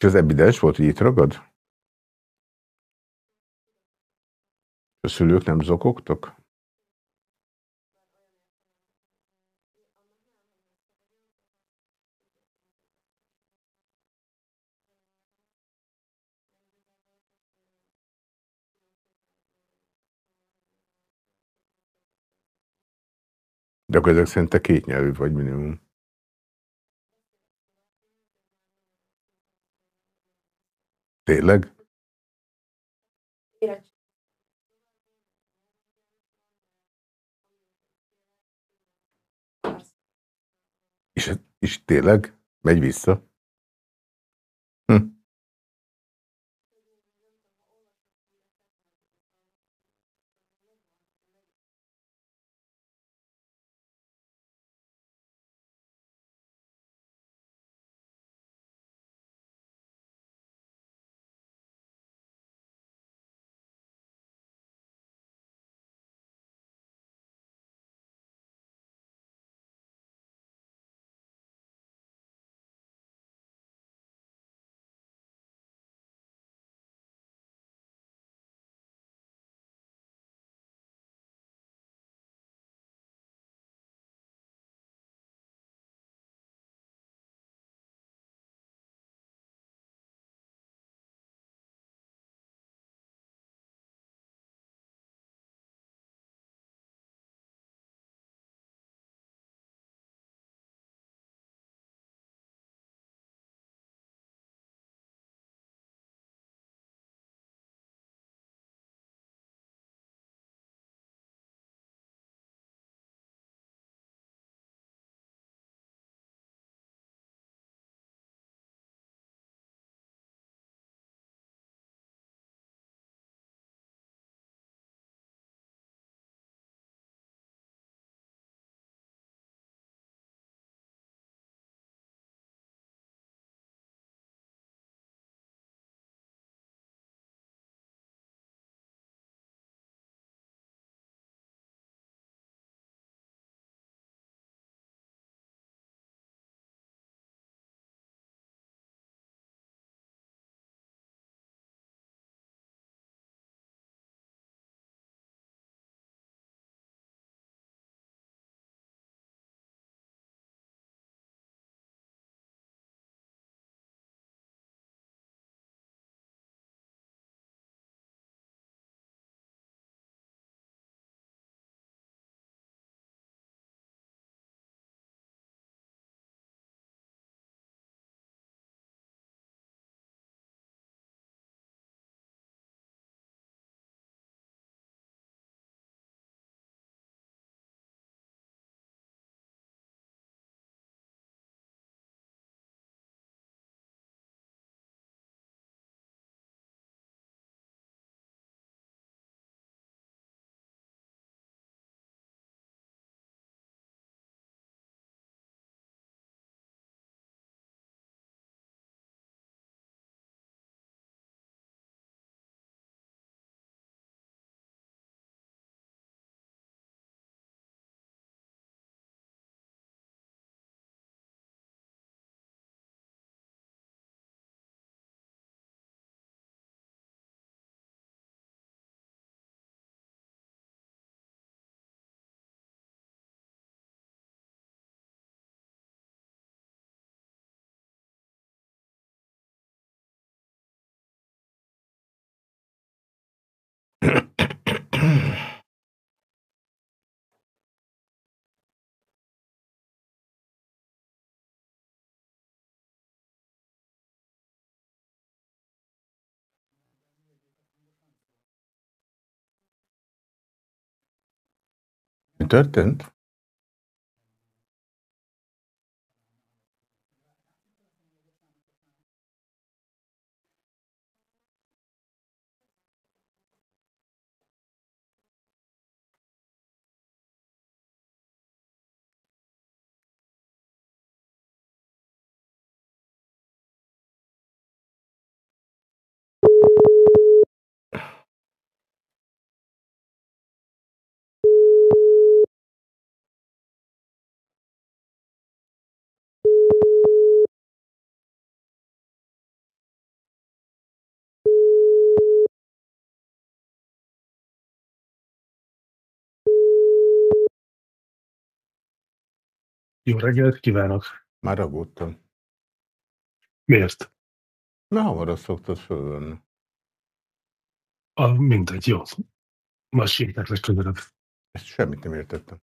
És az evidens volt, hogy itt ragad? A szülők nem zokogtak? De akkor ezek szerint te két nyelvű vagy minimum. Tényleg? És, és tényleg? Megy vissza? Hm. Mi Jó reggelt kívánok! Már aggódtam. Miért? Na, hamarabb szoktad fölvenni. A, mindegy, jó. Most sírták legközelebb. Ezt semmit nem értettem.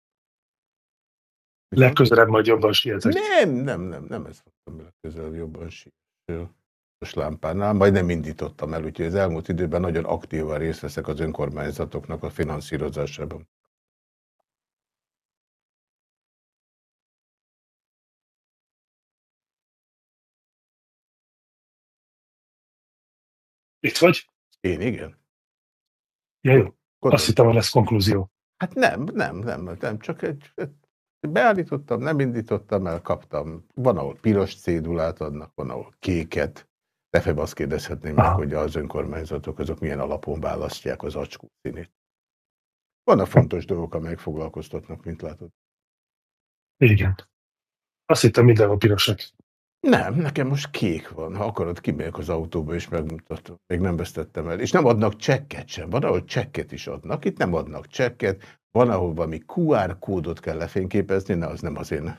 Legközelebb majd jobban sietek. Nem, nem, nem, nem ezt mondtam legközelebb jobban sietek. Most lámpánál, majd nem indítottam el, úgyhogy az elmúlt időben nagyon aktívan részt veszek az önkormányzatoknak a finanszírozásában. Itt vagy? Én igen. Ja, jó. Gondolom. Azt hittem, hogy lesz konklúzió. Hát nem, nem, nem, nem, csak egy, beállítottam, nem indítottam el, kaptam. Van, ahol piros cédulát adnak, van, ahol kéket. Lefebb azt kérdezhetném meg, hogy az önkormányzatok azok milyen alapon választják az acskó színét. Vannak fontos dolgok, amelyek foglalkoztatnak, mint látod. Igen. Azt hittem mindenhol pirosak. Nem, nekem most kék van. Ha akarod, kimegyek az autóba és megmutatom. Még nem vesztettem el. És nem adnak csekket sem. Van, ahol csekket is adnak. Itt nem adnak csekket. Van, ahol valami QR kódot kell lefényképezni, na az nem az én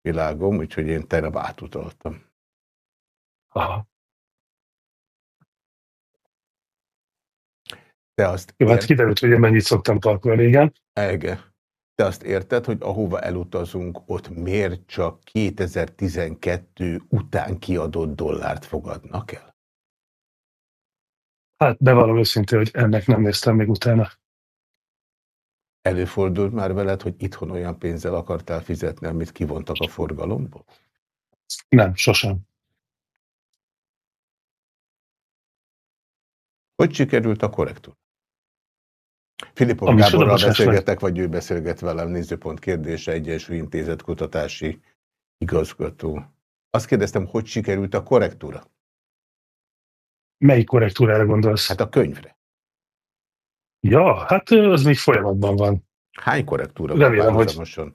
világom, úgyhogy én tegnap átutaltam. Aha. Te azt... Jó, hát kiderült, hogy én mennyit szoktam parkolni, igen. Ege. Te azt érted, hogy ahova elutazunk, ott miért csak 2012 után kiadott dollárt fogadnak el? Hát bevallom őszintén, hogy ennek nem néztem még utána. Előfordult már veled, hogy itthon olyan pénzzel akartál fizetni, amit kivontak a forgalomból? Nem, sosem. Hogy sikerült a korrektúra? Filipov Gáborral beszélgetek, vagy ő beszélget velem, nézőpont kérdése, Egyensúly Intézet kutatási igazgató. Azt kérdeztem, hogy sikerült a korrektúra? Melyik korrektúrára gondolsz? Hát a könyvre. Ja, hát az még folyamatban van. Hány korrektúra Remélem, van hogy...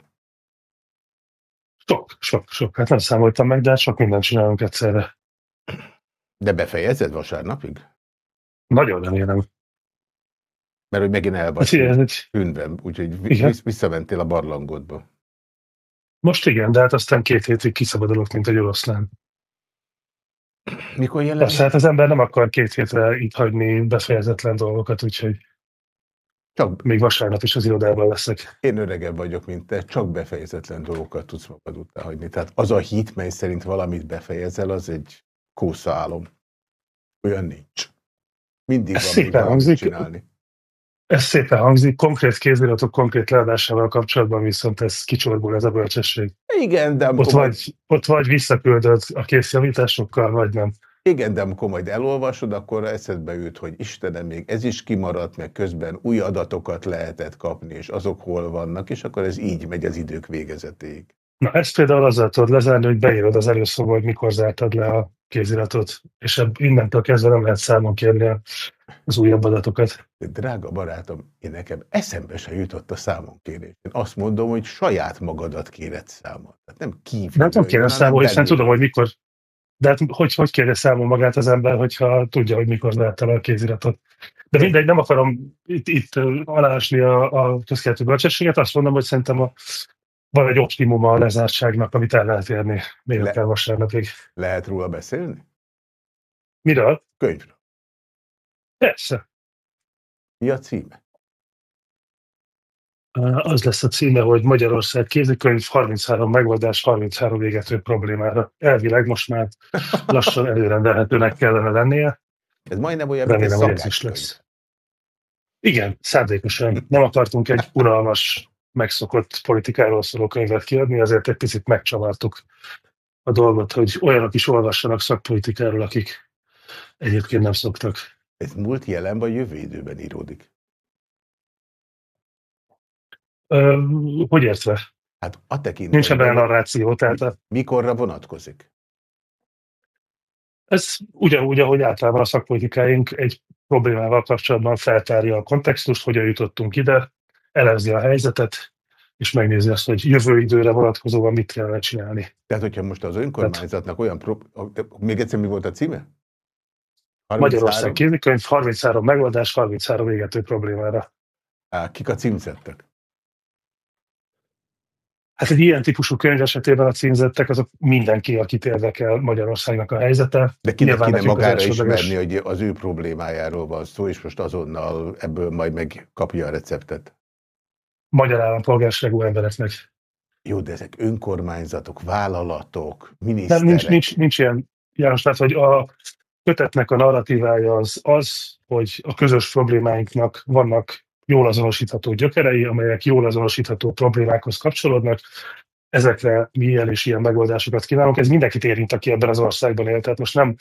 Sok, sok, sok. Hát nem számoltam meg, de sok mindent csinálunk egyszerre. De befejezed vasárnapig? Nagyon remélem. Mert hogy megint el vagy tűnve, úgyhogy igen. visszamentél a barlangodba. Most igen, de hát aztán két hétig kiszabadulok, mint egy oroszlán. Mikor jelen? Azt hát az ember nem akar két hétre itt hagyni befejezetlen dolgokat, úgyhogy csak még vasárnap is az irodában leszek. Én öregebb vagyok, mint te, csak befejezetlen dolgokat tudsz magad után hagyni. Tehát az a hit, mely szerint valamit befejezel, az egy kósza álom. Olyan nincs. Mindig van valamit csinálni. Ez szépen hangzik, konkrét kéziratok konkrét leadásával kapcsolatban viszont ez kicsorbul ez a bölcsesség. Igen, de ott, vagy, ott vagy visszaküldöd a készjavításokkal, vagy nem. Igen, de amikor majd elolvasod, akkor eszedbe jut, hogy Istenem, még ez is kimaradt, meg közben új adatokat lehetett kapni, és azok hol vannak, és akkor ez így megy az idők végezetéig. Na ezt például azzal tudod lezárni, hogy beírod az előszóba, hogy mikor zártad le a kéziratot, és innentől kezdve nem lehet számon kérni az újabb adatokat. Drága barátom, én nekem eszembe se jutott a számonkérés. Én azt mondom, hogy saját magadat kéred számon. Tehát nem kívül. Hát nem kéne számon, hiszen tudom, hogy mikor. De hát hogy, hogy kérje számon magát az ember, hogyha tudja, hogy mikor lehet el a kéziratot. De mindegy, nem akarom itt, itt alásni a, a közkeletű bölcsességet, azt mondom, hogy szerintem a, van egy optimum a lezártságnak, amit el lehet érni még Le, vasárnapig. Lehet róla beszélni? Miről? Könyvről. Persze. Mi a címe? Az lesz a címe, hogy Magyarország kézikönyv 33 megoldás 33 végető problémára. Elvileg most már lassan előrendelhetőnek kellene lennie. Ez majdnem olyan, Remélem, hogy ez is lesz. Igen, szándékosan. Nem akartunk egy unalmas, megszokott politikáról szóló könyvet kiadni, azért egy picit megcsavartuk a dolgot, hogy olyanok is olvassanak szakpolitikáról, akik egyébként nem szoktak. Ez múlt jelen vagy jövő időben íródik? Ö, hogy értve? Hát a tekintetben... Nincs ebben narráció, tehát... Mikorra vonatkozik? Ez ugyanúgy, ahogy általában a szakpolitikáink egy problémával kapcsolatban feltárja a kontextust, hogyan jutottunk ide, elemzi a helyzetet, és megnézi azt, hogy jövő időre vonatkozóan mit kellene csinálni. Tehát, hogyha most az önkormányzatnak olyan... Pro... Még egyszer mi volt a címe? 33? Magyarország kézikönyv, 33 megoldás, 33 égető problémára. Á, kik a címzettek? Hát egy ilyen típusú könyv esetében a címzettek azok mindenki, akit érdekel Magyarországnak a helyzete. De kinek kéne magára ismerni, hogy az ő problémájáról van szó, és most azonnal ebből majd megkapja a receptet? Magyar állampolgárságú embereknek. Jó, de ezek önkormányzatok, vállalatok, miniszterek. Nem, nincs, nincs, nincs ilyen, János, tehát, hogy a kötetnek a narratívája az az, hogy a közös problémáinknak vannak jól azonosítható gyökerei, amelyek jól azonosítható problémákhoz kapcsolódnak, ezekre mi ilyen és ilyen megoldásokat kívánunk. Ez mindenkit érint, aki ebben az országban él. Tehát most nem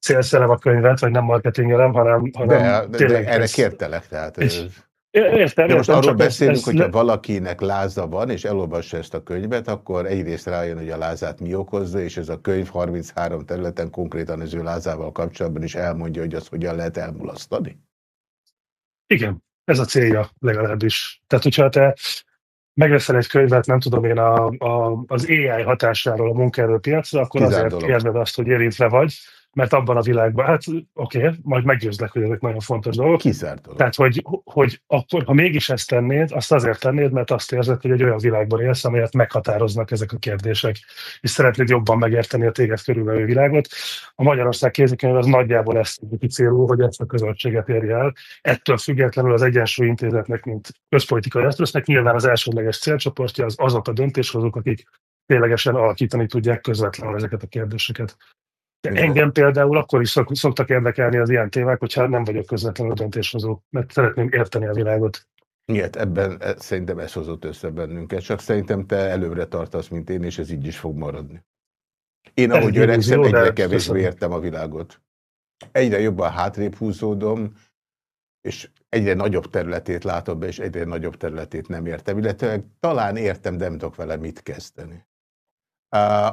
célszerem a könyvet, vagy nem marketingelem, hanem, hanem de, tényleg de erre kértelek. Tehát ez... Értem, de most értem, arról beszélünk, ez, hogyha valakinek láza van, és elolvassa ezt a könyvet, akkor egyrészt rájön, hogy a lázát mi okozza, és ez a könyv 33 területen konkrétan az ő lázával kapcsolatban is elmondja, hogy azt hogyan lehet elmulasztani. Igen, ez a célja legalábbis. Tehát, hogyha te megveszel egy könyvet, nem tudom én, a, a, az AI hatásáról a munkaerőpiacra, akkor Kizárt azért kérdez azt, hogy érintve vagy, mert abban a világban, hát oké, okay, majd meggyőzlek, hogy ezek nagyon fontos dolgok. Kizárt dolog. Tehát, hogy, hogy akkor, ha mégis ezt tennéd, azt azért tennéd, mert azt érzed, hogy egy olyan világban élsz, amelyet meghatároznak ezek a kérdések, és szeretnéd jobban megérteni a téged körülbelül világot. A Magyarország kézikönyv az nagyjából ezt a célú, hogy ezt a közösséget érje el. Ettől függetlenül az Egyensúly Intézetnek, mint közpolitikai eszköznek nyilván az elsődleges célcsoportja az azok a döntéshozók, akik ténylegesen alakítani tudják közvetlenül ezeket a kérdéseket. De engem például akkor is szok, szoktak érdekelni az ilyen témák, hogyha nem vagyok közvetlenül döntéshozó, mert szeretném érteni a világot. Igen, ebben e, szerintem ez hozott össze bennünket, csak szerintem te előbbre tartasz, mint én, és ez így is fog maradni. Én, ahogy öregszem, egyre kevésbé értem a világot. Egyre jobban hátrébb húzódom, és egyre nagyobb területét látom be, és egyre nagyobb területét nem értem, illetve talán értem, de nem tudok vele mit kezdeni.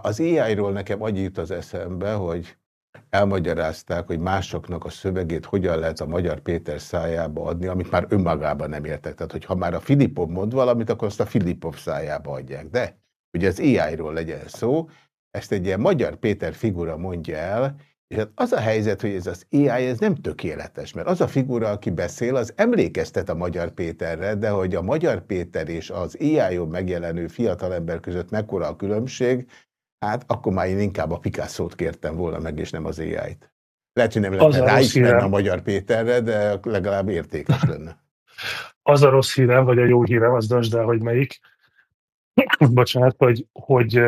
Az AI-ról nekem annyi jut az eszembe, hogy elmagyarázták, hogy másoknak a szövegét hogyan lehet a Magyar Péter szájába adni, amit már önmagában nem értek. Tehát, hogy ha már a Filipov mond valamit, akkor azt a Filipov szájába adják. De, hogy az AI-ról legyen szó, ezt egy ilyen Magyar Péter figura mondja el, és hát az a helyzet, hogy ez az AI ez nem tökéletes, mert az a figura, aki beszél, az emlékeztet a Magyar Péterre, de hogy a Magyar Péter és az ai megjelenő fiatalember között mekkora a különbség, hát akkor már én inkább a Picasso-t kértem volna meg, és nem az AI-t. Lehet, hogy nem lehetne ráismerni a Magyar Péterre, de legalább értékes lenne. Az a rossz hírem, vagy a jó hírem, az döntsd el, hogy melyik. Bocsánat, hogy, hogy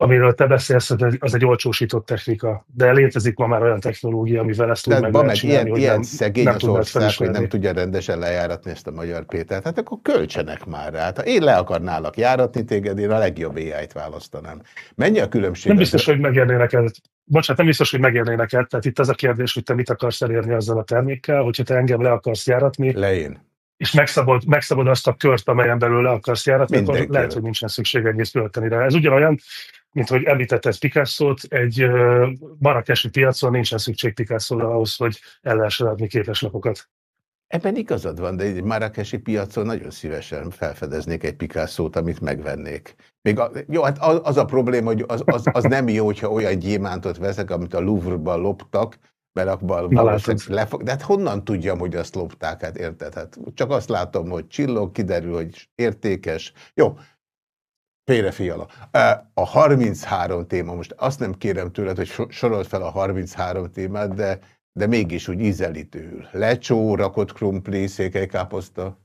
amiről te beszélsz, az egy olcsósított technika, de létezik ma már olyan technológia, amivel ezt úgy meg lehet csinálni, ilyen, hogy ilyen nem, szegény nem az ország, hogy nem tudja rendesen lejáratni ezt a magyar Pétert. Hát akkor költsenek már rá. Ha én le akarnálak járatni téged, én a legjobb AI-t választanám. Mennyi a különbség? Nem biztos, hogy megérnének el. Bocsánat, nem biztos, hogy megérnének el. Tehát itt az a kérdés, hogy te mit akarsz elérni azzal a termékkel, hogyha te engem le akarsz járatni. Le én és megszabod, megszabod azt a kört, amelyen belül le akarsz járatni, Mindenki akkor lehet, hogy nincsen szükség tölteni rá. Ez ugyanolyan, mint hogy említette Picasso-t, egy marakesi piacon nincsen szükség picasso ahhoz, hogy el lehessen adni képeslapokat. Ebben igazad van, de egy marakesi piacon nagyon szívesen felfedeznék egy picasso amit megvennék. Még a, jó, hát az, az a probléma, hogy az, az, az nem jó, hogyha olyan gyémántot veszek, amit a Louvre-ban loptak, mert akkor valószínűleg lefog. De hát honnan tudjam, hogy azt lopták? Hát érted? Hát csak azt látom, hogy csillog, kiderül, hogy értékes. Jó, Félre fiala. A 33 téma, most azt nem kérem tőled, hogy sorold fel a 33 témát, de, de mégis úgy ízelítőül. Lecsó, rakott krumpli, székelykáposzta?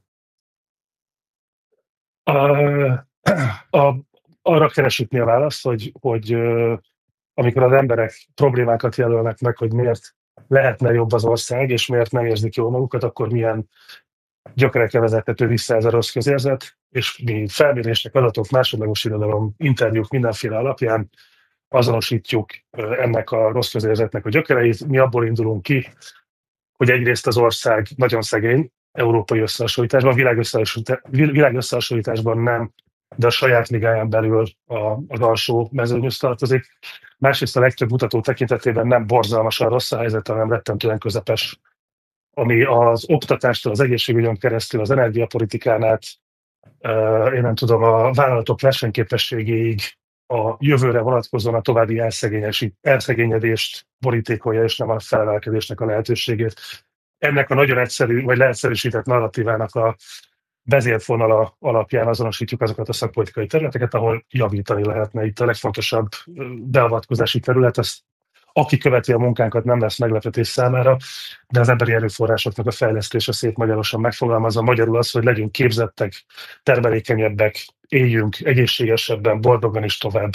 A, arra keresik mi a választ, hogy, hogy amikor az emberek problémákat jelölnek meg, hogy miért lehetne jobb az ország, és miért nem érzik jól magukat, akkor milyen gyökerekre vezethető vissza ez a rossz közérzet, és mi felmérések, adatok, másodlagos irodalom, interjúk mindenféle alapján azonosítjuk ennek a rossz közérzetnek a gyökereit. Mi abból indulunk ki, hogy egyrészt az ország nagyon szegény, európai összehasonlításban, világ összehasonlításban nem, de a saját ligáján belül a, az alsó mezőnyhöz tartozik. Másrészt a legtöbb mutató tekintetében nem borzalmasan rossz a helyzet, hanem rettentően közepes ami az oktatástól, az egészségügyön keresztül, az energiapolitikán át, én nem tudom, a vállalatok versenyképességéig a jövőre vonatkozóan a további elszegényedést borítékolja, és nem a felemelkedésnek a lehetőségét. Ennek a nagyon egyszerű, vagy leegyszerűsített narratívának a vezérfonala alapján azonosítjuk azokat a szakpolitikai területeket, ahol javítani lehetne. Itt a legfontosabb beavatkozási terület, ezt aki követi a munkánkat, nem lesz meglepetés számára, de az emberi erőforrásoknak a fejlesztése szép magyarosan megfogalmazza. Magyarul az, hogy legyünk képzettek, termelékenyebbek, éljünk egészségesebben, boldogan is tovább.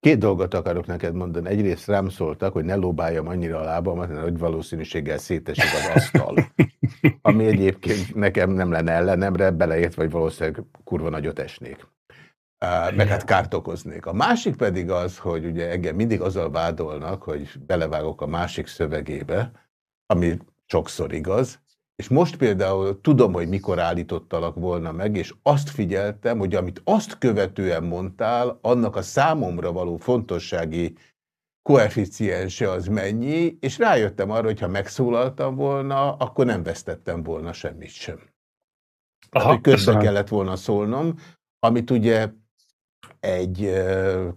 Két dolgot akarok neked mondani. Egyrészt rám szóltak, hogy ne lóbáljam annyira a lábamat, mert nagy valószínűséggel szétesik az asztal. Ami egyébként nekem nem lenne ellenemre, beleért, vagy valószínűleg kurva nagyot esnék. Meg hát kárt okoznék. A másik pedig az, hogy ugye engem mindig azzal vádolnak, hogy belevágok a másik szövegébe, ami sokszor igaz, és most például tudom, hogy mikor állítottalak volna meg, és azt figyeltem, hogy amit azt követően mondtál, annak a számomra való fontossági koeficiense az mennyi, és rájöttem arra, hogy ha megszólaltam volna, akkor nem vesztettem volna semmit sem. Aha, Tehát, hogy közben köszönöm. kellett volna szólnom, amit ugye egy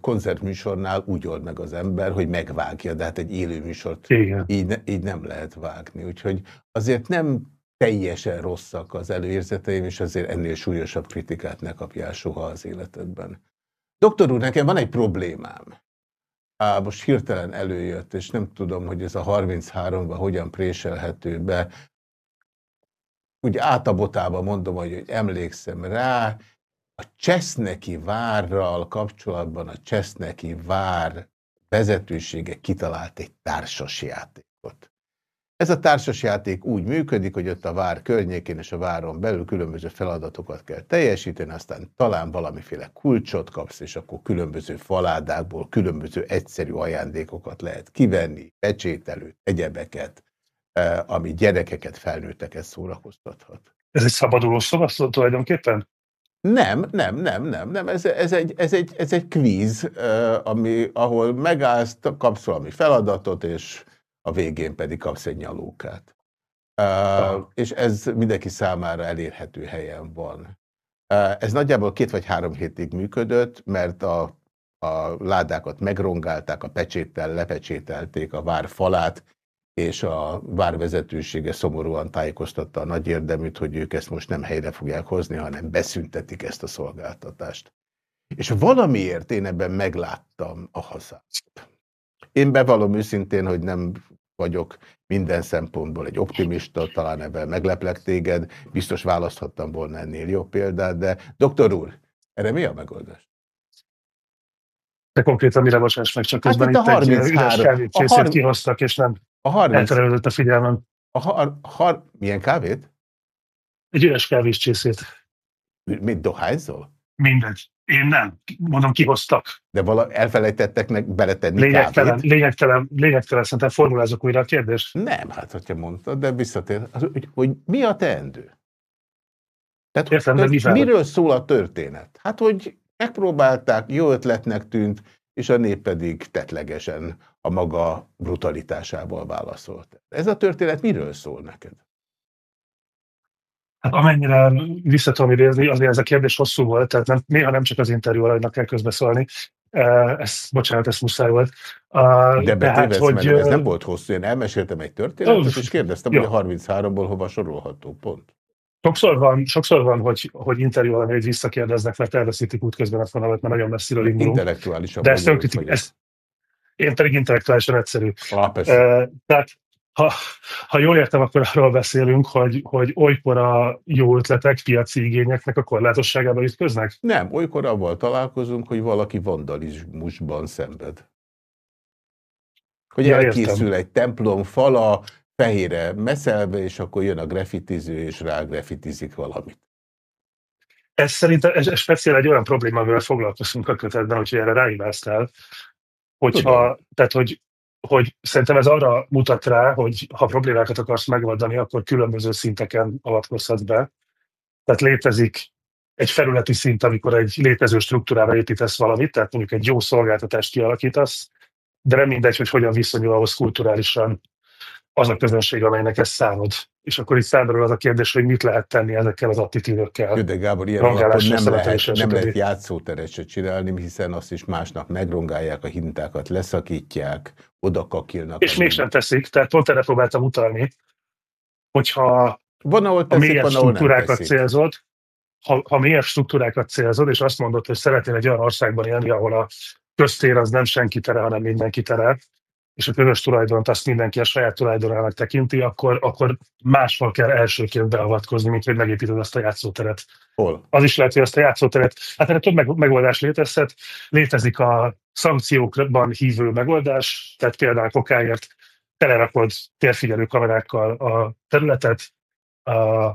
koncertműsornál úgy old meg az ember, hogy megvágja, de hát egy élő műsort így, így nem lehet vágni. Úgyhogy azért nem teljesen rosszak az előérzeteim, és azért ennél súlyosabb kritikát ne kapjál soha az életedben. Doktor úr, nekem van egy problémám. Á, most hirtelen előjött, és nem tudom, hogy ez a 33-ban hogyan préselhető be. Úgy átabotában mondom, hogy, hogy emlékszem rá, a Cseszneki várral kapcsolatban a Cseszneki vár vezetősége kitalált egy társasjátékot. Ez a társasjáték úgy működik, hogy ott a vár környékén és a váron belül különböző feladatokat kell teljesíteni, aztán talán valamiféle kulcsot kapsz, és akkor különböző faládákból különböző egyszerű ajándékokat lehet kivenni, pecsételőt, egyebeket, eh, ami gyerekeket, felnőtteket szórakoztathat. Ez egy szabaduló szoba tulajdonképpen? Nem, nem, nem, nem, nem. Ez, ez, egy, ez, egy, ez egy kvíz, ami, ahol megállsz, kapsz valami feladatot, és a végén pedig kapsz egy nyalókát. Uh, és ez mindenki számára elérhető helyen van. Uh, ez nagyjából két vagy három hétig működött, mert a, a ládákat megrongálták, a pecséttel lepecsételték a vár falát, és a várvezetősége szomorúan tájékoztatta a nagy érdeműt, hogy ők ezt most nem helyre fogják hozni, hanem beszüntetik ezt a szolgáltatást. És valamiért én ebben megláttam a hazát. Én bevallom őszintén, hogy nem vagyok minden szempontból egy optimista, talán ebben megleplek téged, biztos választhattam volna ennél jobb példát, de doktor úr, erre mi a megoldás? De konkrétan mire bocsáss meg, csak közben hát itt, itt egy üres kávét 30... kihoztak, és nem a 30... elterelődött a figyelmem. A har... Har... Milyen kávét? Egy üres kávéscsészét. Mit dohányzol? Mindegy. Én nem. Mondom, kihoztak. De vala elfelejtettek meg beletenni lényegtelen, kávét? Lényegtelen, lényegtelen, szerintem formulázok újra a kérdést. Nem, hát hogyha mondtad, de visszatér, az, hogy, hogy mi a teendő? Tehát, Értem, hogy, de miről szól a történet? Hát, hogy megpróbálták, jó ötletnek tűnt, és a nép pedig tetlegesen a maga brutalitásával válaszolt. Ez a történet miről szól neked? Hát amennyire vissza tudom idézni, azért ez a kérdés hosszú volt, tehát nem, néha nem csak az interjú alanynak kell közbeszólni. Ez, bocsánat, ez muszáj volt. De betévesz, hogy, ez nem volt hosszú. Én elmeséltem egy történetet, és kérdeztem, jó. hogy a 33-ból hova sorolható pont. Sokszor van, sokszor van hogy, hogy interjú alany, hogy visszakérdeznek, mert elveszítik útközben a fonalat, mert nagyon messziről indulunk. Intellektuálisan. De ezt önkritik, ezt, én pedig intellektuálisan egyszerű. Ah, uh, tehát ha, ha jól értem, akkor arról beszélünk, hogy, hogy olykor a jó ötletek piaci igényeknek a korlátosságába ütköznek? Nem, olykor avval találkozunk, hogy valaki vandalizmusban szenved. Hogy ja, elkészül értem. egy templom fala, fehére meszelve, és akkor jön a grafitiző, és rá grafitizik valamit. Ez szerintem ez, ez speciál egy olyan probléma, amivel foglalkozunk a kötetben, hogy erre ráhibáztál, hogyha, tehát hogy, hogy szerintem ez arra mutat rá, hogy ha problémákat akarsz megoldani, akkor különböző szinteken avatkozhatsz be. Tehát létezik egy felületi szint, amikor egy létező struktúrára építesz valamit, tehát mondjuk egy jó szolgáltatást kialakítasz, de nem mindegy, hogy hogyan viszonyul ahhoz kulturálisan az a közönség, amelynek ez számod. És akkor itt számomra az a kérdés, hogy mit lehet tenni ezekkel az attitűdökkel. De Gábor, ilyen alapon nem lehet, nem lehet játszóteret se csinálni, hiszen azt is másnap megrongálják a hintákat, leszakítják, oda kakilnak. És mégsem teszik, tehát pont erre próbáltam utalni, hogyha van, ahol teszik, a mélyebb van, ahol struktúrákat célzod, ha, ha mélyebb struktúrákat célzod, és azt mondod, hogy szeretnél egy olyan országban élni, ahol a köztér az nem senki tere, hanem mindenki tere, és a közös tulajdont azt mindenki a saját tulajdonának tekinti, akkor, akkor máshol kell elsőként beavatkozni, mint hogy megépíted azt a játszóteret. Hol? Az is lehet, hogy azt a játszóteret, hát erre több megoldás létezhet. Létezik a szankciókban hívő megoldás, tehát például kokáért telerakod térfigyelő kamerákkal a területet, a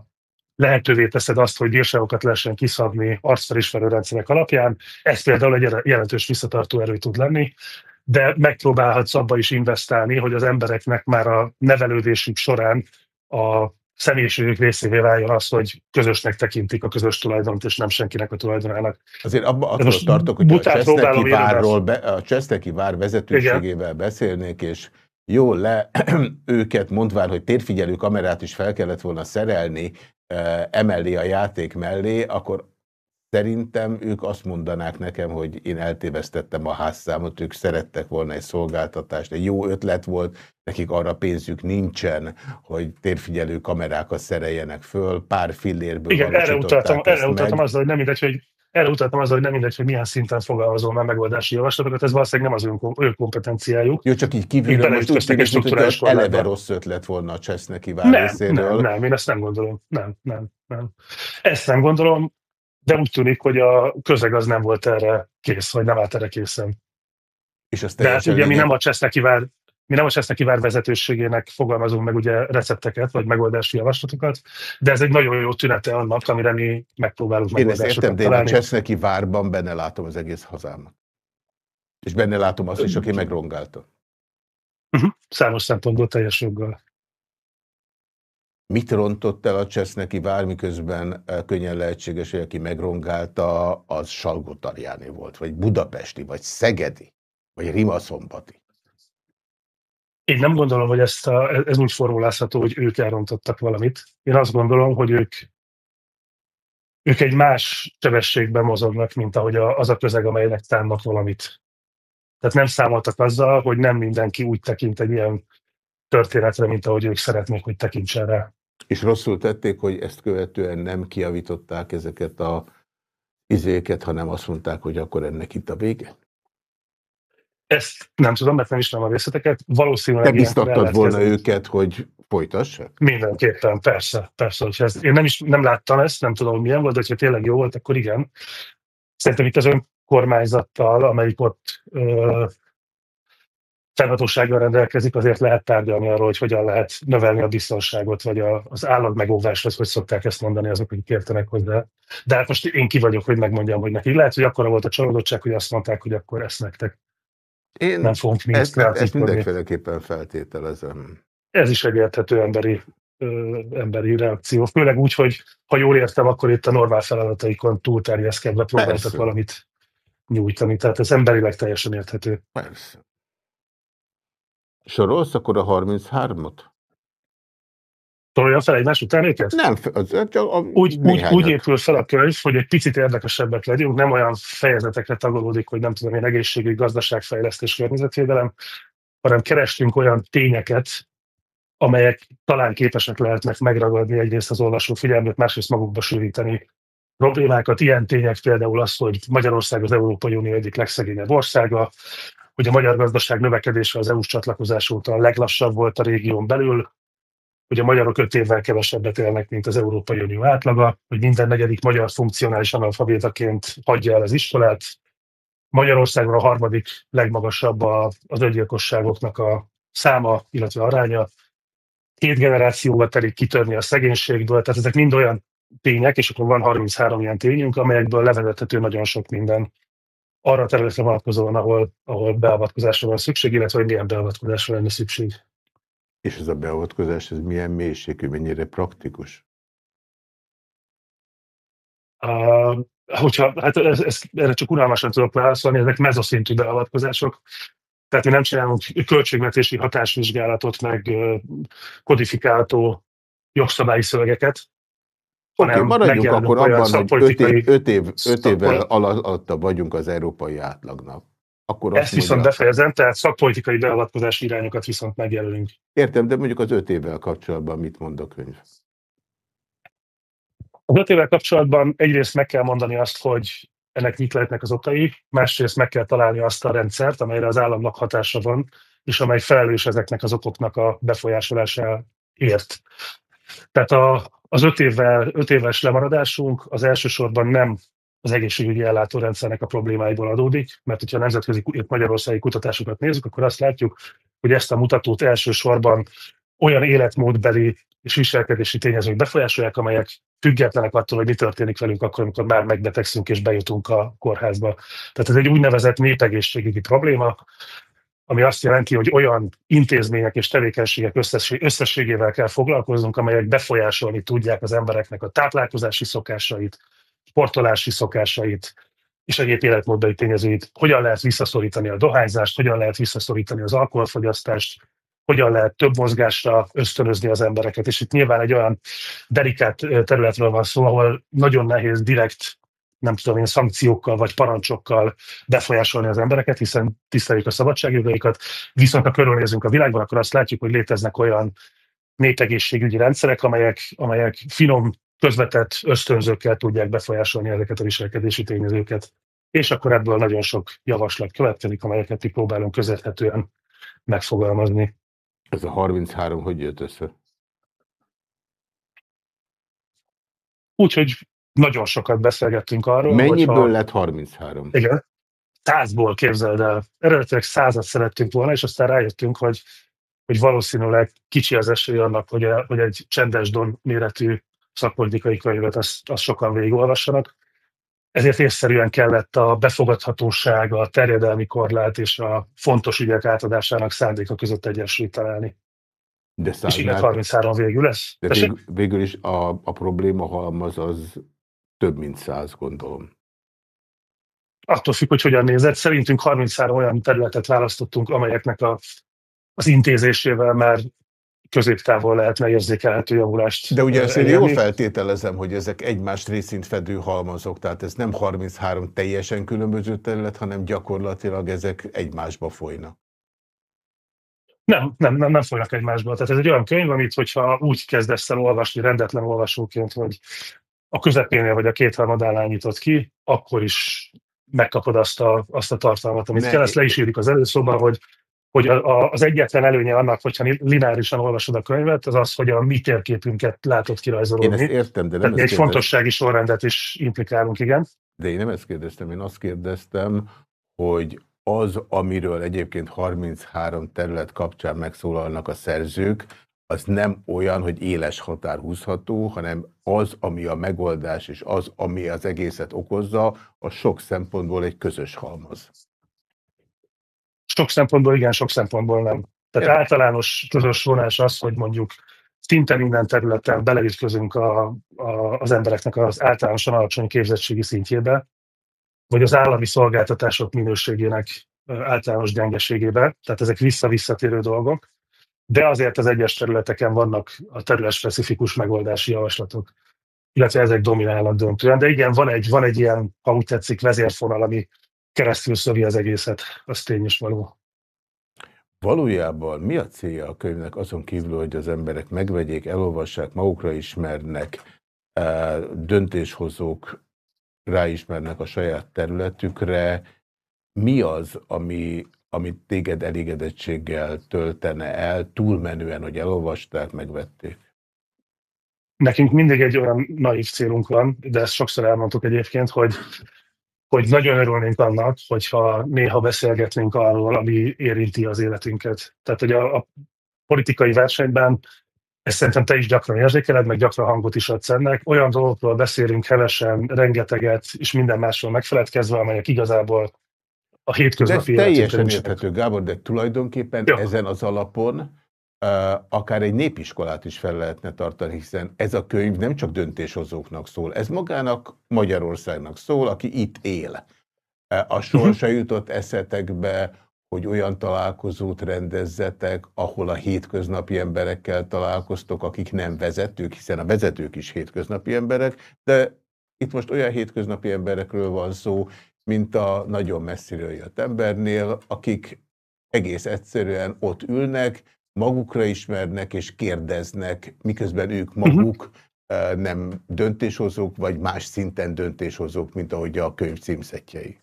lehetővé teszed azt, hogy bírságokat lehessen kiszabni arcfelismerő rendszerek alapján. Ez például egy jelentős visszatartó erő tud lenni de megpróbálhatsz abba is investálni, hogy az embereknek már a nevelődésük során a személyiségük részévé váljon az, hogy közösnek tekintik a közös tulajdont, és nem senkinek a tulajdonának. Azért abban attól tartok, hogy a Cseszteki, várról be, a Cseszteki vár vezetőségével Igen. beszélnék, és jó le őket mondván, hogy térfigyelő kamerát is fel kellett volna szerelni eh, emellé a játék mellé, akkor Szerintem ők azt mondanák nekem, hogy én eltévesztettem a házszámot, ők szerettek volna egy szolgáltatást, egy jó ötlet volt, nekik arra pénzük nincsen, hogy térfigyelő kamerákat szereljenek föl, pár fillérből Igen, erre utaltam, erre utaltam azzal, hogy nem mindegy, hogy erre utaltam azzal, hogy nem mindegy, hogy milyen szinten fogalmazol már megoldási javaslatokat, ez valószínűleg nem az ő, kompetenciájuk. Jó, csak így kívülről most úgy tűnik, hogy eleve rossz ötlet volna a Cseszneki vár nem, részéről. Nem, nem, én ezt nem gondolom. Nem, nem, nem. Ezt nem gondolom de úgy tűnik, hogy a közeg az nem volt erre kész, vagy nem állt erre készen. És azt de hát ugye mi nem a Cseszneki vár, mi nem a Cseszneki vár vezetőségének fogalmazunk meg ugye recepteket, vagy megoldási javaslatokat, de ez egy nagyon jó tünete annak, amire mi megpróbálunk Én ezt értem, de én a Cseszneki várban benne látom az egész hazámat. És benne látom azt is, aki megrongálta. Uh-huh. Számos szempontból teljes joggal. Mit rontott el a Cseszneki vár, miközben eh, könnyen lehetséges, hogy aki megrongálta, az Salgotarjáni volt, vagy Budapesti, vagy Szegedi, vagy Rimaszombati? Én nem gondolom, hogy ezt a, ez úgy formulázható, hogy ők elrontottak valamit. Én azt gondolom, hogy ők, ők egy más sebességben mozognak, mint ahogy a, az a közeg, amelynek támadnak valamit. Tehát nem számoltak azzal, hogy nem mindenki úgy tekint egy ilyen történetre, mint ahogy ők szeretnék, hogy tekintsen rá. És rosszul tették, hogy ezt követően nem kiavították ezeket a izéket, hanem azt mondták, hogy akkor ennek itt a vége? Ezt nem tudom, mert nem ismerem a részleteket. Valószínűleg... Te biztattad volna kezdeni. őket, hogy folytassák? Mindenképpen, persze. persze hogy ez, én nem, is, nem láttam ezt, nem tudom, hogy milyen volt, de ha tényleg jó volt, akkor igen. Szerintem itt az önkormányzattal, amelyik ott ö, fennhatósággal rendelkezik, azért lehet tárgyalni arról, hogy hogyan lehet növelni a biztonságot, vagy a, az állat megóváshoz, hogy szokták ezt mondani azok, akik értenek hozzá. De hát most én ki vagyok, hogy megmondjam, hogy neki. Lehet, hogy akkora volt a csalódottság, hogy azt mondták, hogy akkor ezt nektek. Én nem fogunk mi ezt, ezt, ezt mindenféleképpen feltételezem. Ez is egy érthető emberi, ö, emberi reakció. Főleg úgy, hogy ha jól értem, akkor itt a normál feladataikon túlterjeszkedve próbáltak Persze. valamit nyújtani. Tehát ez emberileg teljesen érthető. Persze. Sorolsz akkor a 33-ot? Tolja fel egymás után őket? Nem, az, csak a úgy, úgy, úgy épül fel a könyv, hogy egy picit érdekesebbek legyünk, nem olyan fejezetekre tagolódik, hogy nem tudom, én egészségügy, gazdaságfejlesztés, környezetvédelem, hanem kerestünk olyan tényeket, amelyek talán képesek lehetnek megragadni egyrészt az olvasó figyelmét, másrészt magukba sűríteni problémákat. Ilyen tények például az, hogy Magyarország az Európai Unió egyik legszegényebb országa, hogy a magyar gazdaság növekedése az EU-s csatlakozás óta a leglassabb volt a régión belül, hogy a magyarok öt évvel kevesebbet élnek, mint az Európai Unió átlaga, hogy minden negyedik magyar funkcionális analfabétaként hagyja el az iskolát. Magyarországon a harmadik legmagasabb az öngyilkosságoknak a száma, illetve aránya. Két generációval telik kitörni a szegénységből, tehát ezek mind olyan tények, és akkor van 33 ilyen tényünk, amelyekből levezethető nagyon sok minden arra a területre vonatkozóan, ahol, ahol beavatkozásra van szükség, illetve hogy milyen beavatkozásra lenne szükség. És ez a beavatkozás, ez milyen mélységű, mennyire praktikus? Uh, hogyha, hát ez, ez, erre csak unalmasan tudok válaszolni, ezek mezoszintű beavatkozások. Tehát mi nem csinálunk költségvetési hatásvizsgálatot, meg kodifikáltó jogszabályi szövegeket, Oké, okay, maradjunk akkor abban, hogy öt, év, öt, év, öt évvel alatta vagyunk az európai átlagnak. Akkor Ezt viszont mondja, befejezem, tehát szakpolitikai beavatkozási irányokat viszont megjelölünk. Értem, de mondjuk az öt évvel kapcsolatban mit mond a könyv? Az öt évvel kapcsolatban egyrészt meg kell mondani azt, hogy ennek mit lehetnek az okai, másrészt meg kell találni azt a rendszert, amelyre az államnak hatása van, és amely felelős ezeknek az okoknak a befolyásolásáért. Tehát a, az öt, évvel, öt éves lemaradásunk az elsősorban nem az egészségügyi ellátórendszernek a problémáiból adódik, mert hogyha a nemzetközi magyarországi kutatásokat nézzük, akkor azt látjuk, hogy ezt a mutatót elsősorban olyan életmódbeli és viselkedési tényezők befolyásolják, amelyek függetlenek attól, hogy mi történik velünk akkor, amikor már megbetegszünk és bejutunk a kórházba. Tehát ez egy úgynevezett népegészségügyi probléma, ami azt jelenti, hogy olyan intézmények és tevékenységek összességével kell foglalkoznunk, amelyek befolyásolni tudják az embereknek a táplálkozási szokásait, sportolási szokásait, és egyéb életmódbeli tényezőit, hogyan lehet visszaszorítani a dohányzást, hogyan lehet visszaszorítani az alkoholfogyasztást, hogyan lehet több mozgásra ösztönözni az embereket. És itt nyilván egy olyan delikát területről van szó, ahol nagyon nehéz direkt nem tudom én, szankciókkal vagy parancsokkal befolyásolni az embereket, hiszen tiszteljük a szabadságjogaikat, viszont ha körülnézünk a világban, akkor azt látjuk, hogy léteznek olyan népegészségügyi rendszerek, amelyek, amelyek finom, közvetett ösztönzőkkel tudják befolyásolni ezeket a viselkedési tényezőket. És akkor ebből nagyon sok javaslat következik, amelyeket mi próbálunk közvethetően megfogalmazni. Ez a 33 hogy jött össze? Úgyhogy nagyon sokat beszélgettünk arról. Mennyiből hogyha, lett 33? Igen. Százból képzeld el. Eredetileg százat szerettünk volna, és aztán rájöttünk, hogy, hogy valószínűleg kicsi az esély annak, hogy, a, hogy egy csendes don méretű szakpolitikai könyvet azt, azt sokan végigolvassanak. Ezért észszerűen kellett a befogadhatóság, a terjedelmi korlát és a fontos ügyek átadásának szándéka között egyensúlyt találni. De és igen, 33 végül lesz. De végül, végül is a, a probléma halmaz az több mint száz, gondolom. Attól függ, hogy hogyan nézett. Szerintünk 33 olyan területet választottunk, amelyeknek a, az intézésével már középtávon lehetne érzékelhető javulást. De ugye ezt én jól feltételezem, hogy ezek egymást részint fedő halmazok, tehát ez nem 33 teljesen különböző terület, hanem gyakorlatilag ezek egymásba folynak. Nem, nem, nem, nem folynak egymásba. Tehát ez egy olyan könyv, amit hogyha úgy kezdesz el olvasni rendetlen olvasóként, hogy a közepénél vagy a kétharmadánál nyitott ki, akkor is megkapod azt a, azt a tartalmat, amit ne. kell. Ezt le is írjuk az előszóban, hogy, hogy a, a, az egyetlen előnye annak, hogyha lineárisan olvasod a könyvet, az az, hogy a mi térképünket látod kirajzolódni. Én ezt értem, de nem egy kérdez... fontossági sorrendet is implikálunk, igen. De én nem ezt kérdeztem, én azt kérdeztem, hogy az, amiről egyébként 33 terület kapcsán megszólalnak a szerzők, az nem olyan, hogy éles határ húzható, hanem az, ami a megoldás, és az, ami az egészet okozza, a sok szempontból egy közös halmaz. Sok szempontból igen, sok szempontból nem. Tehát Én... általános közös vonás az, hogy mondjuk szinte minden területen beleütközünk a, a, az embereknek az általánosan alacsony képzettségi szintjébe, vagy az állami szolgáltatások minőségének általános gyengeségébe, tehát ezek vissza-visszatérő dolgok de azért az egyes területeken vannak a terület specifikus megoldási javaslatok, illetve ezek dominálnak döntően. De igen, van egy, van egy ilyen, ha úgy tetszik, vezérfonal, ami keresztül szövi az egészet, az tény is való. Valójában mi a célja a könyvnek azon kívül, hogy az emberek megvegyék, elolvassák, magukra ismernek, e, döntéshozók ráismernek a saját területükre, mi az, ami, amit téged elégedettséggel töltene el, túlmenően, hogy elolvasták, megvették? Nekünk mindig egy olyan naív célunk van, de ezt sokszor elmondtuk egyébként, hogy, hogy nagyon örülnénk annak, hogyha néha beszélgetnénk arról, ami érinti az életünket. Tehát, hogy a, a politikai versenyben ezt szerintem te is gyakran érzékeled, meg gyakran hangot is adsz ennek. Olyan dolgokról beszélünk hevesen, rengeteget, és minden másról megfeledkezve, amelyek igazából a hétköznapi Ez teljesen érthető, Gábor, de tulajdonképpen ja. ezen az alapon uh, akár egy népiskolát is fel lehetne tartani, hiszen ez a könyv nem csak döntéshozóknak szól, ez magának Magyarországnak szól, aki itt él. Uh, a sorsa mhm. jutott eszetekbe, hogy olyan találkozót rendezzetek, ahol a hétköznapi emberekkel találkoztok, akik nem vezetők, hiszen a vezetők is hétköznapi emberek, de itt most olyan hétköznapi emberekről van szó, mint a nagyon messziről jött embernél, akik egész egyszerűen ott ülnek, magukra ismernek és kérdeznek, miközben ők mhm. maguk nem döntéshozók, vagy más szinten döntéshozók, mint ahogy a könyv címzetjei?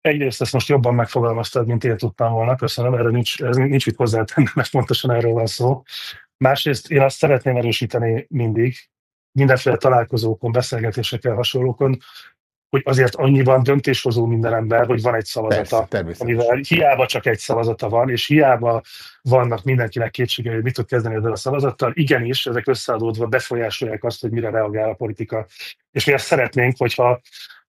Egyrészt ezt most jobban megfogalmaztad, mint én tudtam volna, köszönöm, erre nincs, ez nincs mit hozzátenni, mert pontosan erről van szó. Másrészt én azt szeretném erősíteni mindig, mindenféle találkozókon, beszélgetésekkel, hasonlókon, hogy azért annyiban döntéshozó minden ember, hogy van egy szavazata, Persze, amivel hiába csak egy szavazata van, és hiába vannak mindenkinek kétségei, hogy mit tud kezdeni ezzel a szavazattal, igenis, ezek összeadódva befolyásolják azt, hogy mire reagál a politika. És mi azt szeretnénk, hogyha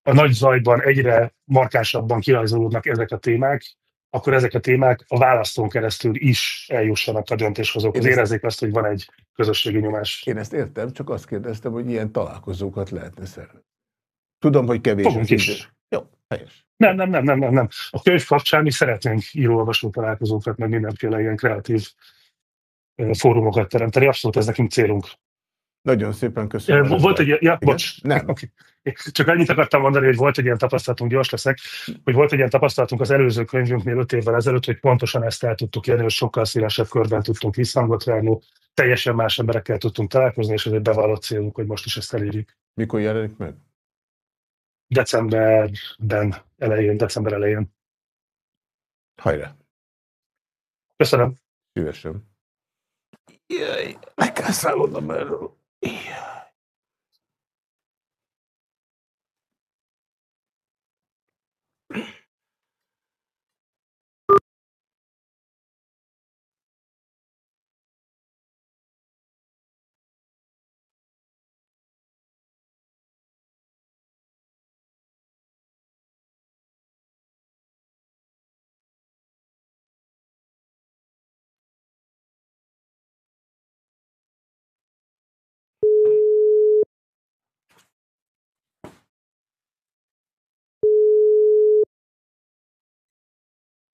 a nagy zajban egyre markánsabban kirajzolódnak ezek a témák, akkor ezek a témák a választón keresztül is eljussanak a döntéshozókhoz. Érezzék azt, hogy van egy közösségi nyomás. Én ezt értem, csak azt kérdeztem, hogy ilyen találkozókat lehetne szervezni. Tudom, hogy kevés Fogunk az is. Idő. Jó, helyes. Nem, nem, nem, nem, nem, nem. A könyv kapcsán mi szeretnénk író-olvasó találkozókat, meg mindenféle ilyen kreatív fórumokat teremteni. Abszolút ez nekünk célunk. Nagyon szépen köszönöm. Volt egy, ja, bocs. Nem. Okay. Csak annyit akartam mondani, hogy volt egy ilyen tapasztalatunk, gyors leszek, hogy volt egy ilyen tapasztalatunk az előző könyvünknél öt évvel ezelőtt, hogy pontosan ezt el tudtuk érni, hogy sokkal szélesebb körben tudtunk visszhangot verni, teljesen más emberekkel tudtunk találkozni, és ez egy bevallott célunk, hogy most is ezt elérjük. Mikor jelenik meg? Decemberben elején, december elején. Hajrá! Köszönöm. Szívesen. Jaj, meg kell szállodnom erről.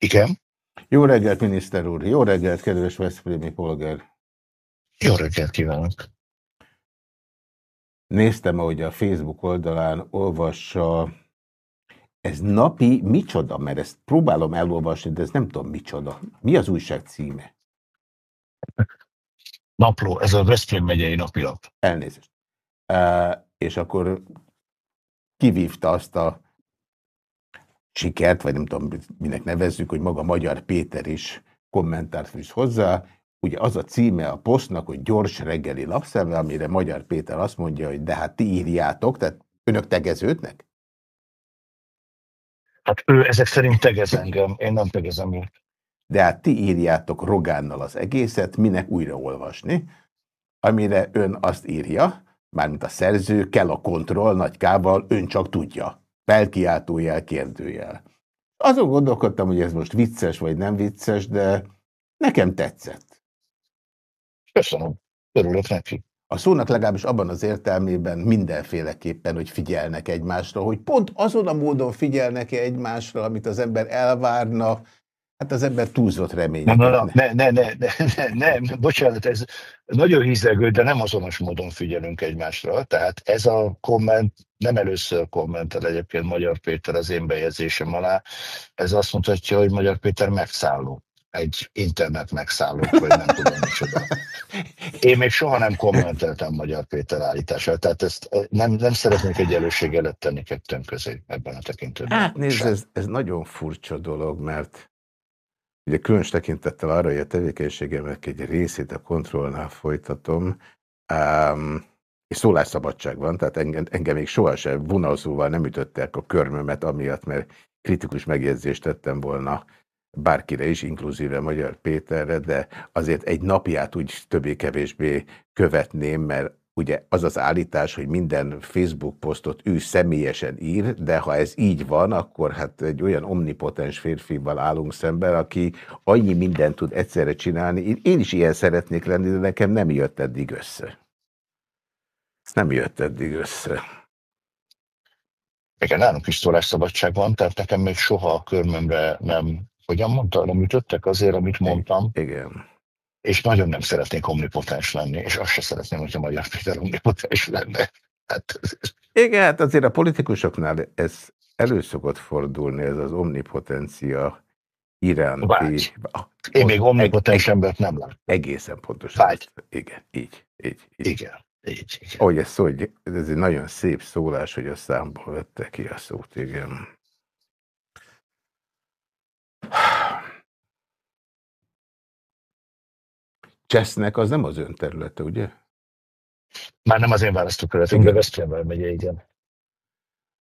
Igen. Jó reggelt, miniszter úr! Jó reggelt, kedves Veszprémi polgár! Jó reggelt kívánok! Néztem, ahogy a Facebook oldalán olvassa, ez napi micsoda, mert ezt próbálom elolvasni, de ez nem tudom micsoda. Mi az újság címe? Napló, ez a Veszprém megyei napilap. Elnézést. Uh, és akkor kivívta azt a sikert, vagy nem tudom, minek nevezzük, hogy maga Magyar Péter is kommentárt fűz hozzá. Ugye az a címe a posztnak, hogy gyors reggeli lapszemle, amire Magyar Péter azt mondja, hogy de hát ti írjátok, tehát önök tegeződnek? Hát ő ezek szerint tegez engem, én nem tegezem őt. De hát ti írjátok Rogánnal az egészet, minek újraolvasni, amire ön azt írja, mármint a szerző, kell a kontroll nagy kával, ön csak tudja. Felkiáltójel, kérdőjel. Azon gondolkodtam, hogy ez most vicces vagy nem vicces, de nekem tetszett. Köszönöm. Örülök neki. A szónak legalábbis abban az értelmében mindenféleképpen, hogy figyelnek egymásra, hogy pont azon a módon figyelnek -e egymásra, amit az ember elvárna, Hát az ember túlzott remény. Nem, nem, ne, ne, ne, ne, ne, ne, bocsánat, ez nagyon hízelgő, de nem azonos módon figyelünk egymásra. Tehát ez a komment nem először kommentel egyébként Magyar Péter az én bejegyzésem alá. Ez azt mutatja, hogy Magyar Péter megszálló egy internet megszálló, vagy nem tudom micsoda. Én még soha nem kommenteltem Magyar Péter állítását, tehát ezt nem, nem szeretnék egy előségelet tenni kettőnk közé ebben a tekintetben. Hát nézd, ez, ez nagyon furcsa dolog, mert Ugye különös tekintettel arra, hogy a tevékenységemek egy részét a kontrollnál folytatom, um, és szólásszabadság van, tehát engem, engem még sohasem vonalzóval nem ütöttek a körmömet, amiatt, mert kritikus megjegyzést tettem volna bárkire is, inkluzíve Magyar Péterre, de azért egy napját úgy többé-kevésbé követném, mert ugye az az állítás, hogy minden Facebook posztot ő személyesen ír, de ha ez így van, akkor hát egy olyan omnipotens férfival állunk szemben, aki annyi mindent tud egyszerre csinálni. Én is ilyen szeretnék lenni, de nekem nem jött eddig össze. Nem jött eddig össze. Igen, nálunk is szabadság van, tehát nekem még soha a körmömre nem, hogyan mondta, nem ütöttek azért, amit mondtam. Igen és nagyon nem szeretnék omnipotens lenni, és azt se szeretném, hogyha Magyar Péter omnipotens lenne. Hát... Igen, hát azért a politikusoknál ez előszokott fordulni, ez az omnipotencia iránti... Vágy. Én még omnipotens embert nem látom. Egészen pontosan. Vágy. Igen, így, így, így. Igen. Így, igen. Ahogy ez szó, hogy ez egy nagyon szép szólás, hogy a számból vette ki a szót, igen. Csesznek az nem az ön területe, ugye? Már nem az én választókerületem, de Veszprémben megye, igen.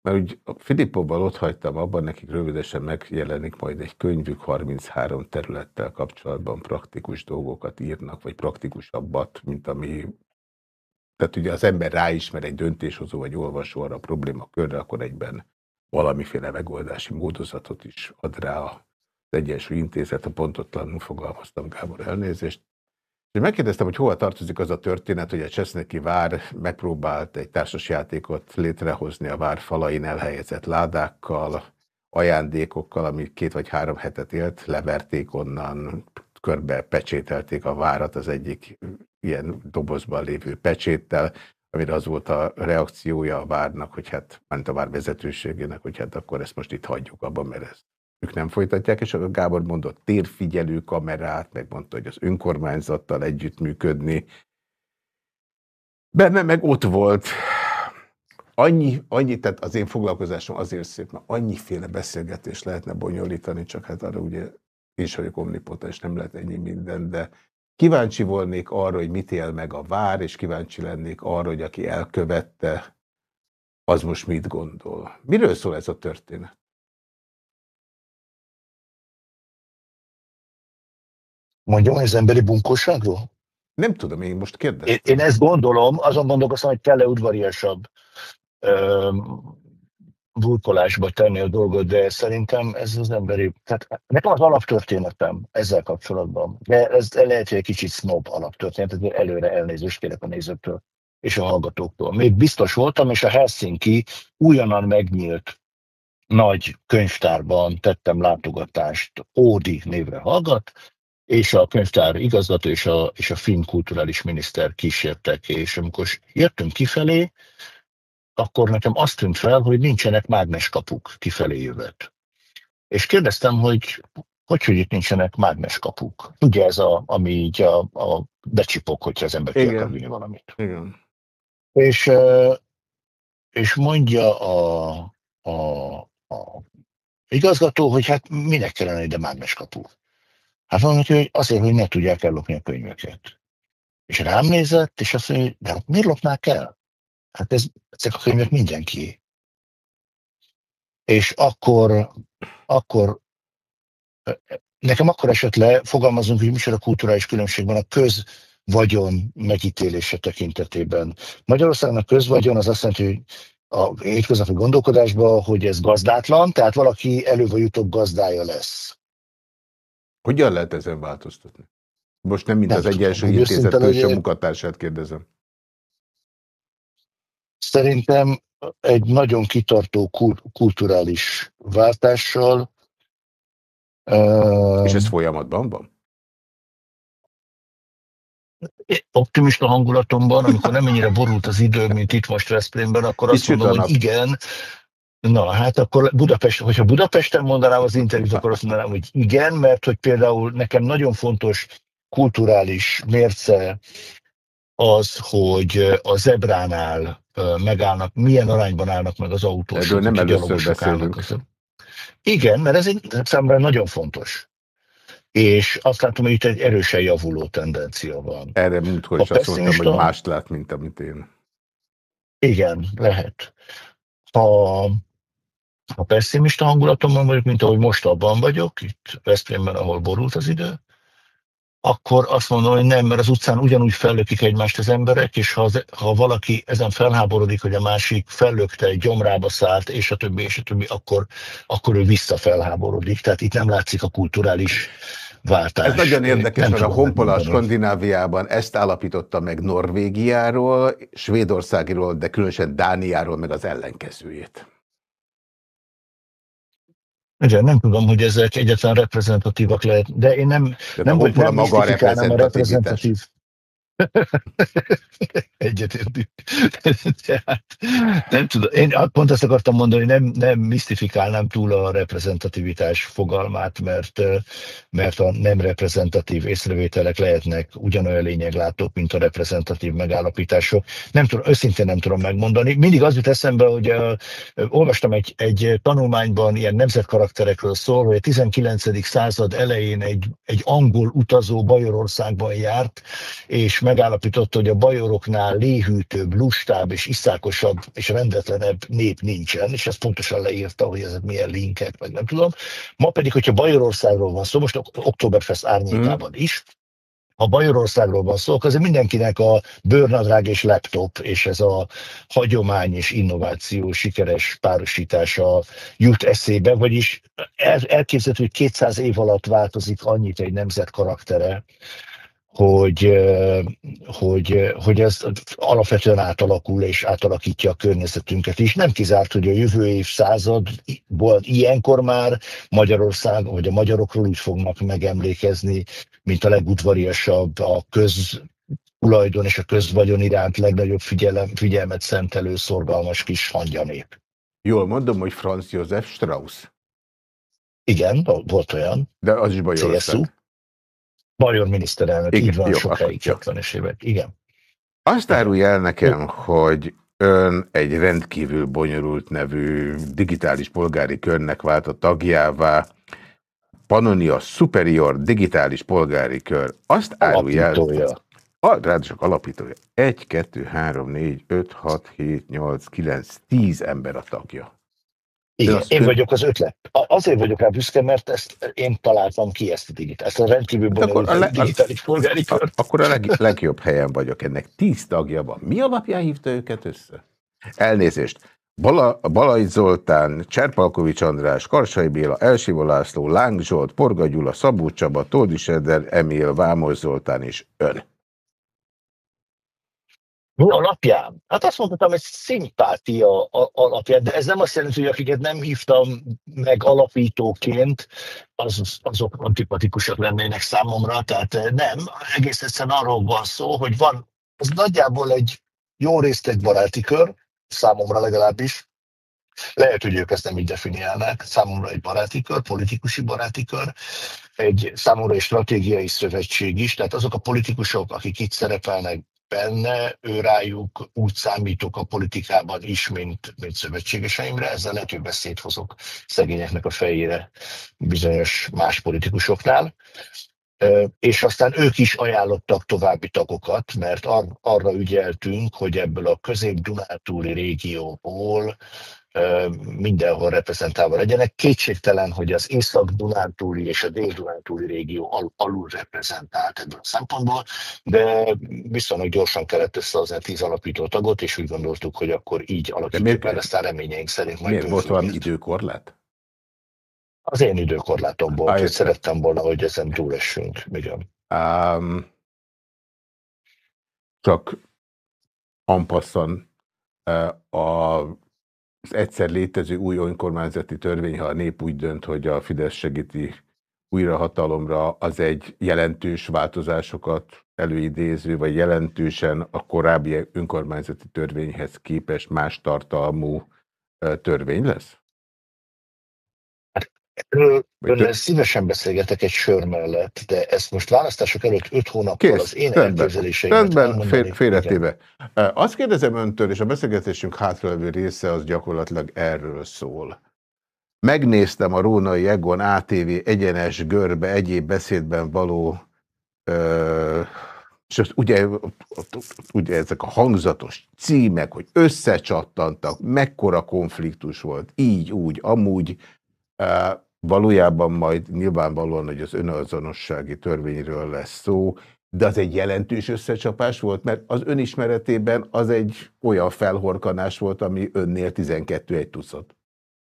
Mert úgy Filippóban ott hagytam, abban nekik rövidesen megjelenik majd egy könyvük 33 területtel kapcsolatban praktikus dolgokat írnak, vagy praktikusabbat, mint ami... Tehát ugye az ember ráismer egy döntéshozó vagy olvasó arra a probléma körre, akkor egyben valamiféle megoldási módozatot is ad rá az Egyensúly Intézet, a pontotlanul fogalmaztam, Gábor, elnézést. És megkérdeztem, hogy hova tartozik az a történet, hogy a Cseszneki vár megpróbált egy társasjátékot létrehozni a vár falain elhelyezett ládákkal, ajándékokkal, ami két vagy három hetet élt, leverték onnan, körbe pecsételték a várat az egyik ilyen dobozban lévő pecséttel, amire az volt a reakciója a várnak, hogy hát, ment a vár vezetőségének, hogy hát akkor ezt most itt hagyjuk abban, mert ez ők nem folytatják, és a Gábor mondott térfigyelő kamerát, megmondta, hogy az önkormányzattal együttműködni. Benne meg ott volt. Annyi, annyi, tehát az én foglalkozásom azért szép, mert annyiféle beszélgetést lehetne bonyolítani, csak hát arra ugye én is vagyok omnipotens, nem lehet ennyi minden, de kíváncsi volnék arra, hogy mit él meg a vár, és kíváncsi lennék arra, hogy aki elkövette, az most mit gondol. Miről szól ez a történet? Mondjam, az emberi bunkóságról? Nem tudom, én most kérdezem. Én, én ezt gondolom, azon gondolkozom, hogy kell-e udvariasabb burkolásba tenni a dolgot, de szerintem ez az emberi... Tehát nekem az alaptörténetem ezzel kapcsolatban, de ez lehet, hogy egy kicsit snob alaptörténet, ezért előre elnézést kérek a nézőktől és a hallgatóktól. Még biztos voltam, és a Helsinki újonnan megnyílt nagy könyvtárban tettem látogatást, Ódi névre hallgat, és a könyvtár igazgató és a, és a finn kulturális miniszter kísértek, és amikor jöttünk kifelé, akkor nekem azt tűnt fel, hogy nincsenek mágneskapuk kifelé jövet. És kérdeztem, hogy hogy, hogy itt nincsenek mágneskapuk. Ugye ez, a, ami így a, a becsipok, hogyha az ember ki akar vinni valamit. Igen. És, és mondja a, a, a igazgató, hogy hát minek kellene ide mágneskapu. Hát neki, hogy azért, hogy ne tudják ellopni a könyveket. És rám nézett, és azt mondja, hogy de miért lopnák el? Hát ez, ezek a könyvek mindenki. És akkor, akkor nekem akkor esett le, fogalmazunk, hogy micsoda kulturális különbség van a közvagyon megítélése tekintetében. Magyarországon a közvagyon az azt jelenti, hogy a hétköznapi gondolkodásban, hogy ez gazdátlan, tehát valaki előbb vagy utóbb gazdája lesz. Hogyan lehet ezen változtatni? Most nem, mint nem az Egyensúly Intézettől és a munkatársát kérdezem. Szerintem egy nagyon kitartó kulturális váltással. És ez folyamatban van? Optimista hangulatomban, amikor nem ennyire borult az idő, mint itt most Veszprémben, akkor azt mondom, hogy igen, Na, hát akkor Budapest, hogyha Budapesten mondanám az interjút, akkor azt mondanám, hogy igen, mert hogy például nekem nagyon fontos kulturális mérce az, hogy a zebránál megállnak, milyen arányban állnak meg az autósok. Erről nem először beszélünk. Igen, mert ez egy számomra nagyon fontos. És azt látom, hogy itt egy erősen javuló tendencia van. Erre múltkor is azt mondtam, hogy mást lát, mint amit én. Igen, lehet. Ha a pessimista hangulatomban vagyok, mint ahogy most abban vagyok, itt Veszprémben, ahol borult az idő, akkor azt mondom, hogy nem, mert az utcán ugyanúgy fellökik egymást az emberek, és ha, az, ha valaki ezen felháborodik, hogy a másik fellökte, egy gyomrába szállt, és a többi, és a többi, akkor, akkor ő visszafelháborodik. Tehát itt nem látszik a kulturális váltás. Ez nagyon érdekes, mert a Honpola Skandináviában ezt állapította meg Norvégiáról, Svédországiról, de különösen Dániáról, meg az ellenkezőjét. Igen, nem tudom, hogy ezek egyetlen reprezentatívak lehet, de én nem, de nem, nem, nem maga a reprezentatív. Egyetértünk. Nem tudom, én pont ezt akartam mondani, nem, nem misztifikálnám túl a reprezentativitás fogalmát, mert, mert a nem reprezentatív észrevételek lehetnek ugyanolyan lényeglátók, mint a reprezentatív megállapítások. Nem tudom, őszintén nem tudom megmondani. Mindig az jut eszembe, hogy uh, olvastam egy, egy tanulmányban ilyen nemzetkarakterekről szól, hogy a 19. század elején egy, egy angol utazó Bajorországban járt, és megállapította, hogy a bajoroknál léhűtőbb, lustább és iszákosabb és rendetlenebb nép nincsen, és ezt pontosan leírta, hogy ezek milyen linkek, meg nem tudom. Ma pedig, hogyha Bajorországról van szó, most Oktoberfest árnyékában is, ha Bajorországról van szó, azért mindenkinek a bőrnadrág és laptop és ez a hagyomány és innováció sikeres párosítása jut eszébe, vagyis elképzelhető, hogy 200 év alatt változik annyit egy nemzet karaktere, hogy, hogy, hogy ez alapvetően átalakul és átalakítja a környezetünket is. Nem kizárt, hogy a jövő évszázadból ilyenkor már Magyarország, vagy a magyarokról úgy fognak megemlékezni, mint a legudvariasabb, a köz tulajdon és a közvagyon iránt legnagyobb figyelem, figyelmet szentelő szorgalmas kis hangyanép. Jól mondom, hogy Franz Josef Strauss. Igen, volt olyan. De az is Bajorország. CSU. Bajor miniszterelnök, Igen, így van, jó, sokáig, 70-es évek. Igen. Azt árulj el nekem, hogy ön egy rendkívül bonyolult nevű digitális polgári körnek vált a tagjává, Panonia Superior Digitális Polgári Kör. Azt árulj el... A, ráadásul alapítója. 1, 2, 3, 4, 5, 6, 7, 8, 9, 10 ember a tagja. Igen, én vagyok az ötlet. Azért vagyok rá büszke, mert ezt én találtam ki ezt a digitál, ezt a rendkívül hát bonyolult a le, digitális polgári kört. Akkor a leg, legjobb helyen vagyok ennek. Tíz tagja van. Mi alapján hívta őket össze? Elnézést. Bala, Balai Zoltán, Cserpalkovics András, Karsai Béla, Elsivo László, Láng Zsolt, Porga Gyula, Szabó Csaba, Tódi Seder, Emil, Vámos Zoltán és ön. Mi alapján? Hát azt mondhatom, hogy szimpátia alapján, de ez nem azt jelenti, hogy akiket nem hívtam meg alapítóként, az, azok antipatikusak lennének számomra, tehát eh, nem, egész egyszerűen arról van szó, hogy van, az nagyjából egy jó részt egy baráti kör, számomra legalábbis, lehet, hogy ők ezt nem így definiálnák, számomra egy baráti kör, politikusi baráti kör, egy számomra egy stratégiai szövetség is, tehát azok a politikusok, akik itt szerepelnek benne, ő rájuk úgy számítok a politikában is, mint, mint szövetségeseimre, ezzel lehet, hogy beszéd hozok szegényeknek a fejére bizonyos más politikusoknál. És aztán ők is ajánlottak további tagokat, mert ar- arra ügyeltünk, hogy ebből a közép-dunátúli régióból mindenhol reprezentálva legyenek. Kétségtelen, hogy az észak-dunántúli és a dél-dunántúli régió al- alul reprezentált ebből a szempontból, de viszonylag gyorsan kellett összehozni tíz alapító tagot, és úgy gondoltuk, hogy akkor így alakítjuk el, aztán reményeink szerint majd Miért volt valami időkorlát? Az én időkorlátomból, ah, hogy szerettem volna, hogy ezen túlessünk. Igen. Um, csak ampasszan a az egyszer létező új önkormányzati törvény, ha a nép úgy dönt, hogy a Fidesz segíti újra hatalomra, az egy jelentős változásokat előidéző, vagy jelentősen a korábbi önkormányzati törvényhez képest más tartalmú törvény lesz? Erről szívesen beszélgetek egy sör mellett, de ezt most választások előtt öt hónappal Kész, az én elképzeléseimet Rendben, fél, félretéve. Azt kérdezem öntől, és a beszélgetésünk hátralévő része az gyakorlatilag erről szól. Megnéztem a Rónai Egon ATV egyenes görbe egyéb beszédben való ö, és azt ugye, ugye ezek a hangzatos címek, hogy összecsattantak, mekkora konfliktus volt, így, úgy, amúgy, Valójában majd nyilvánvalóan, hogy az önazonossági törvényről lesz szó, de az egy jelentős összecsapás volt, mert az önismeretében az egy olyan felhorkanás volt, ami önnél 12 egy tucat.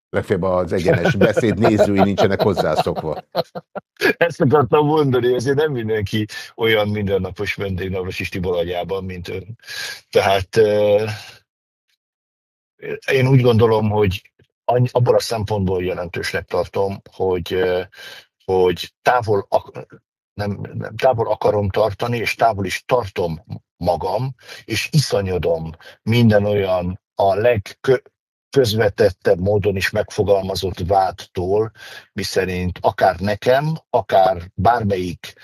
Legfeljebb az egyenes beszéd nézői nincsenek hozzászokva. Ezt akartam mondani, ezért nem mindenki olyan mindennapos vendég Navras Isti agyában, mint ön. Tehát én úgy gondolom, hogy abból a szempontból jelentősnek tartom, hogy, hogy távol, nem, nem, távol akarom tartani, és távol is tartom magam, és iszonyodom minden olyan a legközvetettebb módon is megfogalmazott vádtól, miszerint akár nekem, akár bármelyik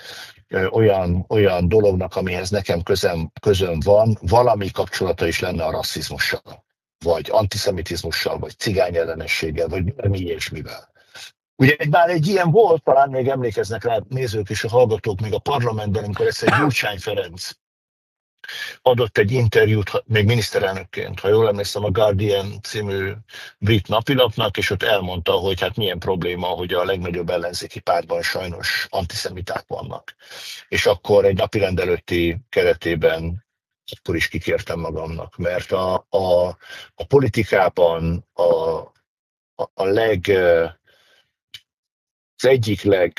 olyan, olyan dolognak, amihez nekem közöm, közöm van, valami kapcsolata is lenne a rasszizmussal, vagy antiszemitizmussal, vagy cigányellenességgel, vagy mi ilyesmivel. Ugye már egy ilyen volt, talán még emlékeznek rá nézők és a hallgatók még a parlamentben, amikor ezt egy Gyurcsány Ferenc adott egy interjút, még miniszterelnökként, ha jól emlékszem, a Guardian című brit napilapnak, és ott elmondta, hogy hát milyen probléma, hogy a legnagyobb ellenzéki pártban sajnos antiszemiták vannak. És akkor egy napirend előtti keretében akkor is kikértem magamnak, mert a, a, a politikában a, a, a leg az egyik leg,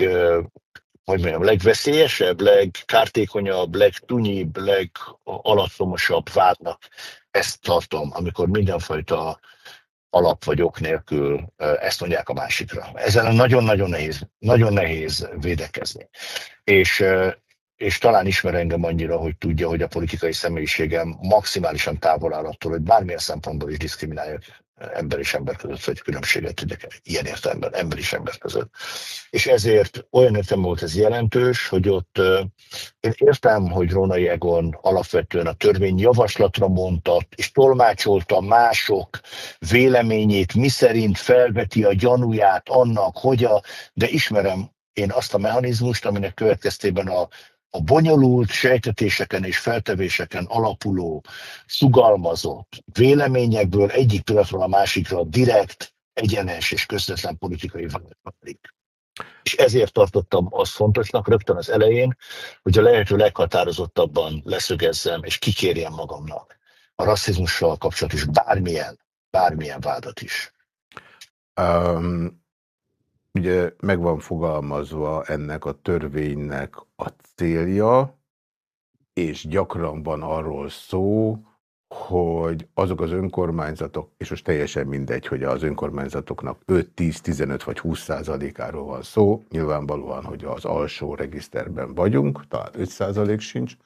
hogy mondjam, legveszélyesebb, legkártékonyabb, legtunyibb, legalattomosabb vádnak ezt tartom, amikor mindenfajta alap vagy ok nélkül ezt mondják a másikra. Ezzel nagyon-nagyon nehéz, nagyon nehéz védekezni. És, és talán ismer engem annyira, hogy tudja, hogy a politikai személyiségem maximálisan távol áll attól, hogy bármilyen szempontból is diszkrimináljak ember és ember között, vagy különbséget tegyek ilyen értelemben ember és ember között. És ezért olyan értem volt ez jelentős, hogy ott én értem, hogy Rónai Egon alapvetően a törvény javaslatra mondta, és tolmácsolta mások véleményét, miszerint felveti a gyanúját annak, hogy a, de ismerem én azt a mechanizmust, aminek következtében a a bonyolult sejtetéseken és feltevéseken alapuló, sugalmazott véleményekből egyik pillanatról a másikra direkt, egyenes és közvetlen politikai válik. És ezért tartottam azt fontosnak rögtön az elején, hogy a lehető leghatározottabban leszögezzem és kikérjem magamnak a rasszizmussal kapcsolatos bármilyen, bármilyen vádat is. Um, ugye meg van fogalmazva ennek a törvénynek a célja, és gyakran van arról szó, hogy azok az önkormányzatok, és most teljesen mindegy, hogy az önkormányzatoknak 5, 10, 15 vagy 20 százalékáról van szó, nyilvánvalóan, hogy az alsó regiszterben vagyunk, talán 5 százalék sincs,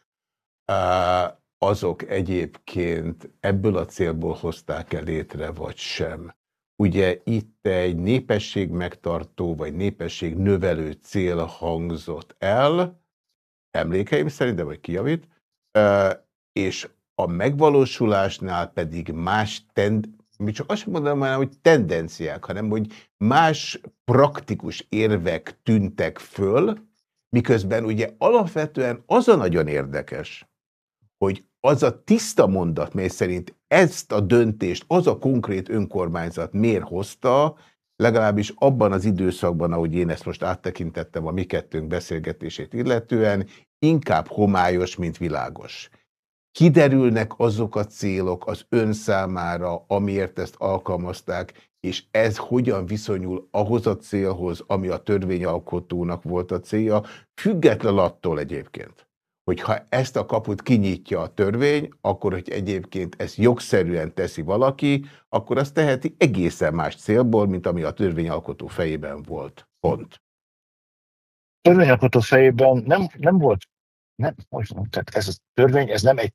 azok egyébként ebből a célból hozták el létre, vagy sem. Ugye itt egy népesség megtartó, vagy népesség növelő cél hangzott el, emlékeim szerint, de vagy kijavít, és a megvalósulásnál pedig más tend, mi csak azt mondom, hogy tendenciák, hanem hogy más praktikus érvek tűntek föl, miközben ugye alapvetően az a nagyon érdekes, hogy az a tiszta mondat, mely szerint ezt a döntést az a konkrét önkormányzat miért hozta, legalábbis abban az időszakban, ahogy én ezt most áttekintettem a mi kettőnk beszélgetését illetően, inkább homályos, mint világos. Kiderülnek azok a célok az ön számára, amiért ezt alkalmazták, és ez hogyan viszonyul ahhoz a célhoz, ami a törvényalkotónak volt a célja, független attól egyébként hogyha ezt a kaput kinyitja a törvény, akkor, hogy egyébként ezt jogszerűen teszi valaki, akkor azt teheti egészen más célból, mint ami a törvényalkotó fejében volt. Pont. Törvényalkotó fejében nem, nem volt, nem, most tehát ez a törvény, ez nem egy,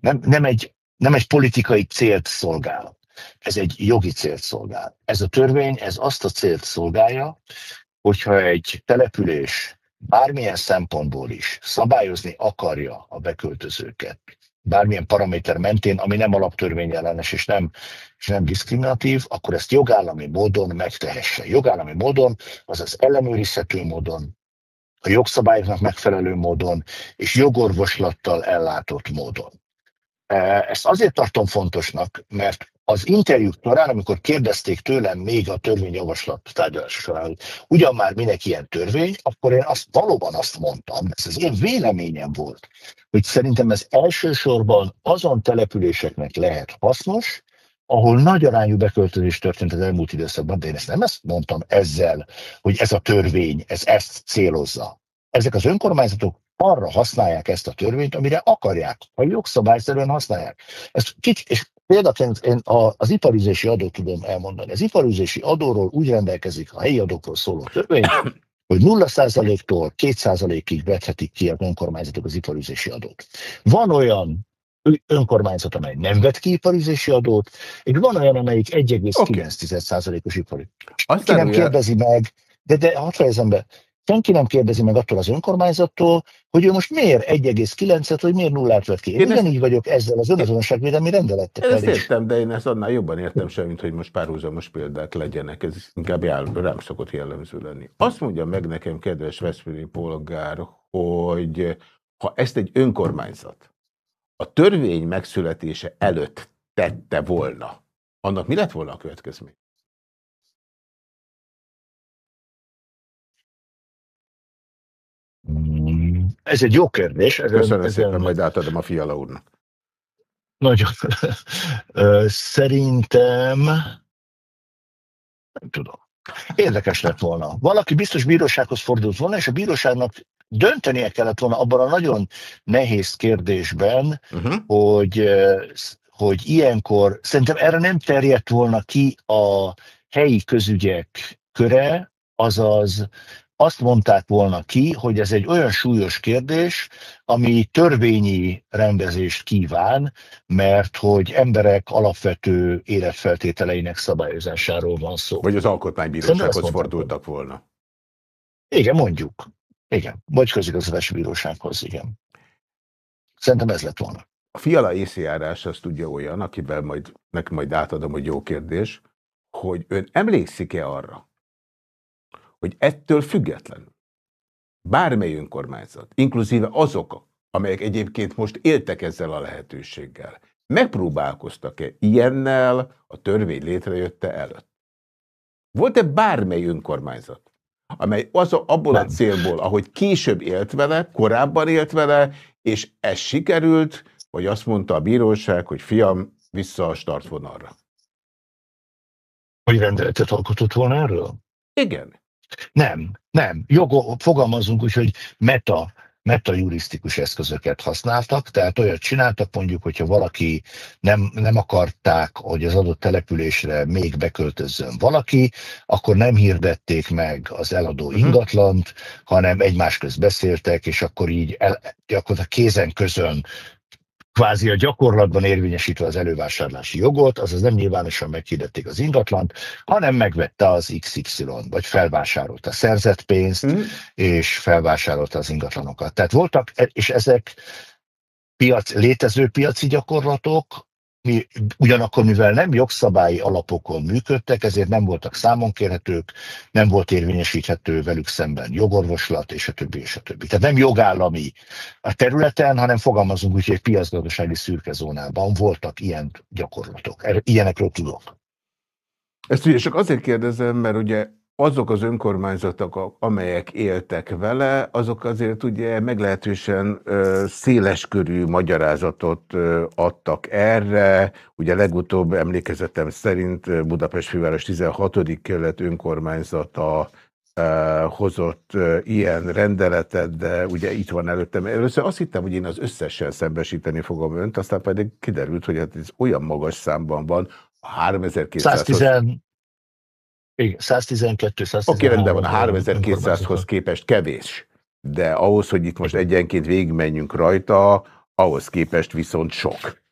nem, nem egy, nem egy politikai célt szolgál. Ez egy jogi célt szolgál. Ez a törvény, ez azt a célt szolgálja, hogyha egy település bármilyen szempontból is szabályozni akarja a beköltözőket, bármilyen paraméter mentén, ami nem alaptörvényellenes és nem, és nem diszkriminatív, akkor ezt jogállami módon megtehesse. Jogállami módon, azaz ellenőrizhető módon, a jogszabályoknak megfelelő módon és jogorvoslattal ellátott módon. Ezt azért tartom fontosnak, mert az interjú során, amikor kérdezték tőlem még a törvényjavaslat tárgyalás során, hogy ugyan már minek ilyen törvény, akkor én azt valóban azt mondtam, ez az én véleményem volt, hogy szerintem ez elsősorban azon településeknek lehet hasznos, ahol nagy arányú beköltözés történt az elmúlt időszakban, de én ezt nem ezt mondtam ezzel, hogy ez a törvény, ez ezt célozza. Ezek az önkormányzatok arra használják ezt a törvényt, amire akarják, ha jogszabályszerűen használják. Ez kicsi, és Példaként én az iparüzési adót tudom elmondani. Az iparüzési adóról úgy rendelkezik a helyi adókról szóló törvény, hogy 0%-tól 2%-ig vethetik ki a önkormányzatok az iparüzési adót. Van olyan önkormányzat, amely nem vet ki iparüzési adót, és van olyan, amelyik 1,9%-os ipari. Azt nem kérdezi meg, de, de hadd fejezem be, senki nem kérdezi meg attól az önkormányzattól, hogy ő most miért 1,9-et, vagy miért nullát vett ki. Én, én ugyanígy vagyok ezzel az önazonosságvédelmi rendelettel. Ezt értem, de én ezt annál jobban értem sem, mint hogy most párhuzamos példák legyenek. Ez inkább rám szokott jellemző lenni. Azt mondja meg nekem, kedves Veszprémi polgár, hogy ha ezt egy önkormányzat a törvény megszületése előtt tette volna, annak mi lett volna a következmény? Ez egy jó kérdés. Köszönöm ez szépen, majd átadom a Fiala úrnak. Nagyon. Szerintem nem tudom. Érdekes lett volna. Valaki biztos bírósághoz fordult volna, és a bíróságnak döntenie kellett volna abban a nagyon nehéz kérdésben, uh-huh. hogy, hogy ilyenkor, szerintem erre nem terjedt volna ki a helyi közügyek köre, azaz azt mondták volna ki, hogy ez egy olyan súlyos kérdés, ami törvényi rendezést kíván, mert hogy emberek alapvető életfeltételeinek szabályozásáról van szó. Vagy az alkotmánybírósághoz fordultak volna. Igen, mondjuk. Igen, vagy közigazgatási bírósághoz, igen. Szerintem ez lett volna. A fiala észjárás azt tudja olyan, akivel majd, nekem majd átadom, hogy jó kérdés, hogy ön emlékszik-e arra, hogy ettől függetlenül bármely önkormányzat, inkluzíve azok, amelyek egyébként most éltek ezzel a lehetőséggel, megpróbálkoztak-e ilyennel a törvény létrejötte előtt? Volt-e bármely önkormányzat, amely az a, abból Nem. a célból, ahogy később élt vele, korábban élt vele, és ez sikerült, vagy azt mondta a bíróság, hogy fiam, vissza a startvonalra? Hogy rendeletet alkotott volna erről? Igen. Nem, nem. Jogo, fogalmazunk úgy, hogy meta, meta jurisztikus eszközöket használtak, tehát olyat csináltak mondjuk, hogyha valaki nem, nem akarták, hogy az adott településre még beköltözzön valaki, akkor nem hirdették meg az eladó mhm. ingatlant, hanem egymás közt beszéltek, és akkor így el, gyakorlatilag kézen közön kvázi a gyakorlatban érvényesítve az elővásárlási jogot, azaz nem nyilvánosan meghirdették az ingatlant, hanem megvette az XY, vagy felvásárolta szerzett pénzt, mm. és felvásárolta az ingatlanokat. Tehát voltak, és ezek piac, létező piaci gyakorlatok, mi, ugyanakkor, mivel nem jogszabályi alapokon működtek, ezért nem voltak számonkérhetők, nem volt érvényesíthető velük szemben jogorvoslat, és a többi, és a többi. Tehát nem jogállami a területen, hanem fogalmazunk úgy, hogy piacgazdasági szürke zónában voltak ilyen gyakorlatok. Ilyenekről tudok. Ezt ugye csak azért kérdezem, mert ugye azok az önkormányzatok, amelyek éltek vele, azok azért ugye meglehetősen széleskörű magyarázatot adtak erre. Ugye legutóbb emlékezetem szerint Budapest főváros 16. kerület önkormányzata hozott ilyen rendeletet, de ugye itt van előttem. Először azt hittem, hogy én az összessel szembesíteni fogom önt, aztán pedig kiderült, hogy hát ez olyan magas számban van, a 3200... 110, igen, 112 113 Oké, okay, rendben van, a 3200-hoz képest kevés. De ahhoz, hogy itt most egyenként végigmenjünk rajta, ahhoz képest viszont sok.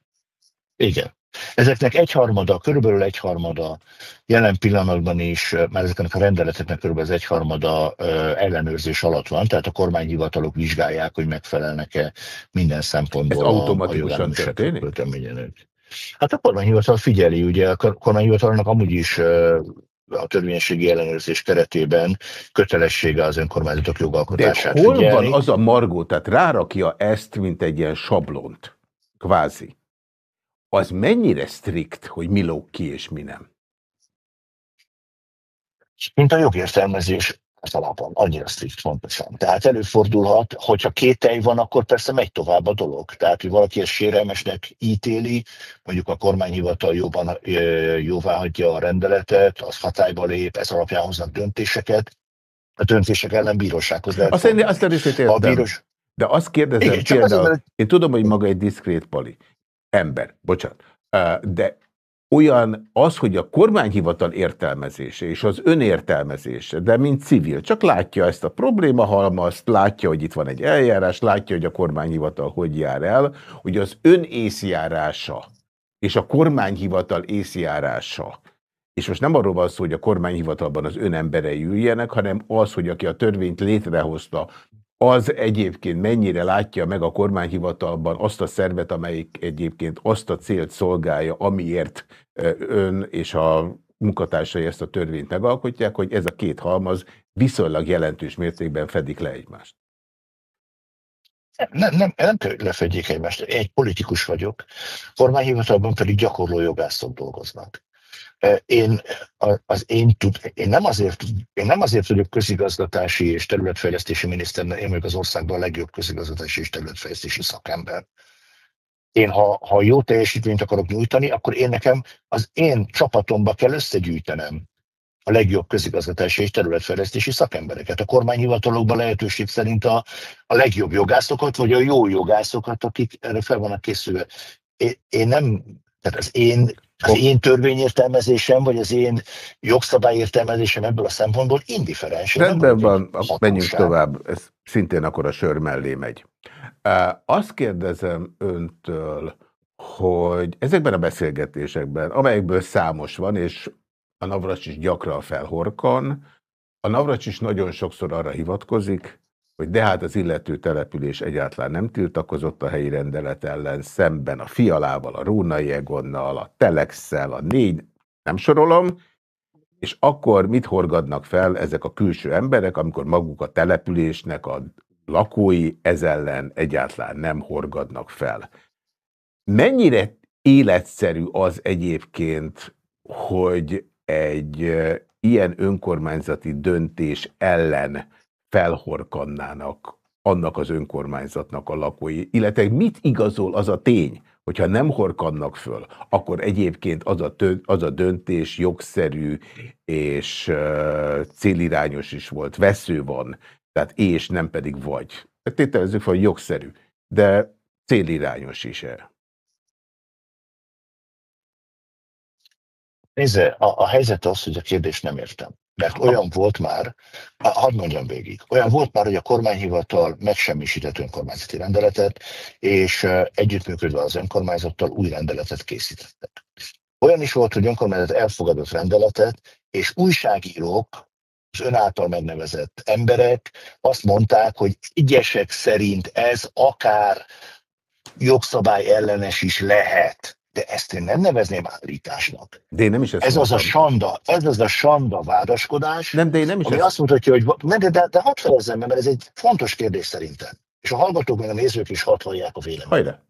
Igen. Ezeknek egyharmada, körülbelül egyharmada jelen pillanatban is, már ezeknek a rendeleteknek körülbelül az egyharmada ellenőrzés alatt van, tehát a kormányhivatalok vizsgálják, hogy megfelelnek-e minden szempontból. Ez automatikusan történik? Hát a kormányhivatal figyeli, ugye a kormányhivatalnak amúgy is a törvényességi ellenőrzés keretében kötelessége az önkormányzatok jogalkotását De hol figyelni. van az a margó, tehát rárakja ezt, mint egy ilyen sablont, kvázi. Az mennyire strikt, hogy mi lóg ki és mi nem? Mint a jogértelmezés általában annyira strikt pontosan. Tehát előfordulhat, hogyha kételj van, akkor persze megy tovább a dolog. Tehát, hogy valaki ezt sérelmesnek ítéli, mondjuk a kormányhivatal jóban, jóvá hagyja a rendeletet, az hatályba lép, ez alapján hoznak döntéseket, a döntések ellen bírósághoz lehet. Azt, én, azt a részét értem. A bíros... De azt kérdezem Igen, például, azért, én tudom, hogy maga egy diszkrét pali, ember, bocsánat, de olyan az, hogy a kormányhivatal értelmezése és az önértelmezése, de mint civil, csak látja ezt a problémahalmazt, látja, hogy itt van egy eljárás, látja, hogy a kormányhivatal hogy jár el, hogy az ön észjárása és a kormányhivatal észjárása, és most nem arról van szó, hogy a kormányhivatalban az ön emberei üljenek, hanem az, hogy aki a törvényt létrehozta, az egyébként mennyire látja meg a kormányhivatalban azt a szervet, amelyik egyébként azt a célt szolgálja, amiért ön és a munkatársai ezt a törvényt megalkotják, hogy ez a két halmaz viszonylag jelentős mértékben fedik le egymást. Nem, nem, nem kell lefedjék egymást. Egy politikus vagyok, kormányhivatalban pedig gyakorló jogászok dolgoznak. Én, az én, tud, én, nem azért, én nem azért vagyok közigazgatási és területfejlesztési miniszter, én vagyok az országban a legjobb közigazgatási és területfejlesztési szakember. Én, ha, ha jó teljesítményt akarok nyújtani, akkor én nekem az én csapatomba kell összegyűjtenem a legjobb közigazgatási és területfejlesztési szakembereket. A kormányhivatalokban lehetőség szerint a, a legjobb jogászokat, vagy a jó jogászokat, akik erre fel vannak készülve. Én, én nem, tehát az én az én törvényértelmezésem, vagy az én jogszabályértelmezésem ebből a szempontból indiferens. Rendben van, menjünk tovább, ez szintén akkor a sör mellé megy. Azt kérdezem öntől, hogy ezekben a beszélgetésekben, amelyekből számos van, és a Navracs is gyakran felhorkan, a Navracs is nagyon sokszor arra hivatkozik, hogy de hát az illető település egyáltalán nem tiltakozott a helyi rendelet ellen, szemben a Fialával, a Rónai Egonnal, a Telexsel, a négy, nem sorolom, és akkor mit horgadnak fel ezek a külső emberek, amikor maguk a településnek a lakói ez ellen egyáltalán nem horgadnak fel. Mennyire életszerű az egyébként, hogy egy ilyen önkormányzati döntés ellen felhorkannának annak az önkormányzatnak a lakói, illetve mit igazol az a tény, hogyha nem horkannak föl, akkor egyébként az a, tő, az a döntés jogszerű és uh, célirányos is volt, vesző van, tehát és nem pedig vagy. Tételezzük fel, hogy jogszerű, de célirányos is-e? Nézze, a, a helyzet az, hogy a kérdést nem értem. Mert olyan volt már, hadd mondjam végig, olyan volt már, hogy a kormányhivatal megsemmisített önkormányzati rendeletet, és együttműködve az önkormányzattal új rendeletet készítettek. Olyan is volt, hogy önkormányzat elfogadott rendeletet, és újságírók, az ön által megnevezett emberek azt mondták, hogy egyesek szerint ez akár jogszabály ellenes is lehet de ezt én nem nevezném állításnak. De én nem is ez az a sanda, ez az a sanda vádaskodás, nem, de én nem is ami ezt... azt mutatja, hogy ne, de, de, de hadd felezzem mert ez egy fontos kérdés szerintem. És a hallgatók, meg a nézők is hadd hallják a véleményt. Hajrá.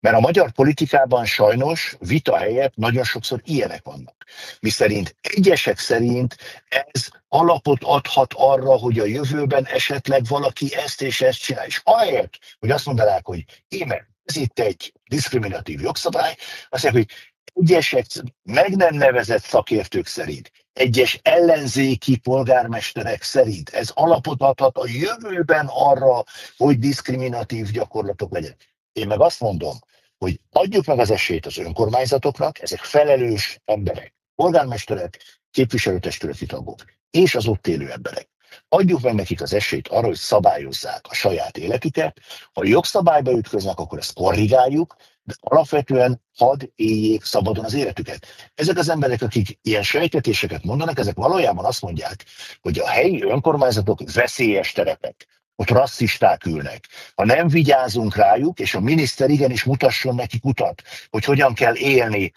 Mert a magyar politikában sajnos vita helyett nagyon sokszor ilyenek vannak. Miszerint egyesek szerint ez alapot adhat arra, hogy a jövőben esetleg valaki ezt és ezt csinál. És ahelyett, hogy azt mondanák, hogy én ez itt egy diszkriminatív jogszabály, azt mondják, hogy egyesek meg nem nevezett szakértők szerint, egyes ellenzéki polgármesterek szerint ez alapot adhat a jövőben arra, hogy diszkriminatív gyakorlatok legyenek. Én meg azt mondom, hogy adjuk meg az esélyt az önkormányzatoknak, ezek felelős emberek, polgármesterek, képviselőtestületi tagok, és az ott élő emberek. Adjuk meg nekik az esélyt arra, hogy szabályozzák a saját életüket. Ha jogszabályba ütköznek, akkor ezt korrigáljuk, de alapvetően hadd éljék szabadon az életüket. Ezek az emberek, akik ilyen sejtetéseket mondanak, ezek valójában azt mondják, hogy a helyi önkormányzatok veszélyes terepek, ott rasszisták ülnek. Ha nem vigyázunk rájuk, és a miniszter igenis mutasson nekik utat, hogy hogyan kell élni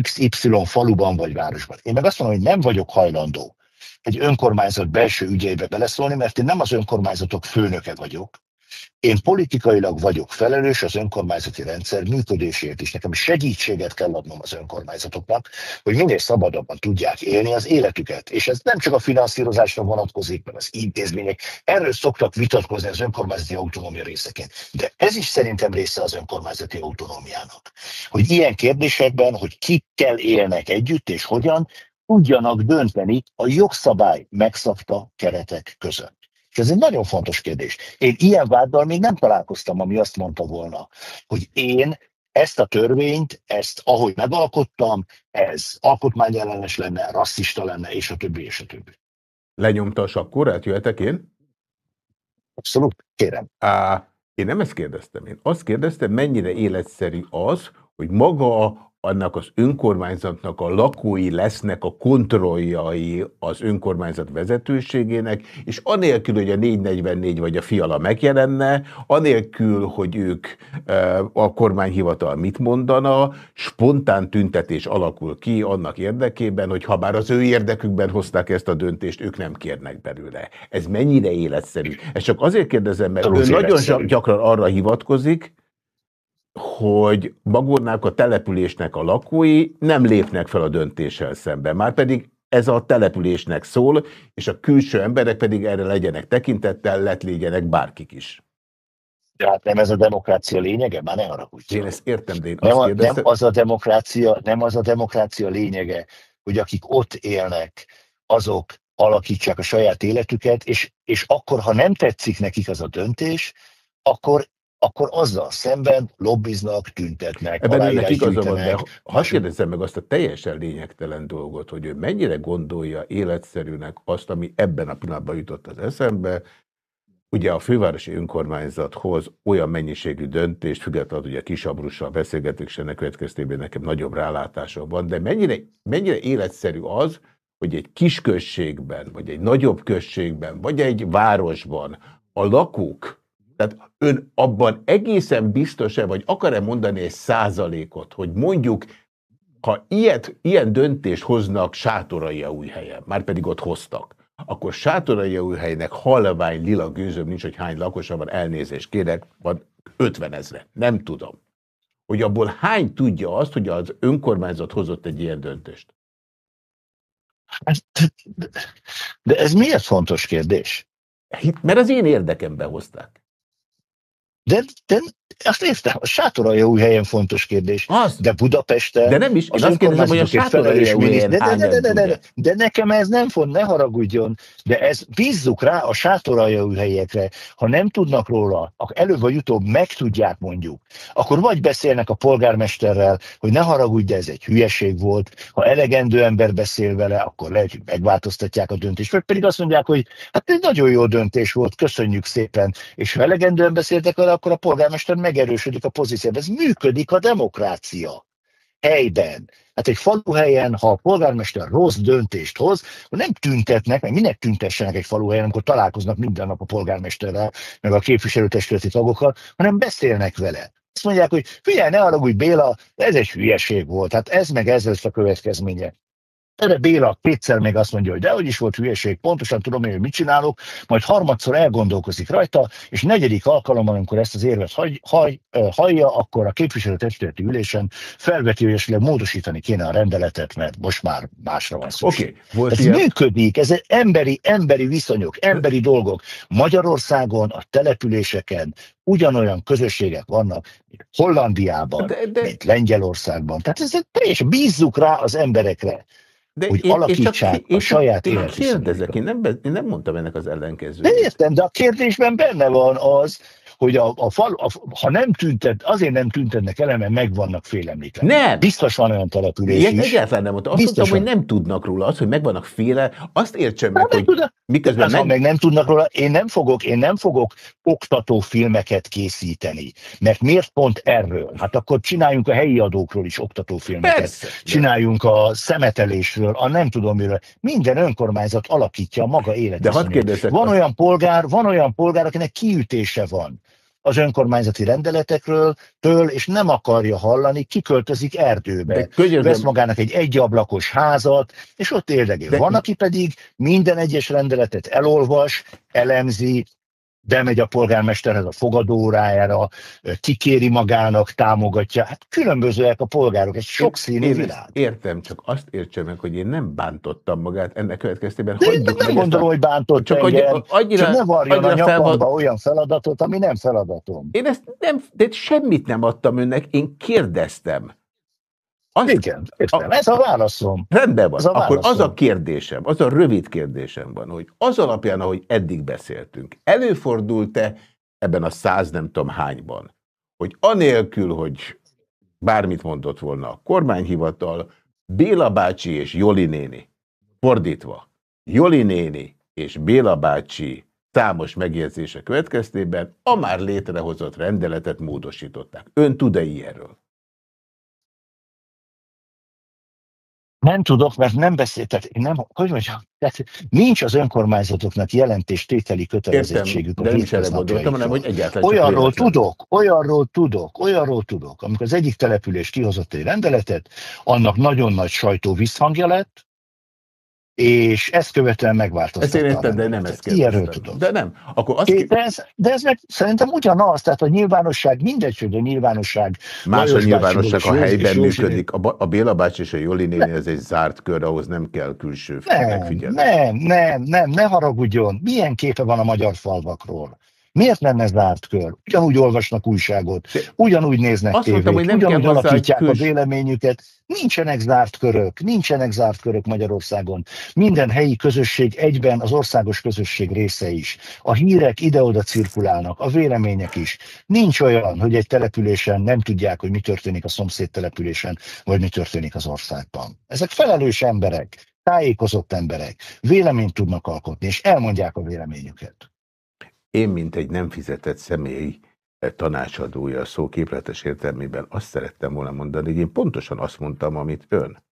XY faluban vagy városban. Én meg azt mondom, hogy nem vagyok hajlandó egy önkormányzat belső ügyeibe beleszólni, mert én nem az önkormányzatok főnöke vagyok. Én politikailag vagyok felelős az önkormányzati rendszer működésért is. Nekem segítséget kell adnom az önkormányzatoknak, hogy minél szabadabban tudják élni az életüket. És ez nem csak a finanszírozásra vonatkozik, mert az intézmények. Erről szoktak vitatkozni az önkormányzati autonómia részeként. De ez is szerintem része az önkormányzati autonómiának. Hogy ilyen kérdésekben, hogy kikkel élnek együtt és hogyan, tudjanak dönteni a jogszabály megszabta keretek között. És ez egy nagyon fontos kérdés. Én ilyen váddal még nem találkoztam, ami azt mondta volna, hogy én ezt a törvényt, ezt ahogy megalkottam, ez alkotmányellenes lenne, rasszista lenne, és a többi, és a többi. Lenyomta a sakkorát, jöhetek én? Abszolút, kérem. Á, én nem ezt kérdeztem. Én azt kérdeztem, mennyire életszerű az, hogy maga annak az önkormányzatnak a lakói lesznek a kontrolljai az önkormányzat vezetőségének, és anélkül, hogy a 444 vagy a fiala megjelenne, anélkül, hogy ők e, a kormányhivatal mit mondana, spontán tüntetés alakul ki annak érdekében, hogy ha bár az ő érdekükben hozták ezt a döntést, ők nem kérnek belőle. Ez mennyire életszerű? Ezt csak azért kérdezem, mert ő nagyon gyakran arra hivatkozik, hogy Bagornák a településnek a lakói nem lépnek fel a döntéssel szemben. Márpedig ez a településnek szól, és a külső emberek pedig erre legyenek tekintettel, lett légyenek bárkik is. De hát nem ez a demokrácia lényege? Már ne haragudj. Én ezt értem, de én nem, azt nem, az a demokrácia, nem az a demokrácia lényege, hogy akik ott élnek, azok alakítsák a saját életüket, és, és akkor, ha nem tetszik nekik az a döntés, akkor akkor azzal szemben lobbiznak, tüntetnek, Ebben önnek igaza van, de ha kérdezzem meg azt a teljesen lényegtelen dolgot, hogy ő mennyire gondolja életszerűnek azt, ami ebben a pillanatban jutott az eszembe, Ugye a fővárosi önkormányzathoz olyan mennyiségű döntést, függetlenül, hogy a kisabrussal beszélgetünk, és ennek következtében nekem nagyobb rálátásom van, de mennyire, mennyire életszerű az, hogy egy kisközségben, vagy egy nagyobb községben, vagy egy városban a lakók tehát ön abban egészen biztos-e, vagy akar-e mondani egy százalékot, hogy mondjuk, ha ilyet, ilyen döntést hoznak sátorai új helyen, már pedig ott hoztak, akkor sátorai új helynek halvány lila gőzöm nincs, hogy hány lakosa van, elnézést kérek, van 50 ezre, nem tudom. Hogy abból hány tudja azt, hogy az önkormányzat hozott egy ilyen döntést? Hát, de ez miért fontos kérdés? Mert az én érdekembe hozták. De, de azt értem, a sátoralja új helyen fontos kérdés. Az. De Budapesten... De nem is, én azt kérdezem, hogy a sátoralja új helyen de, de, de, de, de, de, de, nekem ez nem font, ne haragudjon, de ez bízzuk rá a sátoralja új helyekre. Ha nem tudnak róla, előbb vagy utóbb megtudják mondjuk, akkor vagy beszélnek a polgármesterrel, hogy ne haragudj, de ez egy hülyeség volt. Ha elegendő ember beszél vele, akkor lehet, hogy megváltoztatják a döntést. Vagy pedig azt mondják, hogy hát ez nagyon jó döntés volt, köszönjük szépen. És ha elegendően beszéltek vele, akkor a polgármester megerősödik a pozícióban. Ez működik a demokrácia helyben. Hát egy faluhelyen, ha a polgármester rossz döntést hoz, akkor nem tüntetnek, meg minek tüntessenek egy faluhelyen, amikor találkoznak minden nap a polgármesterrel, meg a képviselőtestületi tagokkal, hanem beszélnek vele. Azt mondják, hogy figyelj, ne arra, hogy Béla, ez egy hülyeség volt, hát ez meg ez lesz a következménye. Erre Béla kétszer még azt mondja, hogy dehogy is volt hülyeség, pontosan tudom én, hogy mit csinálok, majd harmadszor elgondolkozik rajta, és negyedik alkalommal, amikor ezt az érvet haj, haj, hallja, akkor a képviselőtestületi ülésen felveti, hogy esetleg módosítani kéne a rendeletet, mert most már másra van szükség. Okay. ez ilyen... működik, ez emberi, emberi viszonyok, emberi dolgok. Magyarországon, a településeken ugyanolyan közösségek vannak, mint Hollandiában, de, de... mint Lengyelországban. Tehát ez teljesen bízzuk rá az emberekre. De hogy én, alakítsák én csak, én a saját én kérdezek, én nem, én nem mondtam ennek az ellenkezőt. De értem, de a kérdésben benne van az, hogy a, a fal, a, ha nem tüntet, azért nem tüntetnek el, mert megvannak félemlítve. Nem. Biztos van olyan település Ilyen is. Egyáltalán nem mondta. Azt Biztos mondtam, hogy nem tudnak róla. Az, hogy megvannak féle, azt értsem meg, hogy miközben meg... meg... nem tudnak róla, én nem fogok, én nem fogok oktató filmeket készíteni. Mert miért pont erről? Hát akkor csináljunk a helyi adókról is oktató filmeket. Persze. Csináljunk a szemetelésről, a nem tudom miről. Minden önkormányzat alakítja a maga életet. De hadd kérdezzek. Van olyan polgár, van olyan polgár, akinek kiütése van az önkormányzati rendeletekről, től, és nem akarja hallani, kiköltözik erdőbe. De Vesz magának egy egyablakos házat, és ott érdegél. De... Van, aki pedig minden egyes rendeletet elolvas, elemzi, bemegy a polgármesterhez a fogadórájára, kikéri magának, támogatja. Hát különbözőek a polgárok, egy sokszínű világ. Értem, csak azt értsem meg, hogy én nem bántottam magát ennek következtében. De én nem gondolom, a... hogy bántott csak, engem, hogy annyira, csak ne varjon a nyakamba felvad... olyan feladatot, ami nem feladatom. Én ezt nem, de semmit nem adtam önnek, én kérdeztem. Azt, Igen, értem. A, ez a válaszom. Rendben van. a Akkor az a kérdésem, az a rövid kérdésem van, hogy az alapján, ahogy eddig beszéltünk, előfordult-e ebben a száz nem tudom hányban, hogy anélkül, hogy bármit mondott volna a kormányhivatal, Béla bácsi és Joli néni, fordítva, Joli néni és Béla bácsi számos megjegyzése következtében a már létrehozott rendeletet módosították. Ön tud-e ilyenről? Nem tudok, mert nem beszéltek, nem, hogy mondjam, tehát nincs az önkormányzatoknak jelentéstételi kötelezettségük. Értem, de is erre gondoltam, hanem hogy egyáltalán Olyanról tudok, olyanról tudok, olyanról tudok. Amikor az egyik település kihozott egy rendeletet, annak nagyon nagy sajtó visszhangja lett, és ezt követően megváltoztatta. Ezt én értem, de nem ezt kérdeztem. tudom. De nem. Akkor azt de, ez, de ez meg szerintem ugyanaz, tehát a nyilvánosság, mindegy, hogy a nyilvánosság... Más a nyilvánosság, ha helyben működik. A, a Béla bácsi és a Joli néni, ez egy zárt kör, ahhoz nem kell külső nem, megfigyelni. Nem, nem, nem, ne haragudjon. Milyen képe van a magyar falvakról? Miért lenne zárt kör? Ugyanúgy olvasnak újságot, ugyanúgy néznek Azt tévét, mondtam, hogy nem ugyanúgy alakítják a véleményüket. Nincsenek zárt körök, nincsenek zárt körök Magyarországon. Minden helyi közösség egyben az országos közösség része is. A hírek ide-oda cirkulálnak, a vélemények is. Nincs olyan, hogy egy településen nem tudják, hogy mi történik a szomszéd településen, vagy mi történik az országban. Ezek felelős emberek, tájékozott emberek, véleményt tudnak alkotni, és elmondják a véleményüket. Én, mint egy nem fizetett személy eh, tanácsadója a szó képletes értelmében azt szerettem volna mondani, hogy én pontosan azt mondtam, amit ön.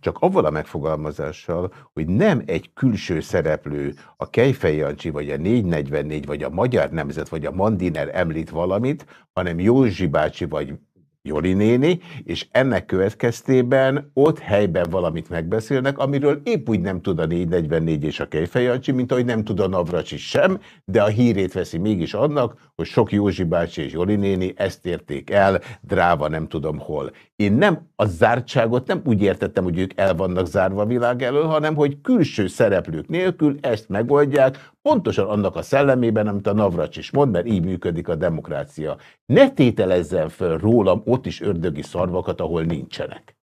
Csak avval a megfogalmazással, hogy nem egy külső szereplő, a Kejfej Jancsi, vagy a 444, vagy a Magyar Nemzet, vagy a Mandiner említ valamit, hanem Józsi bácsi, vagy Joli néni, és ennek következtében ott helyben valamit megbeszélnek, amiről épp úgy nem tud a 444 és a Kejfejancsi, mint ahogy nem tud a Navracsi sem, de a hírét veszi mégis annak, hogy sok Józsi bácsi és Joli néni ezt érték el, dráva nem tudom hol. Én nem a zártságot nem úgy értettem, hogy ők el vannak zárva a világ elől, hanem hogy külső szereplők nélkül ezt megoldják, pontosan annak a szellemében, amit a Navracs is mond, mert így működik a demokrácia. Ne tételezzen föl rólam ott is ördögi szarvakat, ahol nincsenek.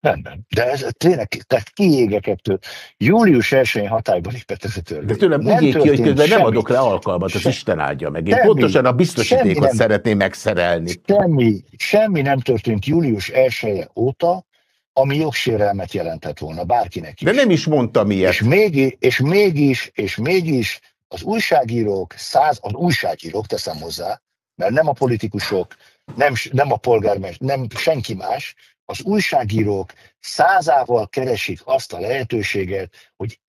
Rendben. De ez tényleg, tehát kiégek ettől. Július 1-én hatályba lépett ez a törvény. De tőlem úgy ki, hogy közben nem adok rá alkalmat, az Se, Isten áldja meg. Én semmi, pontosan a biztosítékot nem, szeretném megszerelni. Semmi, semmi nem történt július 1 -e óta, ami jogsérelmet jelentett volna bárkinek is. De nem is mondtam ilyet. És, még, és mégis, és mégis az újságírók, száz, az újságírók teszem hozzá, mert nem a politikusok, nem, nem a polgármester, nem senki más, az újságírók százával keresik azt a lehetőséget, hogy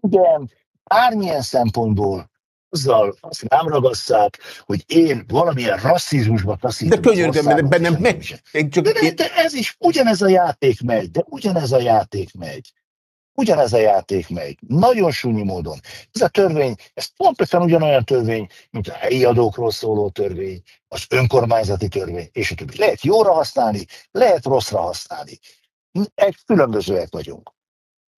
igen, bármilyen szempontból azzal azt nem ragasszák, hogy én valamilyen rasszizmusba taszítom. De könyörgöm, bennem meg... Csak de, de, de ez is, ugyanez a játék megy, de ugyanez a játék megy. Ugyanez a játék megy. Nagyon súnyi módon. Ez a törvény, ez pontosan ugyanolyan törvény, mint a helyi adókról szóló törvény, az önkormányzati törvény, és a többi. Lehet jóra használni, lehet rosszra használni. Egy különbözőek vagyunk.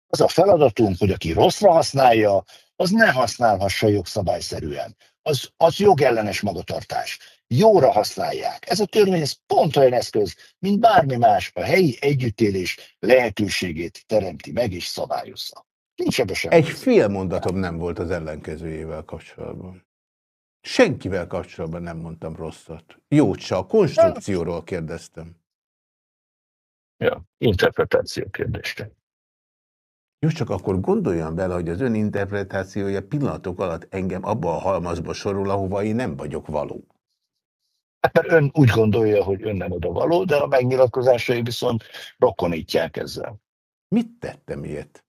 Az a feladatunk, hogy aki rosszra használja, az ne használhassa jogszabályszerűen. Az, az jogellenes magatartás. Jóra használják. Ez a törvény ez pont olyan eszköz, mint bármi más a helyi együttélés lehetőségét teremti meg és szabályozza. Nincs ebbe sem. Egy fél mondatom nem volt az ellenkezőjével kapcsolatban. Senkivel kapcsolatban nem mondtam rosszat. Jót se, a konstrukcióról kérdeztem. Ja, interpretáció kérdéste. Jó, csak akkor gondoljam bele, hogy az ön interpretációja pillanatok alatt engem abba a halmazba sorol, ahova én nem vagyok való. Hát mert ön úgy gondolja, hogy ön nem oda való, de a megnyilatkozásai viszont rokonítják ezzel. Mit tettem ilyet?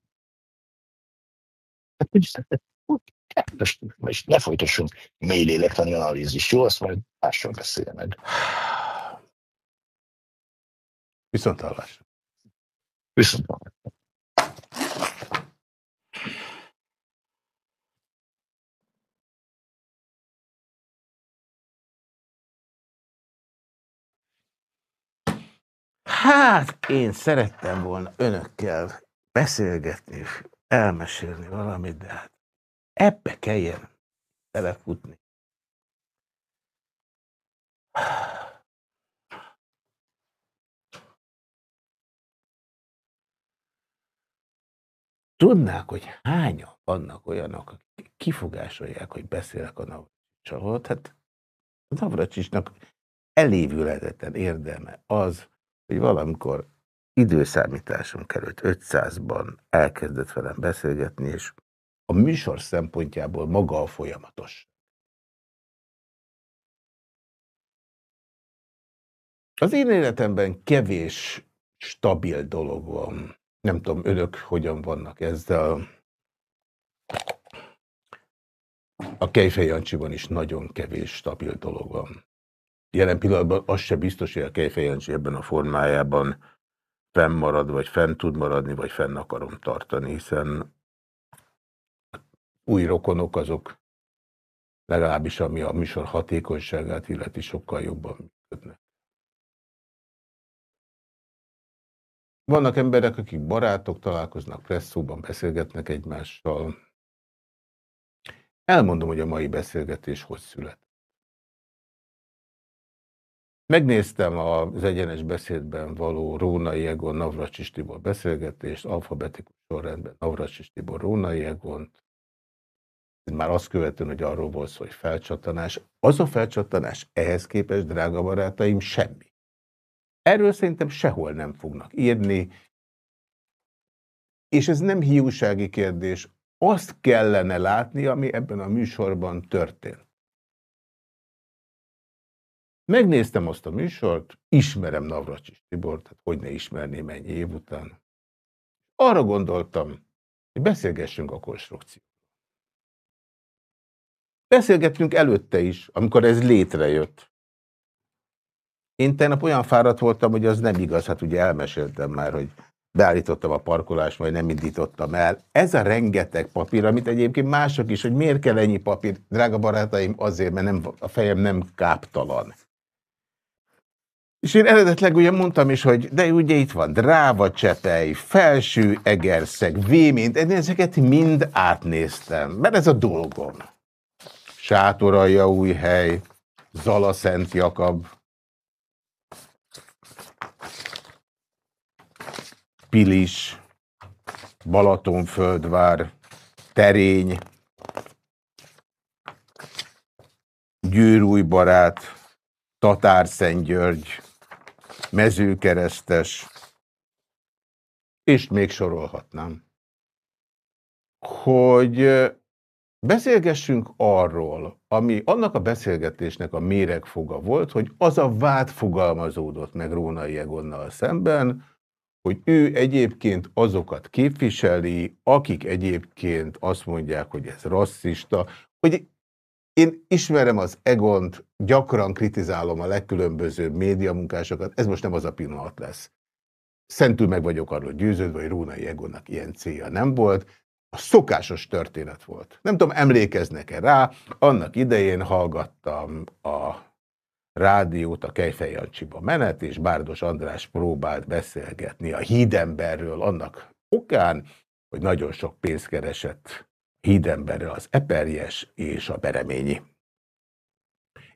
Hát, most, most ne folytassunk mély lélektani analízis, jó? Azt majd mással beszélje meg. Viszont hallás. Viszont hallás. Hát én szerettem volna önökkel beszélgetni, és elmesélni valamit, de hát ebbe kelljen belefutni. Tudnák, hogy hányan vannak olyanok, akik kifogásolják, hogy beszélek a Navracsicsal, hát Navracsisnak elévülhetetlen érdeme az, hogy valamikor időszámításom került 500-ban elkezdett velem beszélgetni, és a műsor szempontjából maga a folyamatos. Az én életemben kevés stabil dolog van. Nem tudom, önök hogyan vannak ezzel. A Kejfej Jancsiban is nagyon kevés stabil dolog van. Jelen pillanatban az se biztos, hogy a Kejfej Jancsi ebben a formájában fennmarad, vagy fenn tud maradni, vagy fenn akarom tartani, hiszen új rokonok azok legalábbis ami a műsor hatékonyságát illeti sokkal jobban működnek. Vannak emberek, akik barátok, találkoznak presszóban, beszélgetnek egymással. Elmondom, hogy a mai beszélgetés hogy szület. Megnéztem az egyenes beszédben való Rónai Egon Navracsis Tibor beszélgetést, alfabetikus sorrendben Navracsis Tibor Rónai Egont. Már azt követően, hogy arról volt szó, hogy felcsattanás. Az a felcsattanás ehhez képest, drága barátaim, semmi. Erről szerintem sehol nem fognak írni, és ez nem hiúsági kérdés. Azt kellene látni, ami ebben a műsorban történt. Megnéztem azt a műsort, ismerem Navracsis Tibor, tehát hogy ne ismerném ennyi év után. Arra gondoltam, hogy beszélgessünk a konstrukció. Beszélgettünk előtte is, amikor ez létrejött. Én tegnap olyan fáradt voltam, hogy az nem igaz, hát ugye elmeséltem már, hogy beállítottam a parkolást, majd nem indítottam el. Ez a rengeteg papír, amit egyébként mások is, hogy miért kell ennyi papír, drága barátaim, azért, mert nem, a fejem nem káptalan. És én eredetleg ugye mondtam is, hogy de ugye itt van Dráva Csepej, Felső Egerszeg, Vémént, én ezeket mind átnéztem, mert ez a dolgom. Sátoralja új hely, Zala Szent Jakab, Pilis, Balatonföldvár, Terény, Győrújbarát, Tatárszentgyörgy, mezőkeresztes, és még sorolhatnám, hogy beszélgessünk arról, ami annak a beszélgetésnek a méregfoga volt, hogy az a vád fogalmazódott meg Rónai Egonnal szemben, hogy ő egyébként azokat képviseli, akik egyébként azt mondják, hogy ez rasszista, hogy én ismerem az Egont, gyakran kritizálom a legkülönbözőbb médiamunkásokat, ez most nem az a pillanat lesz. Szentül meg vagyok arról győződve, hogy Rónai Egonnak ilyen célja nem volt, a szokásos történet volt. Nem tudom, emlékeznek-e rá, annak idején hallgattam a rádiót a Kejfej Jancsiba menet, és Bárdos András próbált beszélgetni a hídemberről annak okán, hogy nagyon sok pénzt keresett hídemberre az Eperjes és a Bereményi.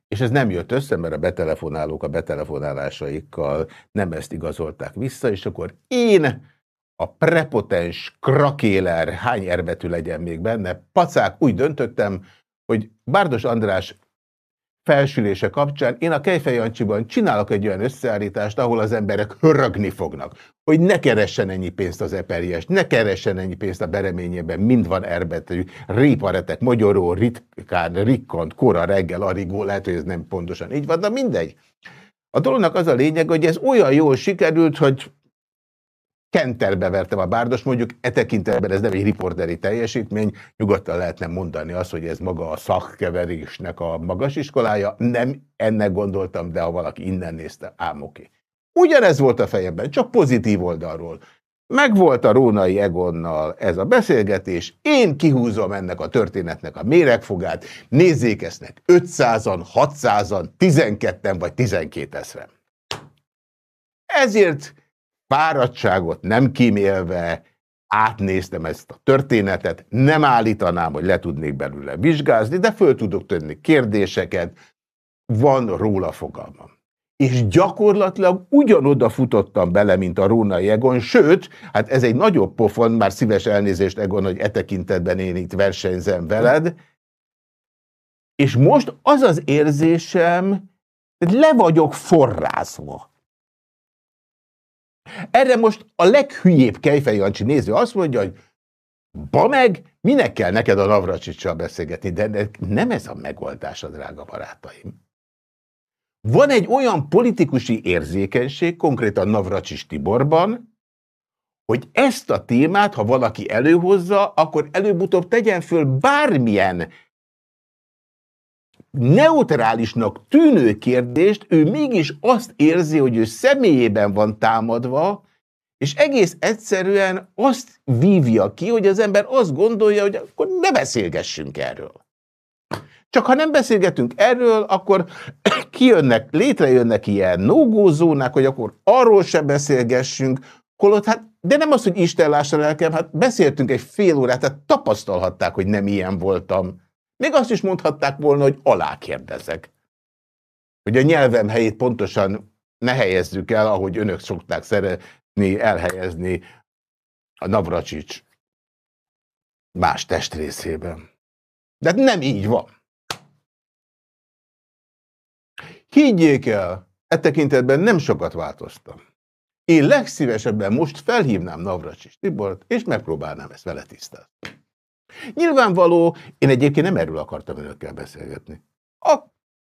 És ez nem jött össze, mert a betelefonálók a betelefonálásaikkal nem ezt igazolták vissza, és akkor én, a prepotens krakéler, hány erbetű legyen még benne, pacák, úgy döntöttem, hogy Bárdos András felsülése kapcsán én a Kejfejancsiban csinálok egy olyan összeállítást, ahol az emberek hörögni fognak, hogy ne keressen ennyi pénzt az eperjes, ne keressen ennyi pénzt a bereményében, mind van erbetű, réparetek, magyaró, ritkán, rikkant, kora, reggel, arigó, lehet, hogy ez nem pontosan így van, de mindegy. A dolognak az a lényeg, hogy ez olyan jól sikerült, hogy kenterbe vertem a bárdos, mondjuk e tekintetben ez nem egy riporteri teljesítmény, nyugodtan lehetne mondani azt, hogy ez maga a szakkeverésnek a magas iskolája, nem ennek gondoltam, de ha valaki innen nézte, ám oké. Ugyanez volt a fejemben, csak pozitív oldalról. Megvolt a Rónai Egonnal ez a beszélgetés, én kihúzom ennek a történetnek a méregfogát, nézzék esznek 500-an, 600-an, 12-en vagy 12 ezeren. Ezért fáradtságot nem kímélve átnéztem ezt a történetet, nem állítanám, hogy le tudnék belőle vizsgázni, de föl tudok tenni kérdéseket, van róla fogalmam. És gyakorlatilag ugyanoda futottam bele, mint a Rónai Egon, sőt, hát ez egy nagyobb pofon, már szíves elnézést Egon, hogy e tekintetben én itt versenyzem veled, És most az az érzésem, hogy le vagyok forrázva. Erre most a leghülyébb Kejfej Jancsi néző azt mondja, hogy ba meg, minek kell neked a Navracsicsal beszélgetni, de, nem ez a megoldás, a drága barátaim. Van egy olyan politikusi érzékenység, konkrétan Navracsis Tiborban, hogy ezt a témát, ha valaki előhozza, akkor előbb-utóbb tegyen föl bármilyen neutrálisnak tűnő kérdést, ő mégis azt érzi, hogy ő személyében van támadva, és egész egyszerűen azt vívja ki, hogy az ember azt gondolja, hogy akkor ne beszélgessünk erről. Csak ha nem beszélgetünk erről, akkor kijönnek, létrejönnek ilyen nógózónák, hogy akkor arról se beszélgessünk, holott hát, de nem az, hogy Isten lássa lelkem, hát beszéltünk egy fél órát, tehát tapasztalhatták, hogy nem ilyen voltam. Még azt is mondhatták volna, hogy alákérdezek. Hogy a nyelvem helyét pontosan ne helyezzük el, ahogy önök szokták szeretni elhelyezni a Navracsics más testrészében. De nem így van. Higgyék el, e tekintetben nem sokat változtam. Én legszívesebben most felhívnám Navracsis Tibort, és megpróbálnám ezt vele tisztázni. Nyilvánvaló, én egyébként nem erről akartam önökkel beszélgetni. A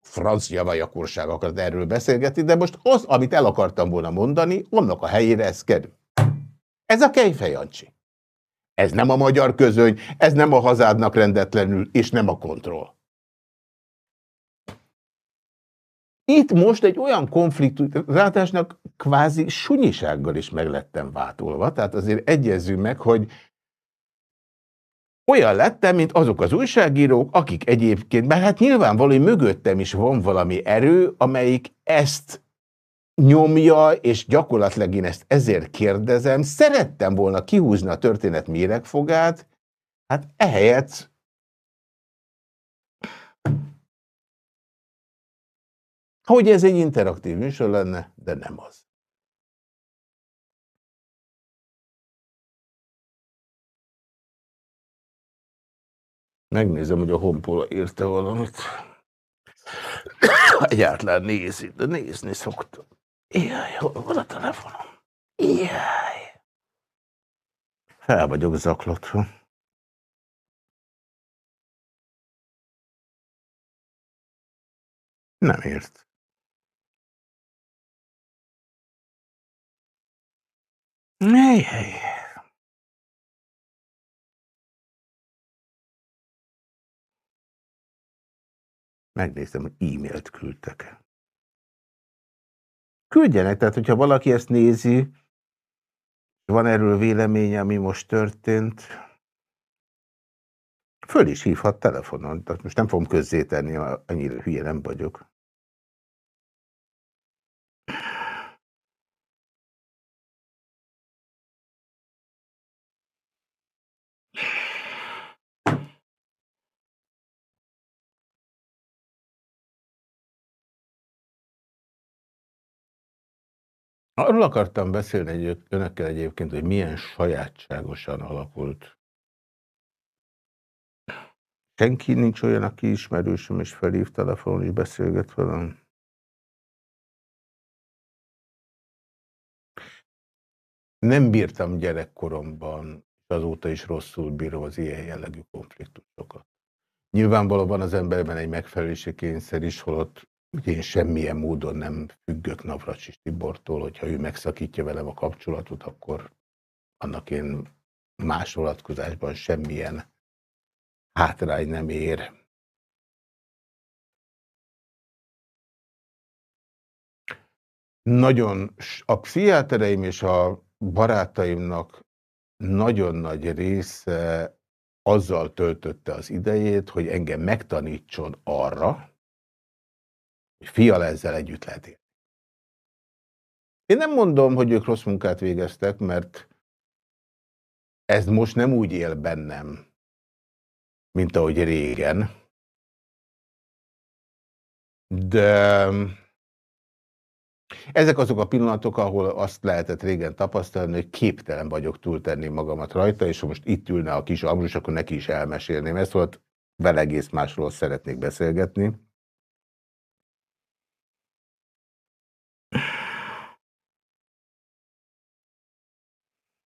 francia vajakorság akart erről beszélgetni, de most az, amit el akartam volna mondani, annak a helyére ez kerül. Ez a Kejfejancsi. Ez nem a magyar közöny, ez nem a hazádnak rendetlenül, és nem a kontroll. Itt most egy olyan konfliktus, rátásnak kvázi sunyisággal is meglettem vátolva, tehát azért egyezzünk meg, hogy olyan lettem, mint azok az újságírók, akik egyébként, mert hát nyilvánvaló, hogy mögöttem is van valami erő, amelyik ezt nyomja, és gyakorlatilag én ezt ezért kérdezem, szerettem volna kihúzni a történet méregfogát, hát ehelyett hogy ez egy interaktív műsor lenne, de nem az. Megnézem, hogy a honpola érte valamit. Egyáltalán nézi, de nézni szoktam. Jaj, hol van a telefonom? Jaj. Fel vagyok zaklatva. Nem ért. Hely, hely. Megnéztem, hogy e-mailt küldtek. Küldjenek, tehát hogyha valaki ezt nézi, van erről véleménye, ami most történt, föl is hívhat telefonon. Tehát most nem fogom közzétenni, annyira hülye nem vagyok. Arról akartam beszélni egy, önökkel egyébként, hogy milyen sajátságosan alakult. Senki nincs olyan, aki ismerősöm, és felhív telefonon, és beszélget velem. Nem bírtam gyerekkoromban, és azóta is rosszul bírom az ilyen jellegű konfliktusokat. Nyilvánvalóan az emberben egy megfelelési kényszer is, holott hogy én semmilyen módon nem függök Navracsis Tibortól, hogyha ő megszakítja velem a kapcsolatot, akkor annak én másolatkozásban semmilyen hátrány nem ér. Nagyon a pszichiátereim és a barátaimnak nagyon nagy része azzal töltötte az idejét, hogy engem megtanítson arra, hogy fiala ezzel együtt lehet élni. Én nem mondom, hogy ők rossz munkát végeztek, mert ez most nem úgy él bennem, mint ahogy régen. De ezek azok a pillanatok, ahol azt lehetett régen tapasztalni, hogy képtelen vagyok túltenni magamat rajta, és ha most itt ülne a kis Ambrus, akkor neki is elmesélném. Ez volt vele egész másról szeretnék beszélgetni.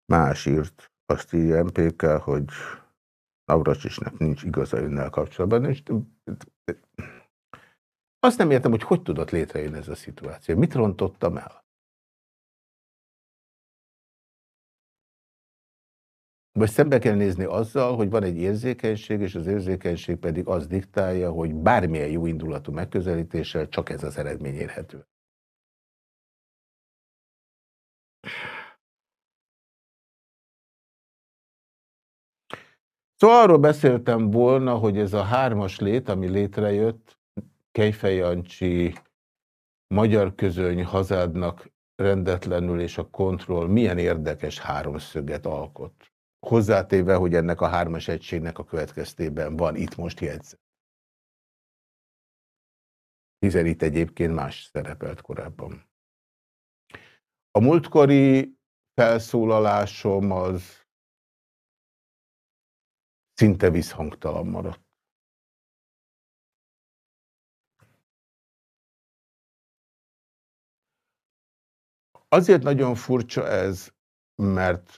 Más írt, azt írja MPK, hogy Navracsisnek nincs igaza önnel kapcsolatban, és azt nem értem, hogy hogy tudott létrejönni ez a szituáció. Mit rontottam el? Vagy szembe kell nézni azzal, hogy van egy érzékenység, és az érzékenység pedig az diktálja, hogy bármilyen jó indulatú megközelítéssel csak ez az eredmény érhető. Szóval arról beszéltem volna, hogy ez a hármas lét, ami létrejött, Kejfej magyar közöny hazádnak rendetlenül és a kontroll milyen érdekes háromszöget alkot. Hozzátéve, hogy ennek a hármas egységnek a következtében van itt most jegyzet. Hiszen itt egyébként más szerepelt korábban. A múltkori felszólalásom az szinte visszhangtalan maradt. Azért nagyon furcsa ez, mert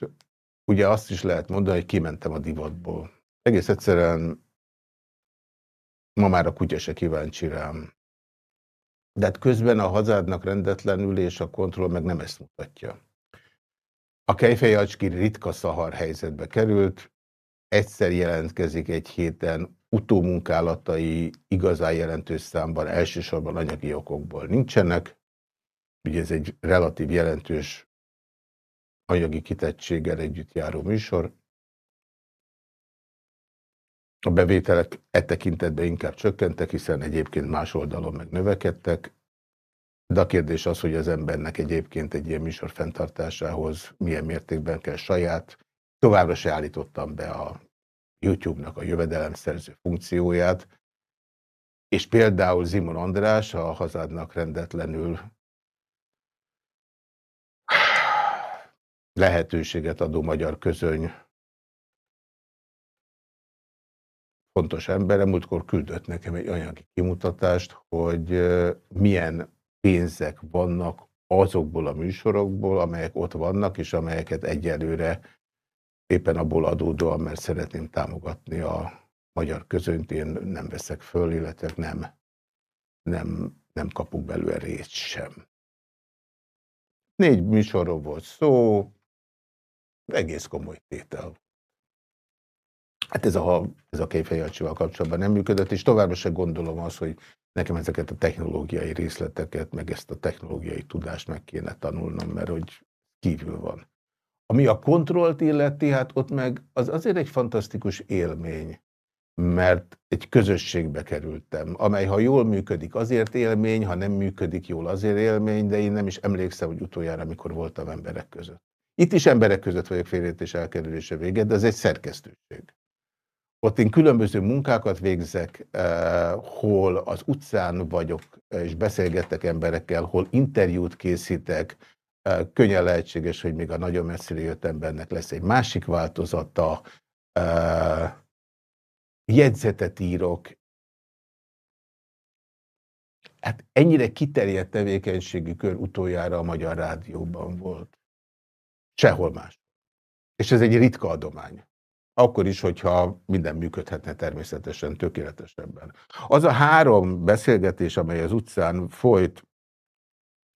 ugye azt is lehet mondani, hogy kimentem a divatból. Egész egyszerűen ma már a kutya se kíváncsi rám. De hát közben a hazádnak rendetlenül és a kontroll meg nem ezt mutatja. A Kejfejacski ritka szahar helyzetbe került, egyszer jelentkezik egy héten, utómunkálatai igazán jelentős számban, elsősorban anyagi okokból nincsenek. Ugye ez egy relatív jelentős anyagi kitettséggel együtt járó műsor. A bevételek e tekintetben inkább csökkentek, hiszen egyébként más oldalon meg növekedtek. De a kérdés az, hogy az embernek egyébként egy ilyen műsor fenntartásához milyen mértékben kell saját Továbbra se állítottam be a YouTube-nak a jövedelemszerző funkcióját, és például Zimon András, a hazádnak rendetlenül lehetőséget adó magyar közöny fontos embere, múltkor küldött nekem egy anyagi kimutatást, hogy milyen pénzek vannak azokból a műsorokból, amelyek ott vannak, és amelyeket egyelőre éppen abból adódóan, mert szeretném támogatni a magyar közönt, én nem veszek föl, illetve nem, nem, nem kapunk belőle részt sem. Négy műsorról volt szó, egész komoly tétel. Hát ez a, ez a képfejjelcsival kapcsolatban nem működött, és továbbra se gondolom azt, hogy nekem ezeket a technológiai részleteket, meg ezt a technológiai tudást meg kéne tanulnom, mert hogy kívül van. Ami a kontrollt illeti, hát ott meg az azért egy fantasztikus élmény, mert egy közösségbe kerültem, amely ha jól működik azért élmény, ha nem működik jól azért élmény, de én nem is emlékszem, hogy utoljára, amikor voltam emberek között. Itt is emberek között vagyok félreértés elkerülése véget, de ez egy szerkesztőség. Ott én különböző munkákat végzek, eh, hol az utcán vagyok, és beszélgetek emberekkel, hol interjút készítek, könnyen lehetséges, hogy még a nagyon messzire jött embernek lesz egy másik változata, jegyzetet írok. Hát ennyire kiterjedt tevékenységi kör utoljára a Magyar Rádióban volt. Sehol más. És ez egy ritka adomány. Akkor is, hogyha minden működhetne természetesen tökéletesebben. Az a három beszélgetés, amely az utcán folyt,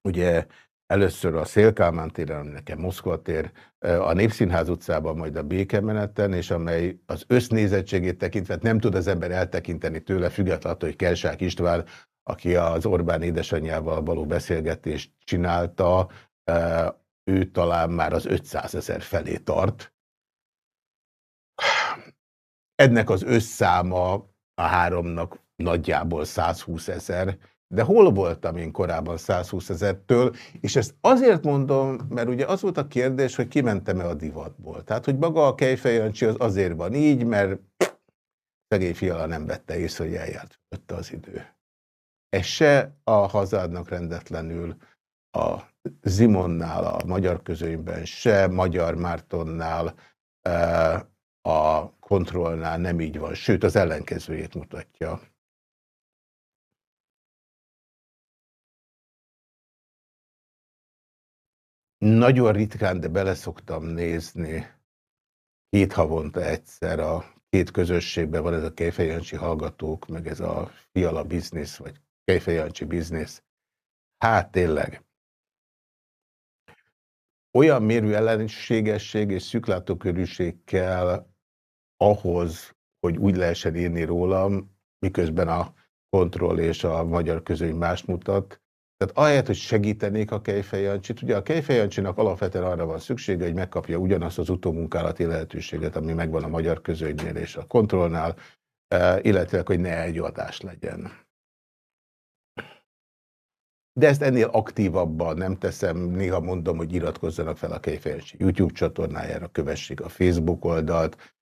ugye Először a Szélkálmán téren, ami nekem Moszkva tér, a Népszínház utcában, majd a Békemeneten, és amely az össznézettségét tekintve nem tud az ember eltekinteni tőle, függetlenül, hogy Kelsák István, aki az Orbán édesanyjával való beszélgetést csinálta, ő talán már az 500 ezer felé tart. Ennek az összszáma a háromnak nagyjából 120 ezer, de hol voltam én korábban 120 ezertől, és ezt azért mondom, mert ugye az volt a kérdés, hogy kimentem-e a divatból. Tehát, hogy maga a Kejfejancsi az azért van így, mert szegény fiala nem vette észre, hogy eljárt az idő. Ez se a hazádnak rendetlenül a Zimonnál, a magyar közönyben, se Magyar Mártonnál, A kontrollnál nem így van, sőt az ellenkezőjét mutatja. Nagyon ritkán, de beleszoktam nézni két havonta egyszer a két közösségben van ez a Kejfejancsi hallgatók, meg ez a Fiala biznisz, vagy Kejfejancsi biznisz. Hát tényleg. Olyan mérő ellenségesség és szűklátókörűség kell ahhoz, hogy úgy lehessen írni rólam, miközben a kontroll és a magyar közöny más mutat, tehát ahelyett, hogy segítenék a Kejfejancsit, ugye a Kejfejancsinak alapvetően arra van szüksége, hogy megkapja ugyanazt az utómunkálati lehetőséget, ami megvan a magyar közönynél és a kontrollnál, e, illetve hogy ne egy adás legyen. De ezt ennél aktívabban nem teszem, néha mondom, hogy iratkozzanak fel a Kejfejancsi YouTube csatornájára, kövessék a Facebook oldalt,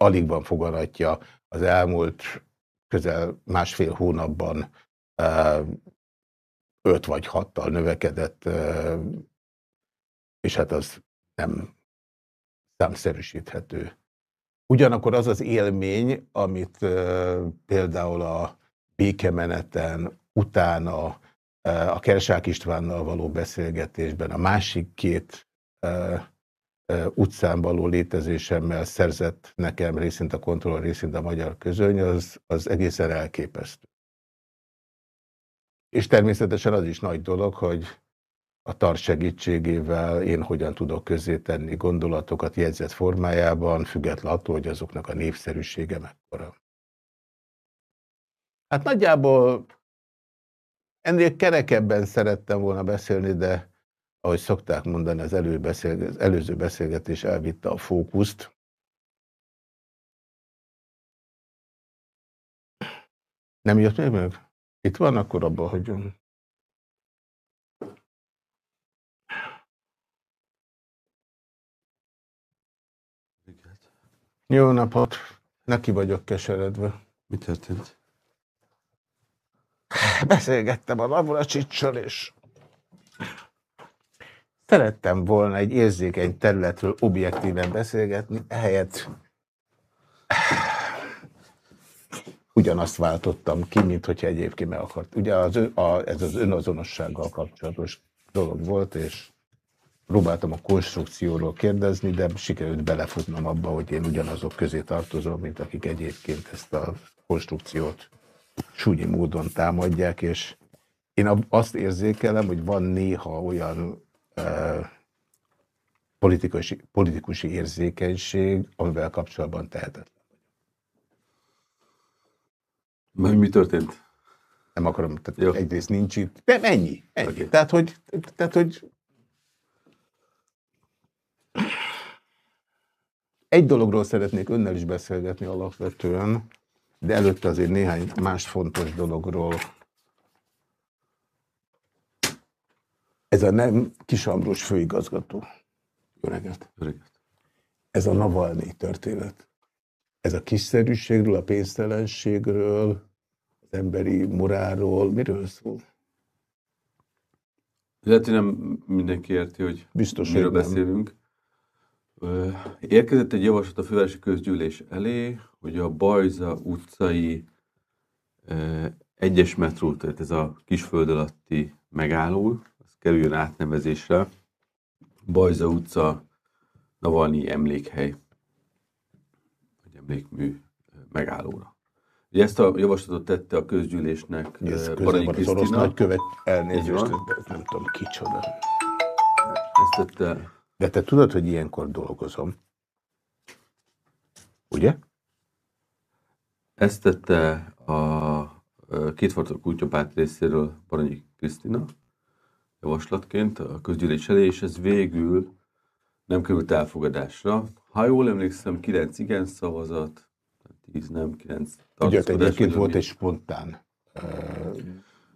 alig van foganatja az elmúlt közel másfél hónapban e, öt vagy hattal növekedett, és hát az nem számszerűsíthető. Ugyanakkor az az élmény, amit például a békemeneten, utána a Kersák Istvánnal való beszélgetésben, a másik két utcán való létezésemmel szerzett nekem részint a kontroll, részint a magyar közöny, az, az egészen elképesztő. És természetesen az is nagy dolog, hogy a TAR segítségével én hogyan tudok tenni gondolatokat jegyzett formájában, független attól, hogy azoknak a népszerűsége mekkora. Hát nagyjából ennél kerekebben szerettem volna beszélni, de ahogy szokták mondani, az, az előző beszélgetés elvitte a fókuszt. Nem jött még meg? Itt van, akkor abban hagyom. Jó napot! Neki vagyok keseredve. Mi történt? Beszélgettem a Navracsicsal, és szerettem volna egy érzékeny területről objektíven beszélgetni, ehelyett ugyanazt váltottam ki, mint hogyha egyébként meg akart. Ugye az, a, ez az önazonossággal kapcsolatos dolog volt, és próbáltam a konstrukcióról kérdezni, de sikerült belefutnom abba, hogy én ugyanazok közé tartozom, mint akik egyébként ezt a konstrukciót súnyi módon támadják, és én azt érzékelem, hogy van néha olyan uh, politikusi, politikusi érzékenység, amivel kapcsolatban tehetetlen. Majd mi történt? Nem akarom, tehát Jó. egyrészt nincs itt. De ennyi. ennyi. Okay. Tehát, hogy, tehát, hogy egy dologról szeretnék önnel is beszélgetni alapvetően, de előtte azért néhány más fontos dologról. Ez a nem Kisambrós főigazgató. Jó reggelt. Ez a Navalnyi történet. Ez a kiszerűségről, a pénztelenségről, az emberi morálról, miről szól? Lehet, hogy nem mindenki érti, hogy Biztos, miről hogy beszélünk. Érkezett egy javaslat a fővárosi közgyűlés elé, hogy a Bajza utcai egyes metró, tehát ez a kisföld alatti megálló, az kerüljön átnevezésre. Bajza utca, Navalnyi emlékhely emlékmű megállóra. Ugye ezt a javaslatot tette a közgyűlésnek Baranyi Krisztina. Az orosz nagykövet elnézést, nem tudom kicsoda. Ezt tette... De te tudod, hogy ilyenkor dolgozom. Ugye? Ezt tette a kétfartok kutyapárt részéről Baranyi Krisztina javaslatként a közgyűlés elé, és ez végül nem került elfogadásra. Ha jól emlékszem, 9 igen szavazat, 10 nem, 9 Ugye egyébként volt egy spontán uh,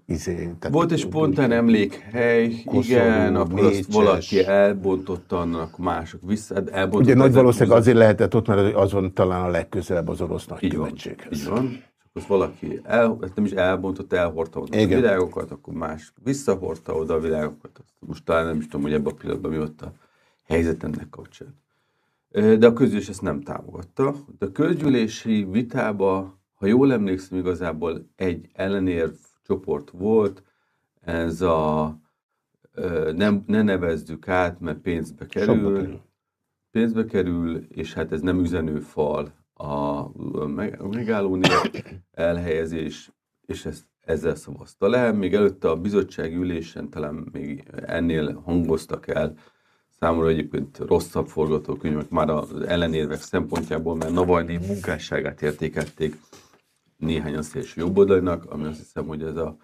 izé, tehát Volt egy spontán emlékhely, Koszorú, igen, akkor azt valaki elbontotta, annak mások vissza, hát elbontotta. Ugye nagy valószínűleg azért lehetett ott, mert azon talán a legközelebb az orosz nagykövetséghez. Így van, így van. Akkor valaki el, hát nem is elbontott, elhordta oda igen. a világokat, akkor más visszahordta oda a világokat. Most talán nem is tudom, hogy ebben a pillanatban mi ott a helyzet ennek kapcsán. de a közgyűlés ezt nem támogatta. De a közgyűlési vitába, ha jól emlékszem, igazából egy ellenérv csoport volt, ez a nem, ne nevezzük át, mert pénzbe kerül, kerül, pénzbe kerül, és hát ez nem üzenőfal a megállónél elhelyezés, és ezt ezzel szavazta le. Még előtte a bizottság ülésen talán még ennél hangoztak el számomra egyébként rosszabb forgatókönyvek már az ellenérvek szempontjából, mert Navalnyi munkásságát értékelték néhányan szélső jobboldalinak, ami azt hiszem, hogy ez a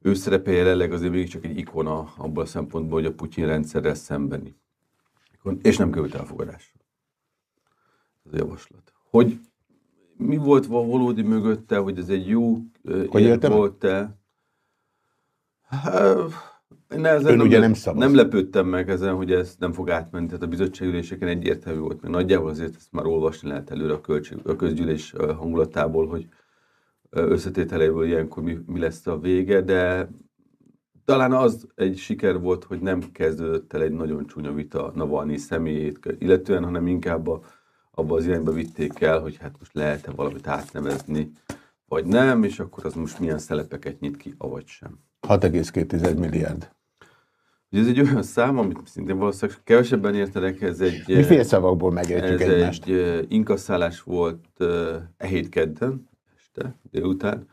ő szerepe jelenleg azért még csak egy ikona abban a szempontból, hogy a Putyin rendszerrel szembeni. És nem került elfogadásra. Ez a javaslat. Hogy mi volt valódi mögötte, hogy ez egy jó hogy volt-e? Hát, Nehezen Ön nem, ugye nem szavaz. Nem lepődtem meg ezen, hogy ez nem fog átmenni, tehát a bizottságüléseken egyértelmű volt, mert nagyjából azért ezt már olvasni lehet előre a, költség, a közgyűlés hangulatából, hogy összetételéből ilyenkor mi, mi lesz a vége, de talán az egy siker volt, hogy nem kezdődött el egy nagyon csúnya vita Navalnyi személyét illetően, hanem inkább a, abba az irányba vitték el, hogy hát most lehet-e valamit átnevezni, vagy nem, és akkor az most milyen szelepeket nyit ki, avagy sem. 6,2 milliárd. Ugye ez egy olyan szám, amit szintén valószínűleg kevesebben értenek, ez egy... Miféle szavakból megértjük ez egymást? egy inkasszálás volt e hét kedden, este, délután.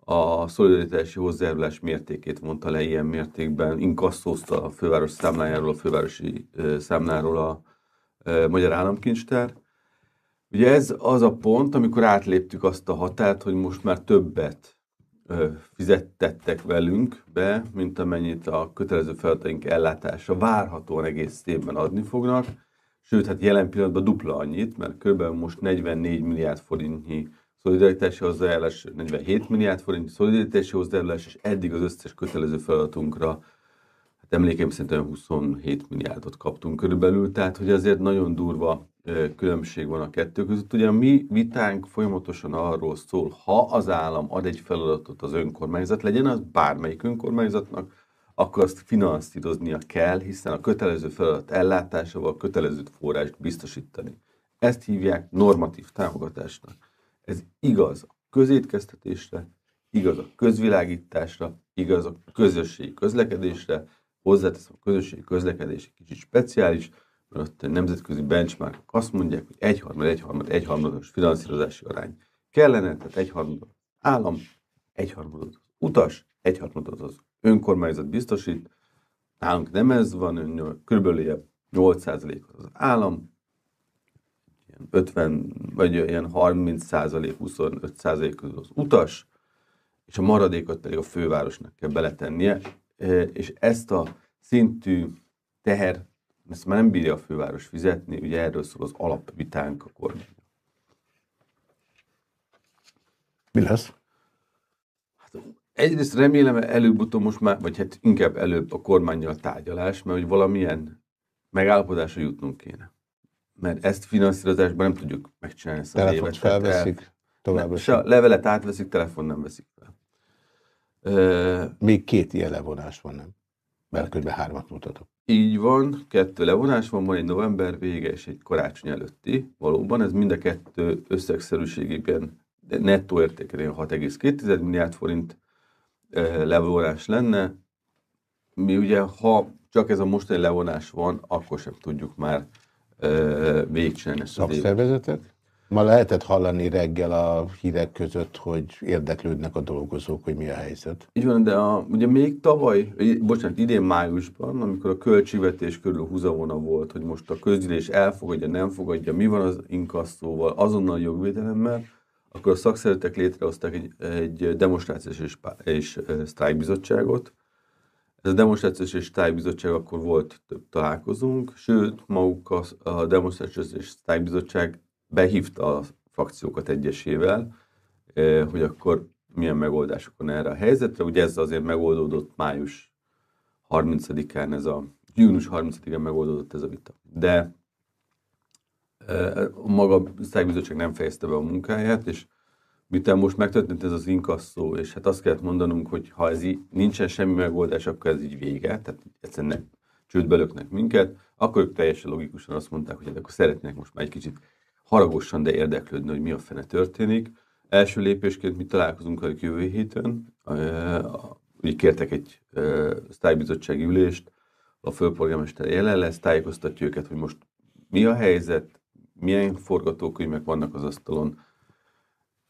A szolidaritási hozzájárulás mértékét mondta le ilyen mértékben, inkasszózta a főváros számlájáról, a fővárosi számláról a Magyar Államkincstár. Ugye ez az a pont, amikor átléptük azt a határt, hogy most már többet fizettettek velünk be, mint amennyit a kötelező feladataink ellátása várhatóan egész évben adni fognak. Sőt, hát jelen pillanatban dupla annyit, mert kb. most 44 milliárd forintnyi szolidaritási hozzájárulás, 47 milliárd forintnyi szolidaritási hozzájárulás, és eddig az összes kötelező feladatunkra, hát emlékeim szerint 27 milliárdot kaptunk körülbelül, tehát hogy azért nagyon durva különbség van a kettő között. Ugye a mi vitánk folyamatosan arról szól, ha az állam ad egy feladatot az önkormányzat, legyen az bármelyik önkormányzatnak, akkor azt finanszíroznia kell, hiszen a kötelező feladat ellátásával kötelező forrást biztosítani. Ezt hívják normatív támogatásnak. Ez igaz a közétkeztetésre, igaz a közvilágításra, igaz a közösségi közlekedésre, hozzáteszem a közösségi közlekedés egy kicsit speciális, mert ott nemzetközi benchmark azt mondják, hogy egyharmad, egyharmad, egyharmados finanszírozási arány kellene, tehát egyharmad állam, egyharmadot az utas, egyharmadot az önkormányzat biztosít, nálunk nem ez van, kb. 8% az állam, 50 vagy ilyen 30 százalék, 25 százalék közül az utas, és a maradékot pedig a fővárosnak kell beletennie, és ezt a szintű teher ezt már nem bírja a főváros fizetni, ugye erről szól az alapvitánk a kormány. Mi lesz? Hát, egyrészt remélem előbb-utóbb most már, vagy hát inkább előbb a kormányjal tárgyalás, mert hogy valamilyen megállapodásra jutnunk kéne. Mert ezt finanszírozásban nem tudjuk megcsinálni ezt Telefont évet. felveszik, továbbra Se a levelet átveszik, telefon nem veszik fel. Még két ilyen levonás van, nem? Mert kb. hármat mutatok. Így van, kettő levonás van, van egy november vége és egy karácsony előtti. Valóban ez mind a kettő összegszerűségében nettó értékén 6,2 milliárd forint levonás lenne. Mi ugye, ha csak ez a mostani levonás van, akkor sem tudjuk már végigcsinálni ezt az évet. Ma lehetett hallani reggel a hírek között, hogy érdeklődnek a dolgozók, hogy mi a helyzet. Így van, de a, ugye még tavaly, bocsánat, idén májusban, amikor a költségvetés körül húzavona volt, hogy most a közgyűlés elfogadja, nem fogadja, mi van az inkasszóval, azonnal jogvédelemmel, akkor a szakszervezetek létrehozták egy, egy demonstrációs és, és sztrájkbizottságot. Ez a demonstrációs és sztrájkbizottság akkor volt több találkozunk, sőt, maguk a, a demonstrációs és sztrájkbizottság behívta a frakciókat egyesével, hogy akkor milyen megoldások van erre a helyzetre. Ugye ez azért megoldódott május 30-án, ez a június 30-án megoldódott ez a vita. De maga a szájbizottság nem fejezte be a munkáját, és miután most megtörtént ez az inkasszó, és hát azt kellett mondanunk, hogy ha ez így, nincsen semmi megoldás, akkor ez így vége, tehát egyszerűen csődbe löknek minket, akkor ők teljesen logikusan azt mondták, hogy hát akkor szeretnének most már egy kicsit haragosan, de érdeklődni, hogy mi a fene történik. Első lépésként mi találkozunk a jövő héten, ugye kértek egy sztálybizottsági ülést, a főpolgármester jelen lesz, tájékoztatja őket, hogy most mi a helyzet, milyen forgatókönyvek vannak az asztalon.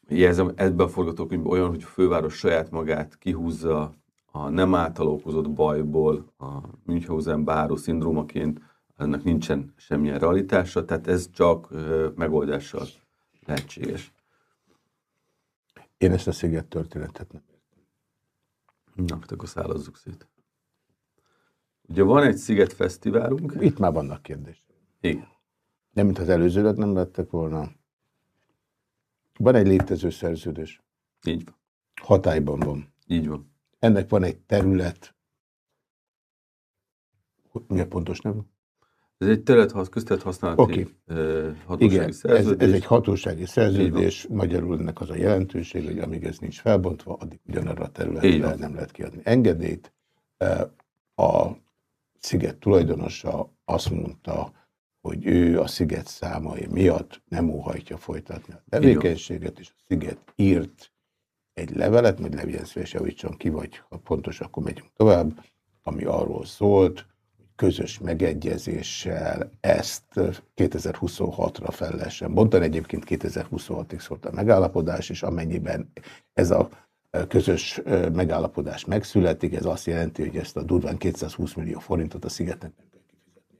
Jelzem, ebbe a forgatókönyvben olyan, hogy a főváros saját magát kihúzza a nem által bajból, a Münchhausen báró szindrómaként, ennek nincsen semmilyen realitása, tehát ez csak megoldással lehetséges. Én ezt a sziget történetet nem értem. Na, hát akkor szállazzuk szét. Ugye van egy Sziget Fesztiválunk. Itt már vannak kérdések. Igen. Nem, mint az előzőlet nem lettek volna. Van egy létező szerződés. Így van. Hatályban van. Így van. Ennek van egy terület. Mi a pontos nem? Ez egy terület, köztet használati okay. hatósági Igen, szerződés. Ez, ez egy hatósági szerződés, magyarul ennek az a jelentőség, hogy amíg ez nincs felbontva, addig ugyanarra a területre nem lehet kiadni engedélyt. A sziget tulajdonosa azt mondta, hogy ő a sziget számai miatt nem óhajtja folytatni a tevékenységet, és a sziget írt egy levelet, majd legyen szíves javítson ki, vagy ha pontos, akkor megyünk tovább, ami arról szólt, közös megegyezéssel ezt 2026-ra fel lehessen bontani. Egyébként 2026-ig szólt a megállapodás, és amennyiben ez a közös megállapodás megszületik, ez azt jelenti, hogy ezt a durván 220 millió forintot a szigetnek nem kell kifizetni.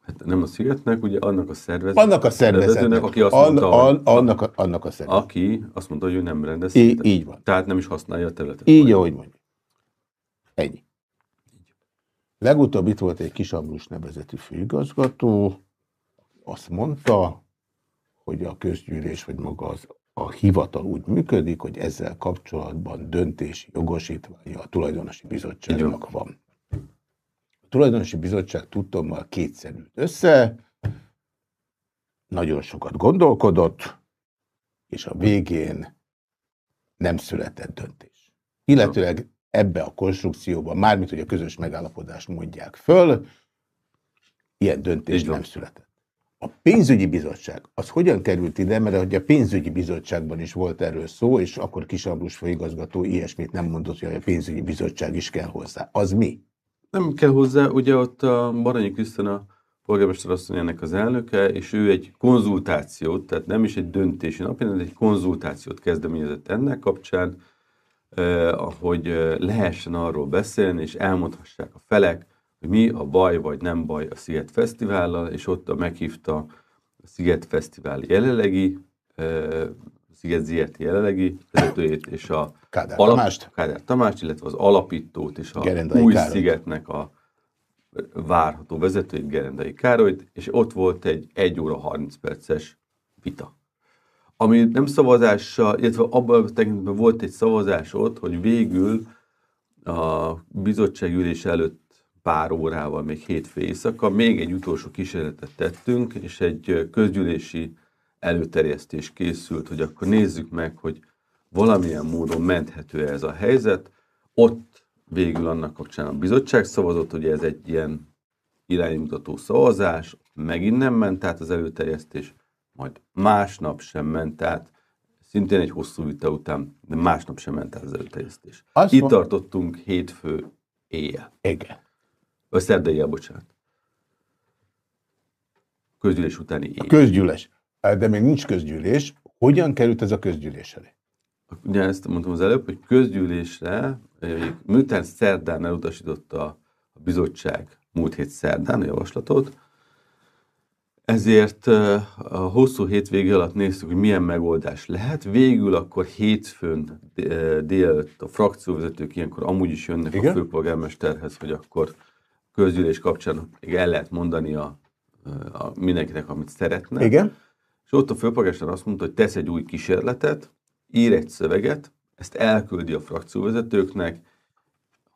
Hát nem a szigetnek, ugye annak a szervezetnek. Annak a szervezetnek, aki azt mondta, an, an, annak, a, annak a szervezetnek. Aki azt mondta, hogy ő nem rendez. Így, így van. Tehát nem is használja a területet. Így, ahogy mondjuk. Ennyi. Legutóbb itt volt egy Kisambrus nevezetű főigazgató, azt mondta, hogy a közgyűlés, vagy maga az a hivatal úgy működik, hogy ezzel kapcsolatban döntési jogosítványa a tulajdonosi bizottságnak van. A tulajdonosi bizottság tudtommal kétszer ült össze, nagyon sokat gondolkodott, és a végén nem született döntés. Illetőleg ebbe a konstrukcióban, mármint hogy a közös megállapodást mondják föl, ilyen döntés nem született. A pénzügyi bizottság, az hogyan került ide, mert hogy a pénzügyi bizottságban is volt erről szó, és akkor Kisambrus főigazgató ilyesmit nem mondott, hogy a pénzügyi bizottság is kell hozzá. Az mi? Nem kell hozzá, ugye ott a Baranyi Krisztina polgármester asszony ennek az elnöke, és ő egy konzultációt, tehát nem is egy döntési nap, hanem egy konzultációt kezdeményezett ennek kapcsán, hogy lehessen arról beszélni, és elmondhassák a felek, hogy mi a baj vagy nem baj a Sziget Fesztivállal, és ott meghívta a Sziget Fesztivál jelenlegi, Sziget ZRT jelenlegi vezetőjét, és a Kádár, alap, Tamást. Kádár Tamást, illetve az alapítót és a Gerendai új Károlyt. szigetnek a várható vezetőjét, Gerendai Károlyt, és ott volt egy 1 óra 30 perces vita. Ami nem szavazással, illetve abban a tekintetben volt egy szavazás ott, hogy végül a bizottságülés előtt pár órával, még hétfő éjszaka, még egy utolsó kísérletet tettünk, és egy közgyűlési előterjesztés készült, hogy akkor nézzük meg, hogy valamilyen módon menthető ez a helyzet. Ott végül annak kapcsán a bizottság szavazott, hogy ez egy ilyen iránymutató szavazás, megint nem ment át az előterjesztés, majd másnap sem ment át, szintén egy hosszú vita után, de másnap sem ment át az előterjesztés. Azt Itt tartottunk hétfő éjjel. Igen. A szerdai bocsánat. Közgyűlés utáni év. A közgyűlés. De még nincs közgyűlés. Hogyan került ez a közgyűlés elé? Ugye ezt mondtam az előbb, hogy közgyűlésre, miután szerdán elutasította a bizottság múlt hét szerdán a javaslatot, ezért a hosszú hétvége alatt néztük, hogy milyen megoldás lehet. Végül akkor hétfőn délelőtt a frakcióvezetők ilyenkor amúgy is jönnek Igen? a főpolgármesterhez, hogy akkor közgyűlés kapcsán még el lehet mondani a, a mindenkinek, amit szeretne. Igen. És ott a főpolgármester azt mondta, hogy tesz egy új kísérletet, ír egy szöveget, ezt elküldi a frakcióvezetőknek,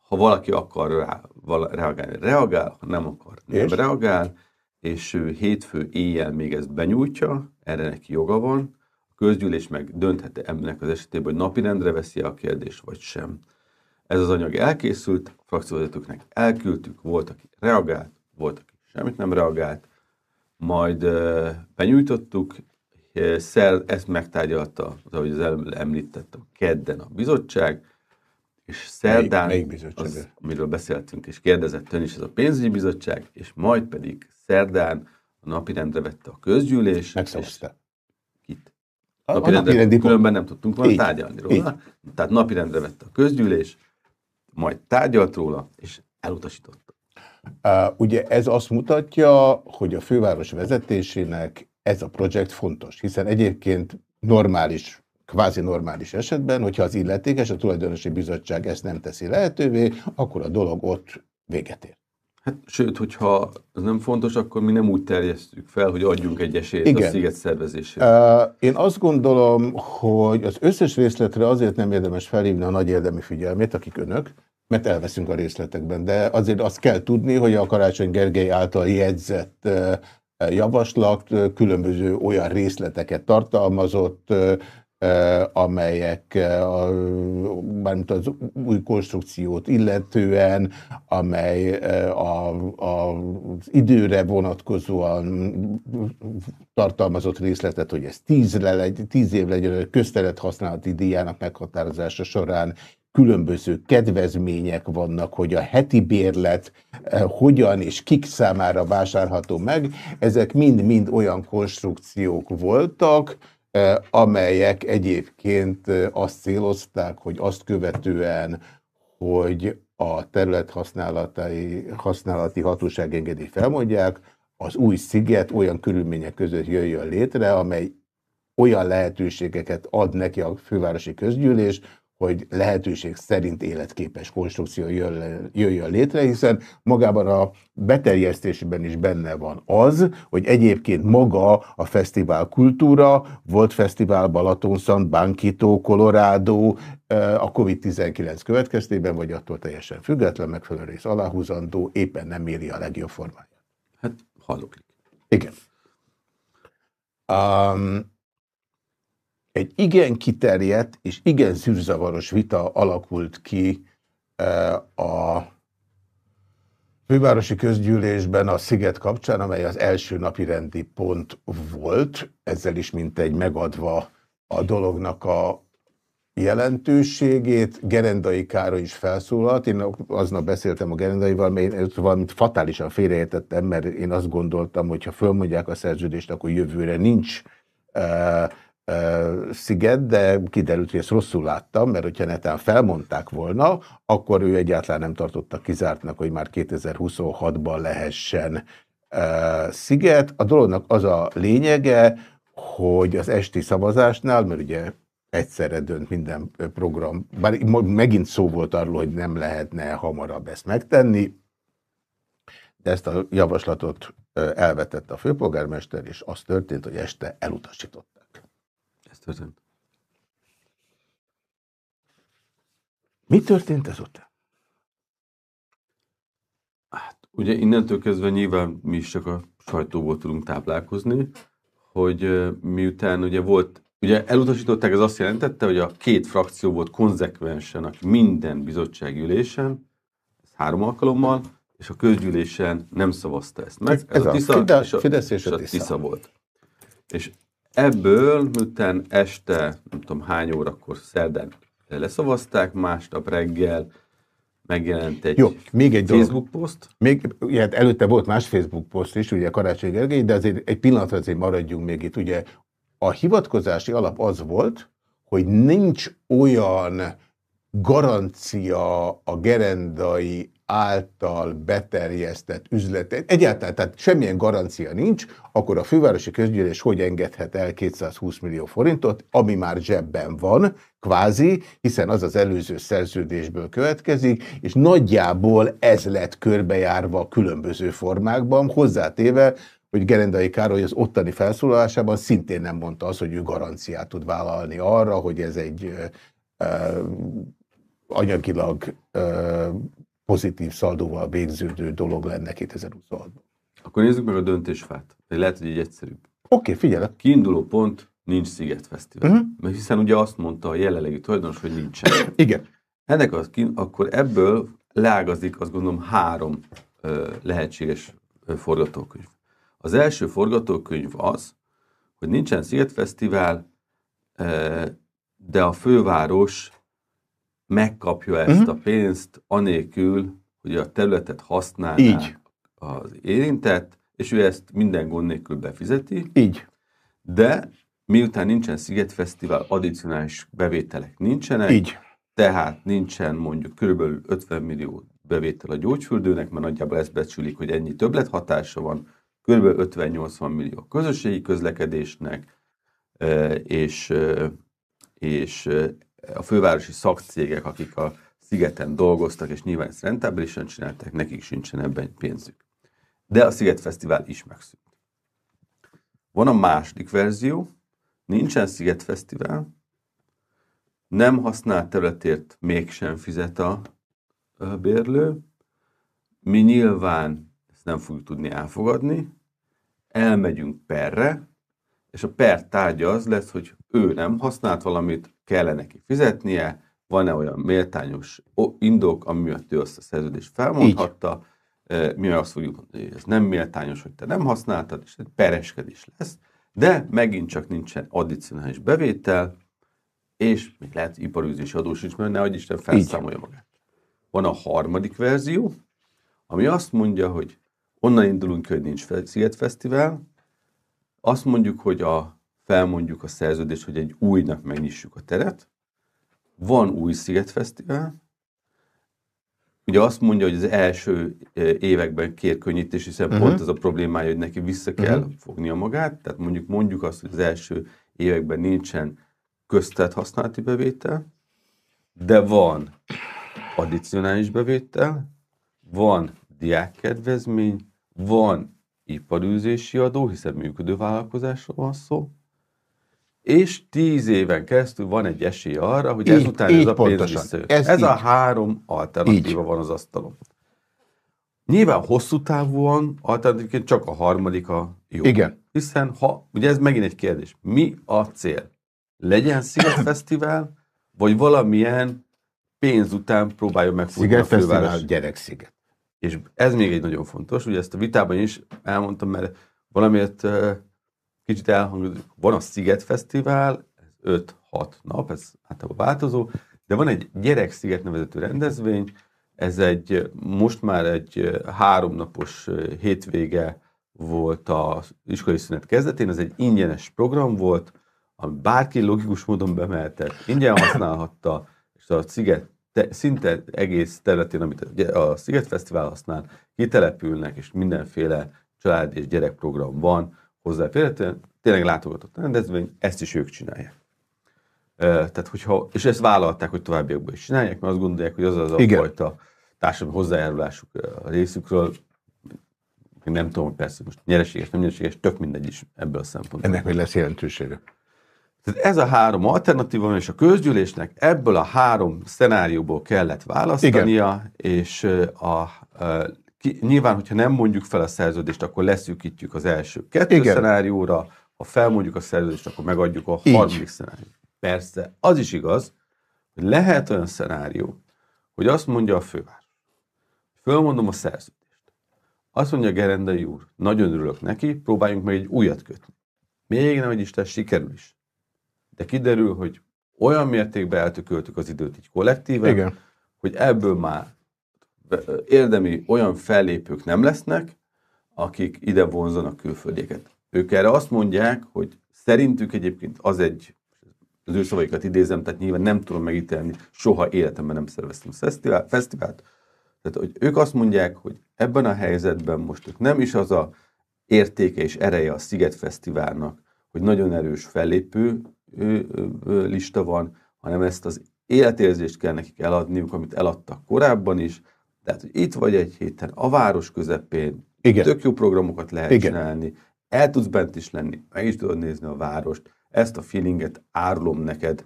ha valaki akar rá, reagálni, reagál, ha nem akar, nem és? reagál, és ő hétfő éjjel még ezt benyújtja, erre neki joga van, a közgyűlés meg dönthet ennek az esetében, hogy napirendre veszi a kérdést, vagy sem. ez az anyag elkészült, a frakcióvezetőknek elküldtük, volt, aki reagált, volt, aki semmit nem reagált, majd benyújtottuk, Szer, ezt megtárgyalta, ahogy az előbb említettem, kedden a bizottság, és szerdán, melyik, melyik bizottság? az, amiről beszéltünk, és kérdezett ön is, ez a pénzügyi bizottság, és majd pedig szerdán a napirendre vette a közgyűlés. Megszavazta. Kit? A, a Napirendre, napirendi különben nem tudtunk volna Így, tárgyalni róla. Tehát napirendre vette a közgyűlés, majd tárgyalt róla, és elutasította. Uh, ugye ez azt mutatja, hogy a főváros vezetésének ez a projekt fontos, hiszen egyébként normális, kvázi normális esetben, hogyha az illetékes, a tulajdonosi bizottság ezt nem teszi lehetővé, akkor a dolog ott véget ér. Hát, sőt, hogyha ez nem fontos, akkor mi nem úgy terjesztjük fel, hogy adjunk egy esélyt Igen. a sziget szervezésére. Uh, én azt gondolom, hogy az összes részletre azért nem érdemes felhívni a nagy érdemi figyelmét, akik önök, mert elveszünk a részletekben, de azért azt kell tudni, hogy a Karácsony Gergely által jegyzett javaslat különböző olyan részleteket tartalmazott, amelyek a, mármint az új konstrukciót illetően, amely a, a, az időre vonatkozóan tartalmazott részletet, hogy ez tíz, legy, tíz év legyen, köztelet használati díjának meghatározása során különböző kedvezmények vannak, hogy a heti bérlet hogyan és kik számára vásárható meg. Ezek mind-mind olyan konstrukciók voltak, amelyek egyébként azt célozták, hogy azt követően, hogy a terület használati, használati hatóság engedély felmondják, az új sziget olyan körülmények között jöjjön létre, amely olyan lehetőségeket ad neki a fővárosi közgyűlés, hogy lehetőség szerint életképes konstrukció jöjjön létre, hiszen magában a beterjesztésben is benne van az, hogy egyébként maga a fesztivál kultúra, volt fesztivál Balatonszant, Bankito, Colorado, a COVID-19 következtében, vagy attól teljesen független, megfelelő rész aláhúzandó, éppen nem éri a legjobb formáját. Hát halloklik. Igen. Um, egy igen kiterjedt és igen zűrzavaros vita alakult ki a fővárosi közgyűlésben a Sziget kapcsán, amely az első napi rendi pont volt, ezzel is mint egy megadva a dolognak a jelentőségét. Gerendai Károly is felszólalt, én aznap beszéltem a Gerendaival, mert én valamit fatálisan félreértettem, mert én azt gondoltam, hogy ha fölmondják a szerződést, akkor jövőre nincs uh, sziget, de kiderült, hogy ezt rosszul láttam, mert hogyha netán felmondták volna, akkor ő egyáltalán nem tartotta kizártnak, hogy már 2026-ban lehessen sziget. A dolognak az a lényege, hogy az esti szavazásnál, mert ugye egyszerre dönt minden program, bár megint szó volt arról, hogy nem lehetne hamarabb ezt megtenni, de ezt a javaslatot elvetette a főpolgármester, és az történt, hogy este elutasított történt. Mi történt ezután? Hát, ugye innentől kezdve nyilván mi is csak a sajtóból tudunk táplálkozni, hogy miután ugye volt, ugye elutasították, ez azt jelentette, hogy a két frakció volt konzekvensen, aki minden bizottsági ülésen, ez három alkalommal, és a közgyűlésen nem szavazta ezt meg. Ez, ez a, Tisza, a Fidesz, és a, Fidesz és a, a Tisza. Tisza volt. És Ebből, miután este, nem tudom hány órakor szerdán leszavazták, másnap reggel megjelent egy, Jó, még egy Facebook dolog. poszt. Még, ugye, hát előtte volt más Facebook poszt is, ugye Karácsony Gergely, de azért egy pillanatra azért maradjunk még itt. Ugye a hivatkozási alap az volt, hogy nincs olyan garancia a gerendai által beterjesztett üzletet, egyáltalán, tehát semmilyen garancia nincs, akkor a fővárosi közgyűlés hogy engedhet el 220 millió forintot, ami már zsebben van, kvázi, hiszen az az előző szerződésből következik, és nagyjából ez lett körbejárva különböző formákban, hozzátéve, hogy Gerendai Károly az ottani felszólalásában szintén nem mondta azt, hogy ő garanciát tud vállalni arra, hogy ez egy anyagilag ö, pozitív szaldóval végződő dolog lenne 2026-ban. Akkor nézzük meg a döntésfát. Lehet, hogy egy egyszerűbb. Oké, okay, figyelek. Kiinduló pont, nincs Sziget Fesztivál. Uh-huh. Mert hiszen ugye azt mondta a jelenlegi tulajdonos, hogy nincsen. Igen. ennek az, akkor ebből leágazik, azt gondolom, három ö, lehetséges ö, forgatókönyv. Az első forgatókönyv az, hogy nincsen Szigetfesztivál, ö, de a főváros megkapja ezt uh-huh. a pénzt, anélkül, hogy a területet használná Így. az érintett, és ő ezt minden gond nélkül befizeti. Így. De miután nincsen Szigetfesztivál, addicionális bevételek nincsenek, Így. tehát nincsen mondjuk körülbelül 50 millió bevétel a gyógyfürdőnek, mert nagyjából ezt becsülik, hogy ennyi többlethatása van, körülbelül 50-80 millió a közösségi közlekedésnek, és, és a fővárosi szakcégek, akik a szigeten dolgoztak, és nyilván ezt rentábilisan csinálták, nekik sincsen ebben pénzük. De a Szigetfesztivál is megszűnt. Van a második verzió, nincsen Szigetfesztivál, nem használt területért mégsem fizet a bérlő, mi nyilván ezt nem fogjuk tudni elfogadni, elmegyünk perre, és a per tárgya az lesz, hogy ő nem használt valamit, kell neki fizetnie, van-e olyan méltányos indok, ami miatt ő azt a szerződést felmondhatta, Így. mi azt fogjuk mondani, hogy ez nem méltányos, hogy te nem használtad, és egy pereskedés lesz, de megint csak nincsen addicionális bevétel, és még lehet iparűzési adós is, mert nehogy Isten felszámolja Így. magát. Van a harmadik verzió, ami azt mondja, hogy onnan indulunk, hogy nincs Szigetfesztivál, azt mondjuk, hogy a, felmondjuk a szerződést, hogy egy újnak megnyissuk a teret, van új Szigetfesztivál, ugye azt mondja, hogy az első években kér könnyítés, hiszen uh-huh. pont ez a problémája, hogy neki vissza kell uh-huh. fognia magát, tehát mondjuk mondjuk azt, hogy az első években nincsen köztet használati bevétel, de van addicionális bevétel, van diákkedvezmény, van iparűzési adó, hiszen működő vállalkozásról van szó, és tíz éven keresztül van egy esély arra, hogy így, ezután így ez a pénz visszajön. Ez, ez a három alternatíva így. van az asztalon. Nyilván hosszú távúan alternatívként csak a harmadik a jó. Igen. Hiszen ha, ugye ez megint egy kérdés, mi a cél? Legyen Szigetfesztivál, vagy valamilyen pénz után próbálja megfogni a főváros. gyereksziget. És ez még egy nagyon fontos, ugye ezt a vitában is elmondtam, mert valamiért kicsit elhangzott, van a Sziget Fesztivál, 5-6 nap, ez általában változó, de van egy Gyereksziget nevezetű rendezvény, ez egy, most már egy háromnapos hétvége volt az iskolai szünet kezdetén, ez egy ingyenes program volt, ami bárki logikus módon bemehetett, ingyen használhatta, és a Sziget te, szinte egész területén, amit a Sziget Fesztivál használ, kitelepülnek, és mindenféle család és gyerekprogram van, hozzáférhetően, tényleg látogatott rendezvény, ezt is ők csinálják. Tehát, hogyha, és ezt vállalták, hogy továbbiakban is csinálják, mert azt gondolják, hogy az az a Igen. fajta társadalmi hozzájárulásuk a részükről, nem tudom, persze most nyereséges, nem nyereséges, tök mindegy is ebből a szempontból. Ennek még lesz jelentősége. Tehát ez a három alternatíva, és a közgyűlésnek ebből a három szenárióból kellett választania, Igen. és a, a, ki, nyilván, hogyha nem mondjuk fel a szerződést, akkor leszűkítjük az első kettő Igen. szenárióra, ha felmondjuk a szerződést, akkor megadjuk a Így. harmadik szenáriót. Persze, az is igaz, hogy lehet olyan szenárió, hogy azt mondja a főváros, fölmondom a szerződést. Azt mondja Gerendai úr, nagyon örülök neki, próbáljunk meg egy újat kötni. Még nem, hogy Isten sikerül is. De kiderül, hogy olyan mértékben eltököltük az időt így kollektíven, Igen. hogy ebből már érdemi olyan fellépők nem lesznek, akik ide vonzanak külföldieket. Ők erre azt mondják, hogy szerintük egyébként az egy, az ő szavaikat idézem, tehát nyilván nem tudom megítélni, soha életemben nem szerveztem fesztivált, fesztivált. Tehát, hogy ők azt mondják, hogy ebben a helyzetben most ők nem is az a értéke és ereje a Sziget Fesztiválnak, hogy nagyon erős fellépő lista van, hanem ezt az életérzést kell nekik eladniuk, amit eladtak korábban is, tehát, hogy itt vagy egy héten, a város közepén, Igen. tök jó programokat lehet Igen. csinálni, el tudsz bent is lenni, meg is tudod nézni a várost, ezt a feelinget árulom neked,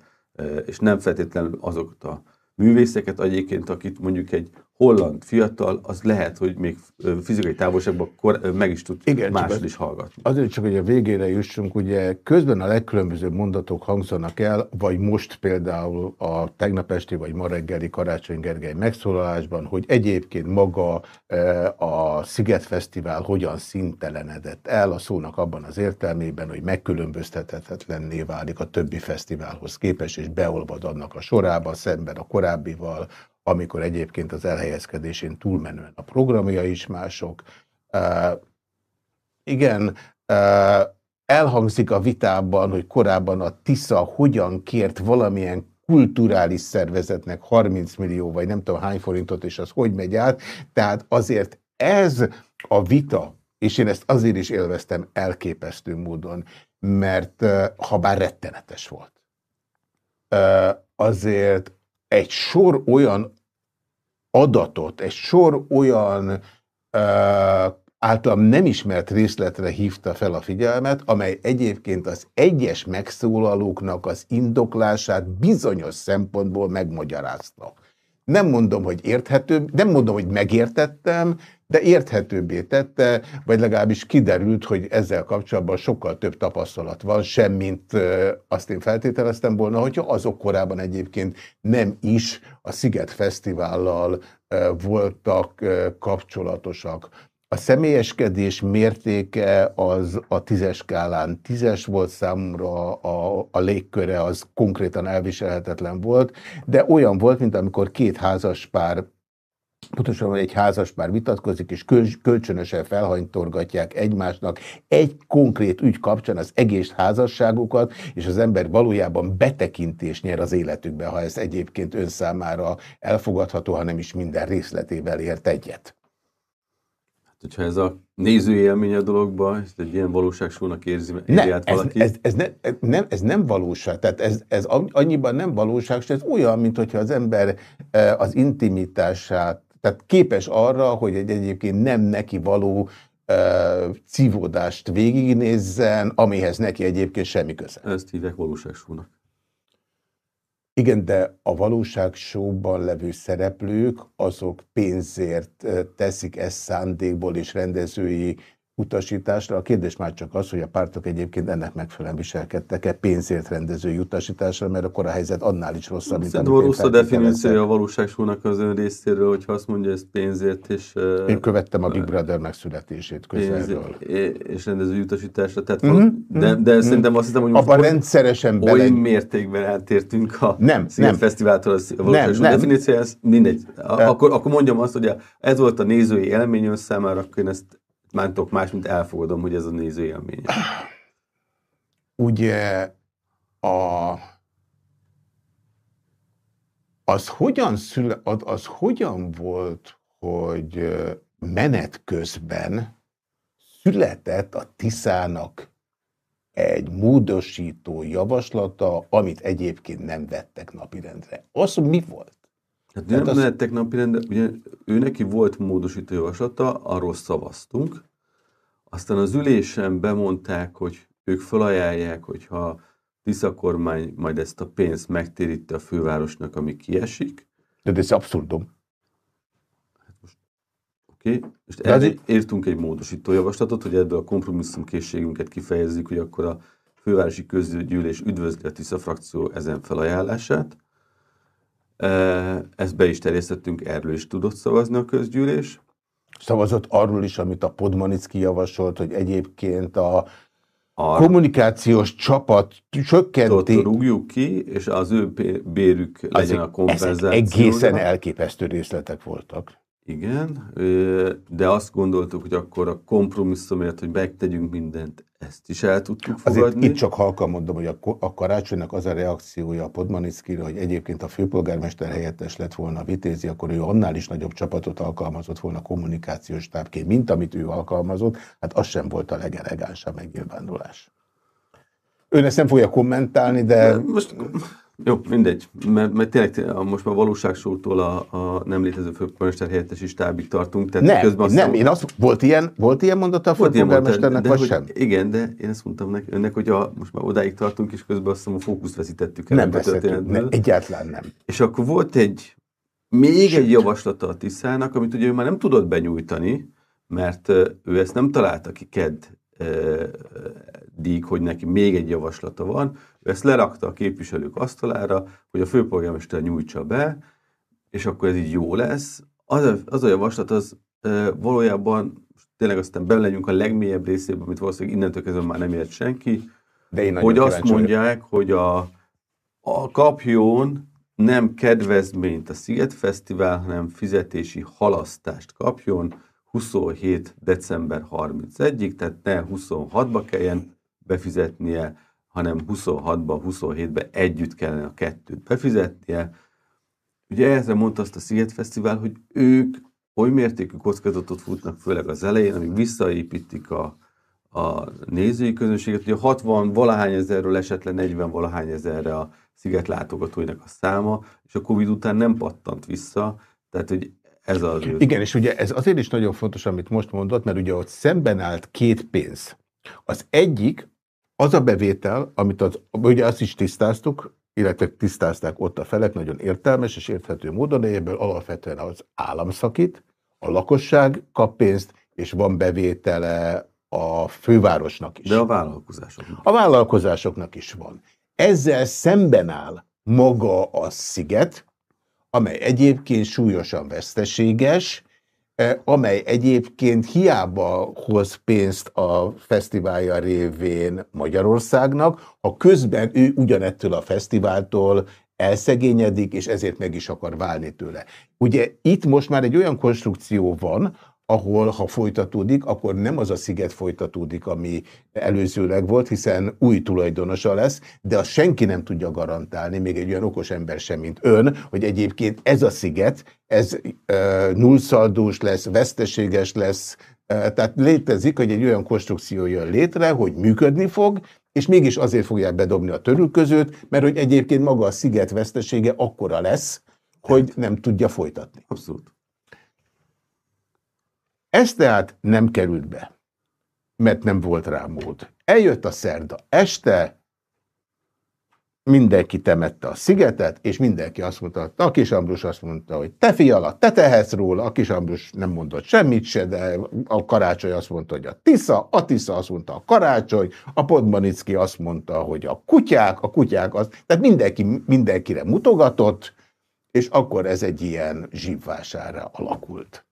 és nem feltétlenül azokat a művészeket egyébként, akit mondjuk egy holland fiatal, az lehet, hogy még fizikai távolságban kor, meg is tud Igen, másod is hallgatni. Azért csak, hogy a végére jussunk, ugye közben a legkülönbözőbb mondatok hangzanak el, vagy most például a tegnap esti vagy ma reggeli Karácsony Gergely megszólalásban, hogy egyébként maga a Sziget Fesztivál hogyan szintelenedett el a szónak abban az értelmében, hogy megkülönböztethetetlenné válik a többi fesztiválhoz képest, és beolvad annak a sorába szemben a korábbival, amikor egyébként az elhelyezkedésén túlmenően a programja is mások. Uh, igen, uh, elhangzik a vitában, hogy korábban a TISZA hogyan kért valamilyen kulturális szervezetnek 30 millió, vagy nem tudom hány forintot, és az hogy megy át. Tehát azért ez a vita, és én ezt azért is élveztem elképesztő módon, mert ha bár rettenetes volt, azért egy sor olyan adatot, egy sor olyan uh, általam nem ismert részletre hívta fel a figyelmet, amely egyébként az egyes megszólalóknak az indoklását bizonyos szempontból megmagyarázta. Nem mondom, hogy érthető, nem mondom, hogy megértettem, de érthetőbbé tette, vagy legalábbis kiderült, hogy ezzel kapcsolatban sokkal több tapasztalat van, sem mint azt én feltételeztem volna, hogyha azok korábban egyébként nem is a Sziget Fesztivállal voltak kapcsolatosak. A személyeskedés mértéke az a tízes skálán tízes volt számomra, a, a légköre az konkrétan elviselhetetlen volt, de olyan volt, mint amikor két házas pár pontosan egy házas pár vitatkozik, és kölcsönösen felhanytorgatják egymásnak egy konkrét ügy kapcsán az egész házasságukat, és az ember valójában betekintést nyer az életükbe, ha ez egyébként ön számára elfogadható, ha nem is minden részletével ért egyet. Hát, hogyha ez a nézőélmény a dologban, ezt egy ilyen valóságsónak érzi, ne, át valaki? Ez, ez, ez, ne, nem, ez nem valóság, tehát ez, ez annyiban nem valóság, és ez olyan, mint hogyha az ember eh, az intimitását tehát képes arra, hogy egy egyébként nem neki való cívódást végignézzen, amihez neki egyébként semmi köze. Ezt hívják valóságsónak. Igen, de a valóságsóban levő szereplők, azok pénzért teszik ezt szándékból és rendezői utasításra. A kérdés már csak az, hogy a pártok egyébként ennek megfelelően viselkedtek-e pénzért rendező utasításra, mert akkor a helyzet annál is rosszabb, mint Szerintem rossz a definíciója a valóságsónak az ön részéről, hogyha azt mondja, ez pénzért és... Én követtem a Big Brother megszületését közelről. És rendező utasításra, tehát uh -huh, de, de uh -huh. szerintem azt hiszem, hogy Abban rendszeresen bele... Oly mértékben eltértünk a nem, nem. Fesztiváltól a valóságsó definíciója, mindegy. Akkor, akkor mondjam azt, hogy ez volt a nézői élmény ön számára, akkor én ezt már más, mint elfogadom, hogy ez a néző élmény. Ugye a, az hogyan, szüle, az hogyan volt, hogy menet közben született a Tiszának egy módosító javaslata, amit egyébként nem vettek napirendre. Az mi volt? Hát nem az... mehettek napirendre, ugye ő neki volt módosító javaslata, arról szavaztunk, aztán az ülésen bemondták, hogy ők felajánlják, hogyha Tisza kormány majd ezt a pénzt megtéríti a fővárosnak, ami kiesik. De ez abszurdum. Hát most, oké, okay. és erre írtunk egy módosító javaslatot, hogy ebből a kompromisszumkészségünket kifejezzük, hogy akkor a fővárosi közgyűlés üdvözli a Tisza frakció ezen felajánlását. Ezt be is terjesztettünk, erről is tudott szavazni a közgyűlés. Szavazott arról is, amit a Podmanicki javasolt, hogy egyébként a a kommunikációs csapat csökkenti... rúgjuk ki, és az ő bérük legyen a kompenzáció. egészen elképesztő részletek voltak. Igen, de azt gondoltuk, hogy akkor a kompromisszumért, hogy megtegyünk mindent, ezt is el tudtuk fogadni. Azért itt csak halkan mondom, hogy a, a karácsonynak az a reakciója a Podmanickira, hogy egyébként a főpolgármester helyettes lett volna Vitézi, akkor ő annál is nagyobb csapatot alkalmazott volna kommunikációs tápként, mint amit ő alkalmazott, hát az sem volt a legelegánsabb megnyilvánulás. Ön ezt nem fogja kommentálni, de... de most jó, mindegy, mert, mert tényleg most már valóságsótól a, a nem létező főpolgármester helyettesi stábig tartunk. Tehát nem, közben nem, én azt, volt ilyen, volt ilyen mondata a főpolgármesternek, vagy sem? Igen, de én azt mondtam nek, önnek, hogy a, most már odáig tartunk, és közben azt hiszem a fókuszt veszítettük el. Nem veszítettük, ne, egyáltalán nem. És akkor volt egy még Sőt. egy javaslata a Tiszának, amit ugye ő már nem tudott benyújtani, mert ő ezt nem találta ki KED díg, hogy neki még egy javaslata van. Ő ezt lerakta a képviselők asztalára, hogy a főpolgármester nyújtsa be, és akkor ez így jó lesz. Az a, az a javaslat az valójában tényleg aztán belegyünk a legmélyebb részébe, amit valószínűleg innentől kezdve már nem ért senki, De én hogy azt mondják, vagyok. hogy a, a kapjon nem kedvezményt a Sziget Fesztivál, hanem fizetési halasztást kapjon 27. december 31-ig, tehát ne 26-ba kelljen befizetnie, hanem 26-ba, 27-be együtt kellene a kettőt befizetnie. Ugye ezzel mondta azt a Sziget Fesztivál, hogy ők oly mértékű kockázatot futnak, főleg az elején, amíg visszaépítik a, a nézői közönséget, a 60 valahány ezerről esetleg 40 valahány ezerre a sziget látogatóinak a száma, és a Covid után nem pattant vissza, tehát hogy ez az. Igen, és ugye ez azért is nagyon fontos, amit most mondott, mert ugye ott szemben állt két pénz. Az egyik az a bevétel, amit az, ugye azt is tisztáztuk, illetve tisztázták ott a felek nagyon értelmes és érthető módon, ebből alapvetően az állam szakít, a lakosság kap pénzt, és van bevétele a fővárosnak is. De a vállalkozásoknak. A vállalkozásoknak is van. Ezzel szemben áll maga a sziget, amely egyébként súlyosan veszteséges, amely egyébként hiába hoz pénzt a fesztiválja révén Magyarországnak, ha közben ő ugyanettől a fesztiváltól elszegényedik, és ezért meg is akar válni tőle. Ugye itt most már egy olyan konstrukció van, ahol, ha folytatódik, akkor nem az a sziget folytatódik, ami előzőleg volt, hiszen új tulajdonosa lesz, de azt senki nem tudja garantálni, még egy olyan okos ember sem, mint ön, hogy egyébként ez a sziget, ez uh, nullszaldós lesz, veszteséges lesz, uh, tehát létezik, hogy egy olyan konstrukció jön létre, hogy működni fog, és mégis azért fogják bedobni a törülközőt, mert hogy egyébként maga a sziget vesztesége akkora lesz, hogy nem tudja folytatni. Abszolút. Ez tehát nem került be, mert nem volt rá mód. Eljött a szerda este, mindenki temette a szigetet, és mindenki azt mondta, a kis Ambrus azt mondta, hogy te fiala, te tehetsz róla, a kis Ambrus nem mondott semmit se, de a karácsony azt mondta, hogy a Tisza, a Tisza azt mondta a karácsony, a Podmanicki azt mondta, hogy a kutyák, a kutyák az, tehát mindenki mindenkire mutogatott, és akkor ez egy ilyen zsívvására alakult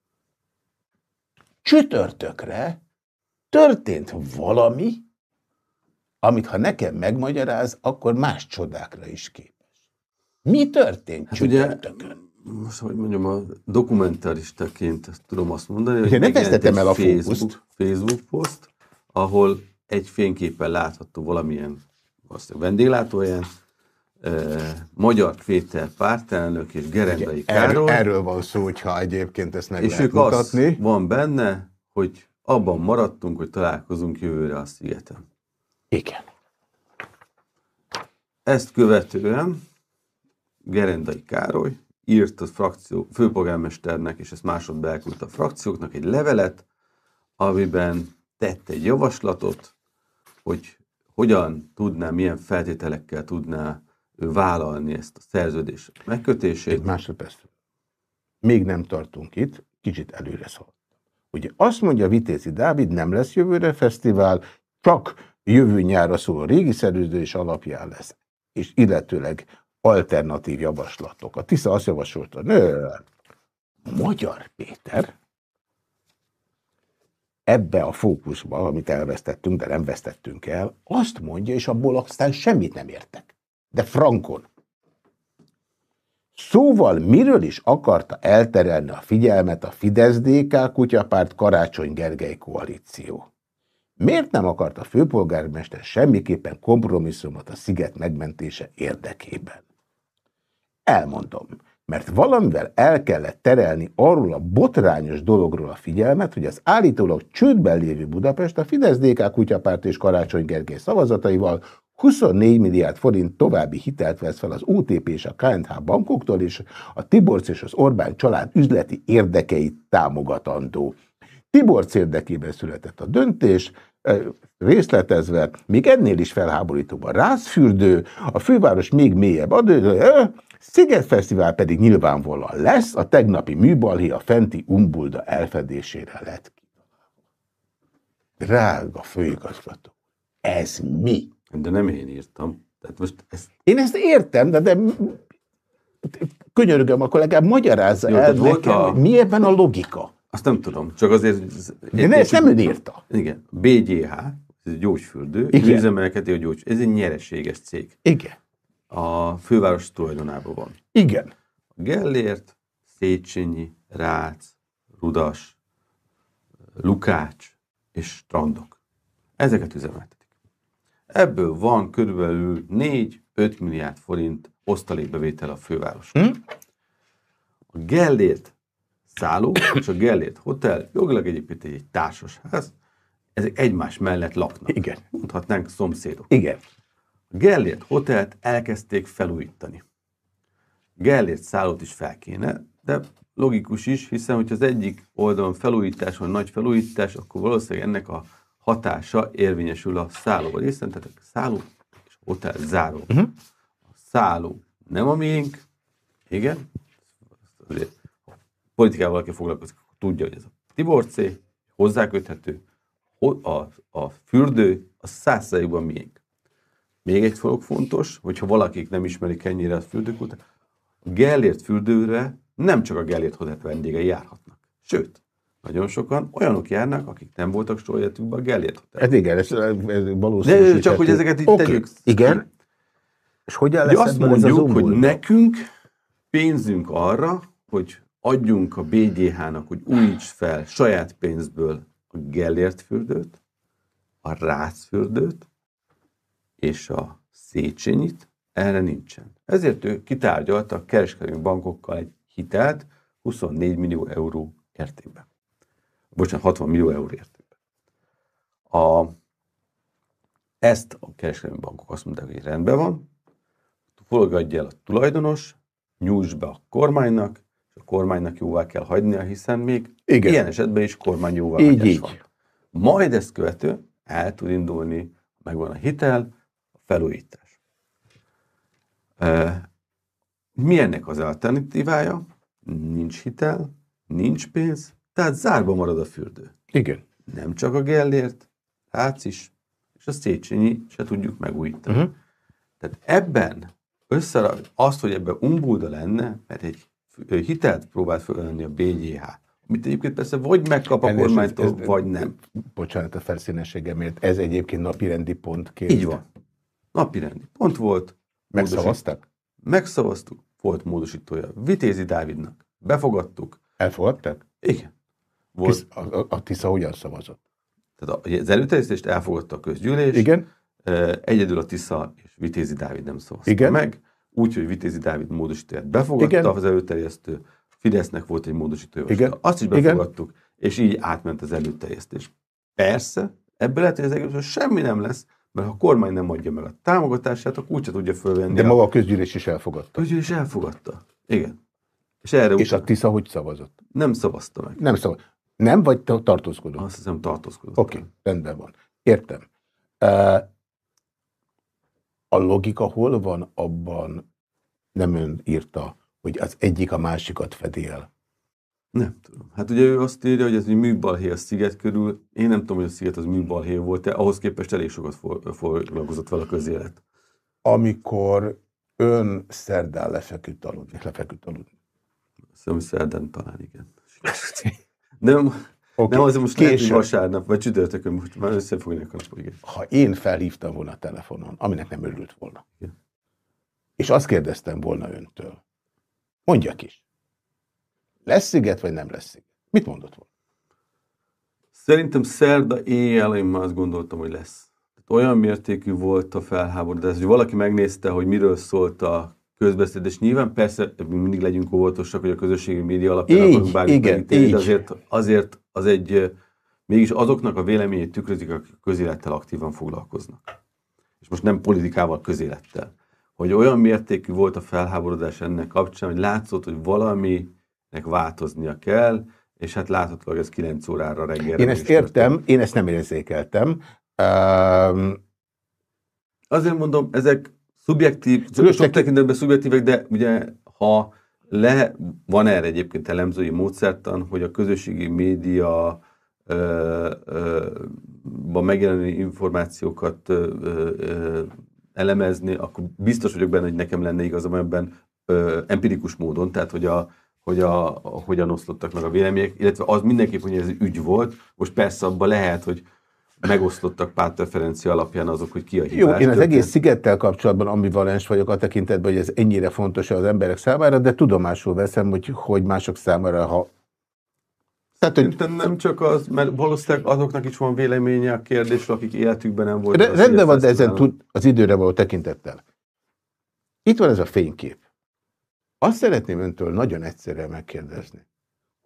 csütörtökre történt valami, amit ha nekem megmagyaráz, akkor más csodákra is képes. Mi történt hát csütörtökön? Ugye, most, hogy mondjam, a dokumentaristaként tudom azt mondani, hogy nem vesztettem el a Facebook, Facebook poszt, ahol egy fényképpen látható valamilyen vendéglátóján, Magyar Péter pártelnök és Gerendai Károly. Erről, erről van szó, hogyha egyébként ezt meg és lehet ők mutatni. Az van benne, hogy abban maradtunk, hogy találkozunk jövőre a szigeten. Igen. Ezt követően Gerendai Károly írt a frakció főpolgármesternek, és ezt másodba elküldte a frakcióknak egy levelet, amiben tett egy javaslatot, hogy hogyan tudná, milyen feltételekkel tudná vállalni ezt a szerződés megkötését. Egy másodperc. Még nem tartunk itt, kicsit előre szól. Ugye azt mondja Vitézi Dávid, nem lesz jövőre fesztivál, csak jövő nyára szóló régi szerződés alapján lesz. És illetőleg alternatív javaslatok. A Tisza azt javasolta, nő, Magyar Péter ebbe a fókuszba, amit elvesztettünk, de nem vesztettünk el, azt mondja, és abból aztán semmit nem értek de frankon. Szóval miről is akarta elterelni a figyelmet a Fidesz-DK kutyapárt Karácsony Gergely koalíció? Miért nem akart a főpolgármester semmiképpen kompromisszumot a sziget megmentése érdekében? Elmondom, mert valamivel el kellett terelni arról a botrányos dologról a figyelmet, hogy az állítólag csődben lévő Budapest a Fidesz-DK kutyapárt és Karácsony Gergely szavazataival 24 milliárd forint további hitelt vesz fel az OTP és a KNH bankoktól, és a Tiborc és az Orbán család üzleti érdekeit támogatandó. Tiborc érdekében született a döntés, részletezve, még ennél is felháborítóbb a rázfürdő, a főváros még mélyebb adő, Sziget Fesztivál pedig nyilvánvalóan lesz, a tegnapi műbalhé a fenti umbulda elfedésére lett. Drága főigazgató, ez mi? De nem én írtam. Tehát most ezt... Én ezt értem, de, de könyörgöm, akkor legalább magyarázza Jó, el nekem, a- mi ebben a logika. Azt nem tudom, csak azért... De ne, ezt nem ön írta. Igen. BGH, ez egy gyógyfürdő, Igen. üzemelkedő a gyógy... Ez egy nyereséges cég. Igen. A főváros tulajdonában van. Igen. Gellért, Széchenyi, Rác, Rudas, Lukács és Strandok. Ezeket üzemeltetik. Ebből van körülbelül 4-5 milliárd forint osztalékbevétel a főváros. Hm? A Gellért szálló és a Gellért hotel jogilag egyébként egy társasház, ezek egymás mellett laknak. Igen. Mondhatnánk szomszédok. Igen. A Gellért hotelt elkezdték felújítani. Gellért szállót is fel kéne, de logikus is, hiszen hogyha az egyik oldalon felújítás van, nagy felújítás, akkor valószínűleg ennek a hatása érvényesül a szálló részen, tehát a szálló és hotel záró. Mhm. A szálló nem a miénk, igen, azért, ha politikával valaki foglalkozik, tudja, hogy ez a Tibor C, hozzáköthető, ho- a, a fürdő, a százszerűben miénk. Még egy dolog fontos, hogyha valakik nem ismerik ennyire a fürdőkút, a Gellért fürdőre nem csak a Gellért hotel vendégei járhatnak. Sőt, nagyon sokan olyanok járnak, akik nem voltak soha életükben a Gellért hotel. Ez igen, ez, ez De valószínűsíthető. csak, hogy ezeket itt Oké, tegyük. Igen. És hogyan Ugye lesz azt mondjuk, hogy nekünk pénzünk arra, hogy adjunk a BGH-nak, hogy újíts fel saját pénzből a Gellért fürdőt, a Rácz fürdőt és a Széchenyit, erre nincsen. Ezért ő kitárgyalta a kereskedelmi bankokkal egy hitelt 24 millió euró értékben. Bocsánat, 60 millió euró értékben. A, ezt a kereskedelmi bankok azt mondták, hogy rendben van, fogadja el a tulajdonos, nyújts be a kormánynak, és a kormánynak jóvá kell hagynia, hiszen még Igen. ilyen esetben is kormány jóvá Így, így. van. Majd ezt követő el tud indulni, megvan a hitel, a felújítás. E, mi ennek az alternatívája? Nincs hitel, nincs pénz, tehát zárva marad a fürdő. Igen. Nem csak a Gellért, Rác is, és a Széchenyi se tudjuk megújítani. Uh-huh. Tehát ebben össze azt, hogy ebben umbulda lenne, mert egy hitelt próbált fölvenni a BGH, amit egyébként persze vagy megkap a kormánytól, ez- ez- vagy nem. Bocsánat a felszínességemért, ez egyébként napirendi pontként. Így van. Napirendi pont volt. Megszavaztak? Megszavaztuk, volt módosítója Vitézi Dávidnak. Befogadtuk. Elfogadtak? Igen. Volt, a, a, a Tisza hogyan szavazott? tehát a- az előterjesztést elfogadta a közgyűlés. Igen? Egyedül a Tisza és Vitézi Dávid nem szavazta Igen. meg. Úgyhogy Vitézi Dávid módosítóját befogadta Igen. az előterjesztő. Fidesznek volt egy módosítója. Igen. Azt is Igen. befogadtuk, és így átment az előterjesztés. Persze, ebből lehet, hogy az egészből semmi nem lesz, mert ha a kormány nem adja meg a támogatását, akkor úgyse tudja fölvenni. De a maga a közgyűlés is elfogadta. közgyűlés elfogadta. Igen. És erre És a Tisza hogy szavazott? nem szavazta meg. Nem szavazott. Nem, vagy te tartózkodott? Azt hiszem tartózkodott. Oké, okay, rendben van. Értem. A logika hol van abban, nem ön írta, hogy az egyik a másikat fedi el. Nem tudom. Hát ugye ő azt írja, hogy ez egy műbalhé a sziget körül. Én nem tudom, hogy a sziget az műbalhé volt-e. Ahhoz képest elég sokat foglalkozott vele a közélet. Amikor ön szerdán lefeküdt aludni, lefeküdt aludni. Szerintem szerdán talán igen. Nem, Okay. nem azért most lehet, Később. vasárnap, vagy csütörtökön, most már összefognak a igen. ha én felhívtam volna a telefonon, aminek nem örült volna, Igen. és azt kérdeztem volna öntől, mondjak is, lesz sziget, vagy nem lesz sziget? Mit mondott volna? Szerintem szerda éjjel én már azt gondoltam, hogy lesz. Olyan mértékű volt a felháborodás, hogy valaki megnézte, hogy miről szólt a közbeszéd, és nyilván persze mindig legyünk óvatosak, hogy a közösségi média alapján Így, akarunk bármit igen, megítélni, így. de azért, azért az egy, mégis azoknak a véleményét tükrözik, akik közélettel aktívan foglalkoznak. És most nem politikával, közélettel. Hogy olyan mértékű volt a felháborodás ennek kapcsán, hogy látszott, hogy valaminek változnia kell, és hát láthatólag ez 9 órára reggel. Én ezt értem, én ezt nem érzékeltem. Um, Azért mondom, ezek Szubjektív, sok teki- tekintetben szubjektívek, de ugye ha le, van erre egyébként elemzői módszertan, hogy a közösségi média ö, ö, megjelenő információkat ö, ö, elemezni, akkor biztos vagyok benne, hogy nekem lenne igazam ebben ö, empirikus módon, tehát hogy a, hogy a, a, hogyan oszlottak meg a vélemények, illetve az mindenképp, hogy ez ügy volt. Most persze abban lehet, hogy megoszlottak pártreferencia alapján azok, hogy ki a hibás. Jó, én az egész szigettel kapcsolatban ambivalens vagyok a tekintetben, hogy ez ennyire fontos az emberek számára, de tudomásul veszem, hogy, hogy mások számára, ha... Tehát, hogy Szerintem nem csak az, mert valószínűleg azoknak is van véleménye a kérdésről, akik életükben nem voltak. Re- rendben van, de ezen tud az időre való tekintettel. Itt van ez a fénykép. Azt szeretném öntől nagyon egyszerűen megkérdezni.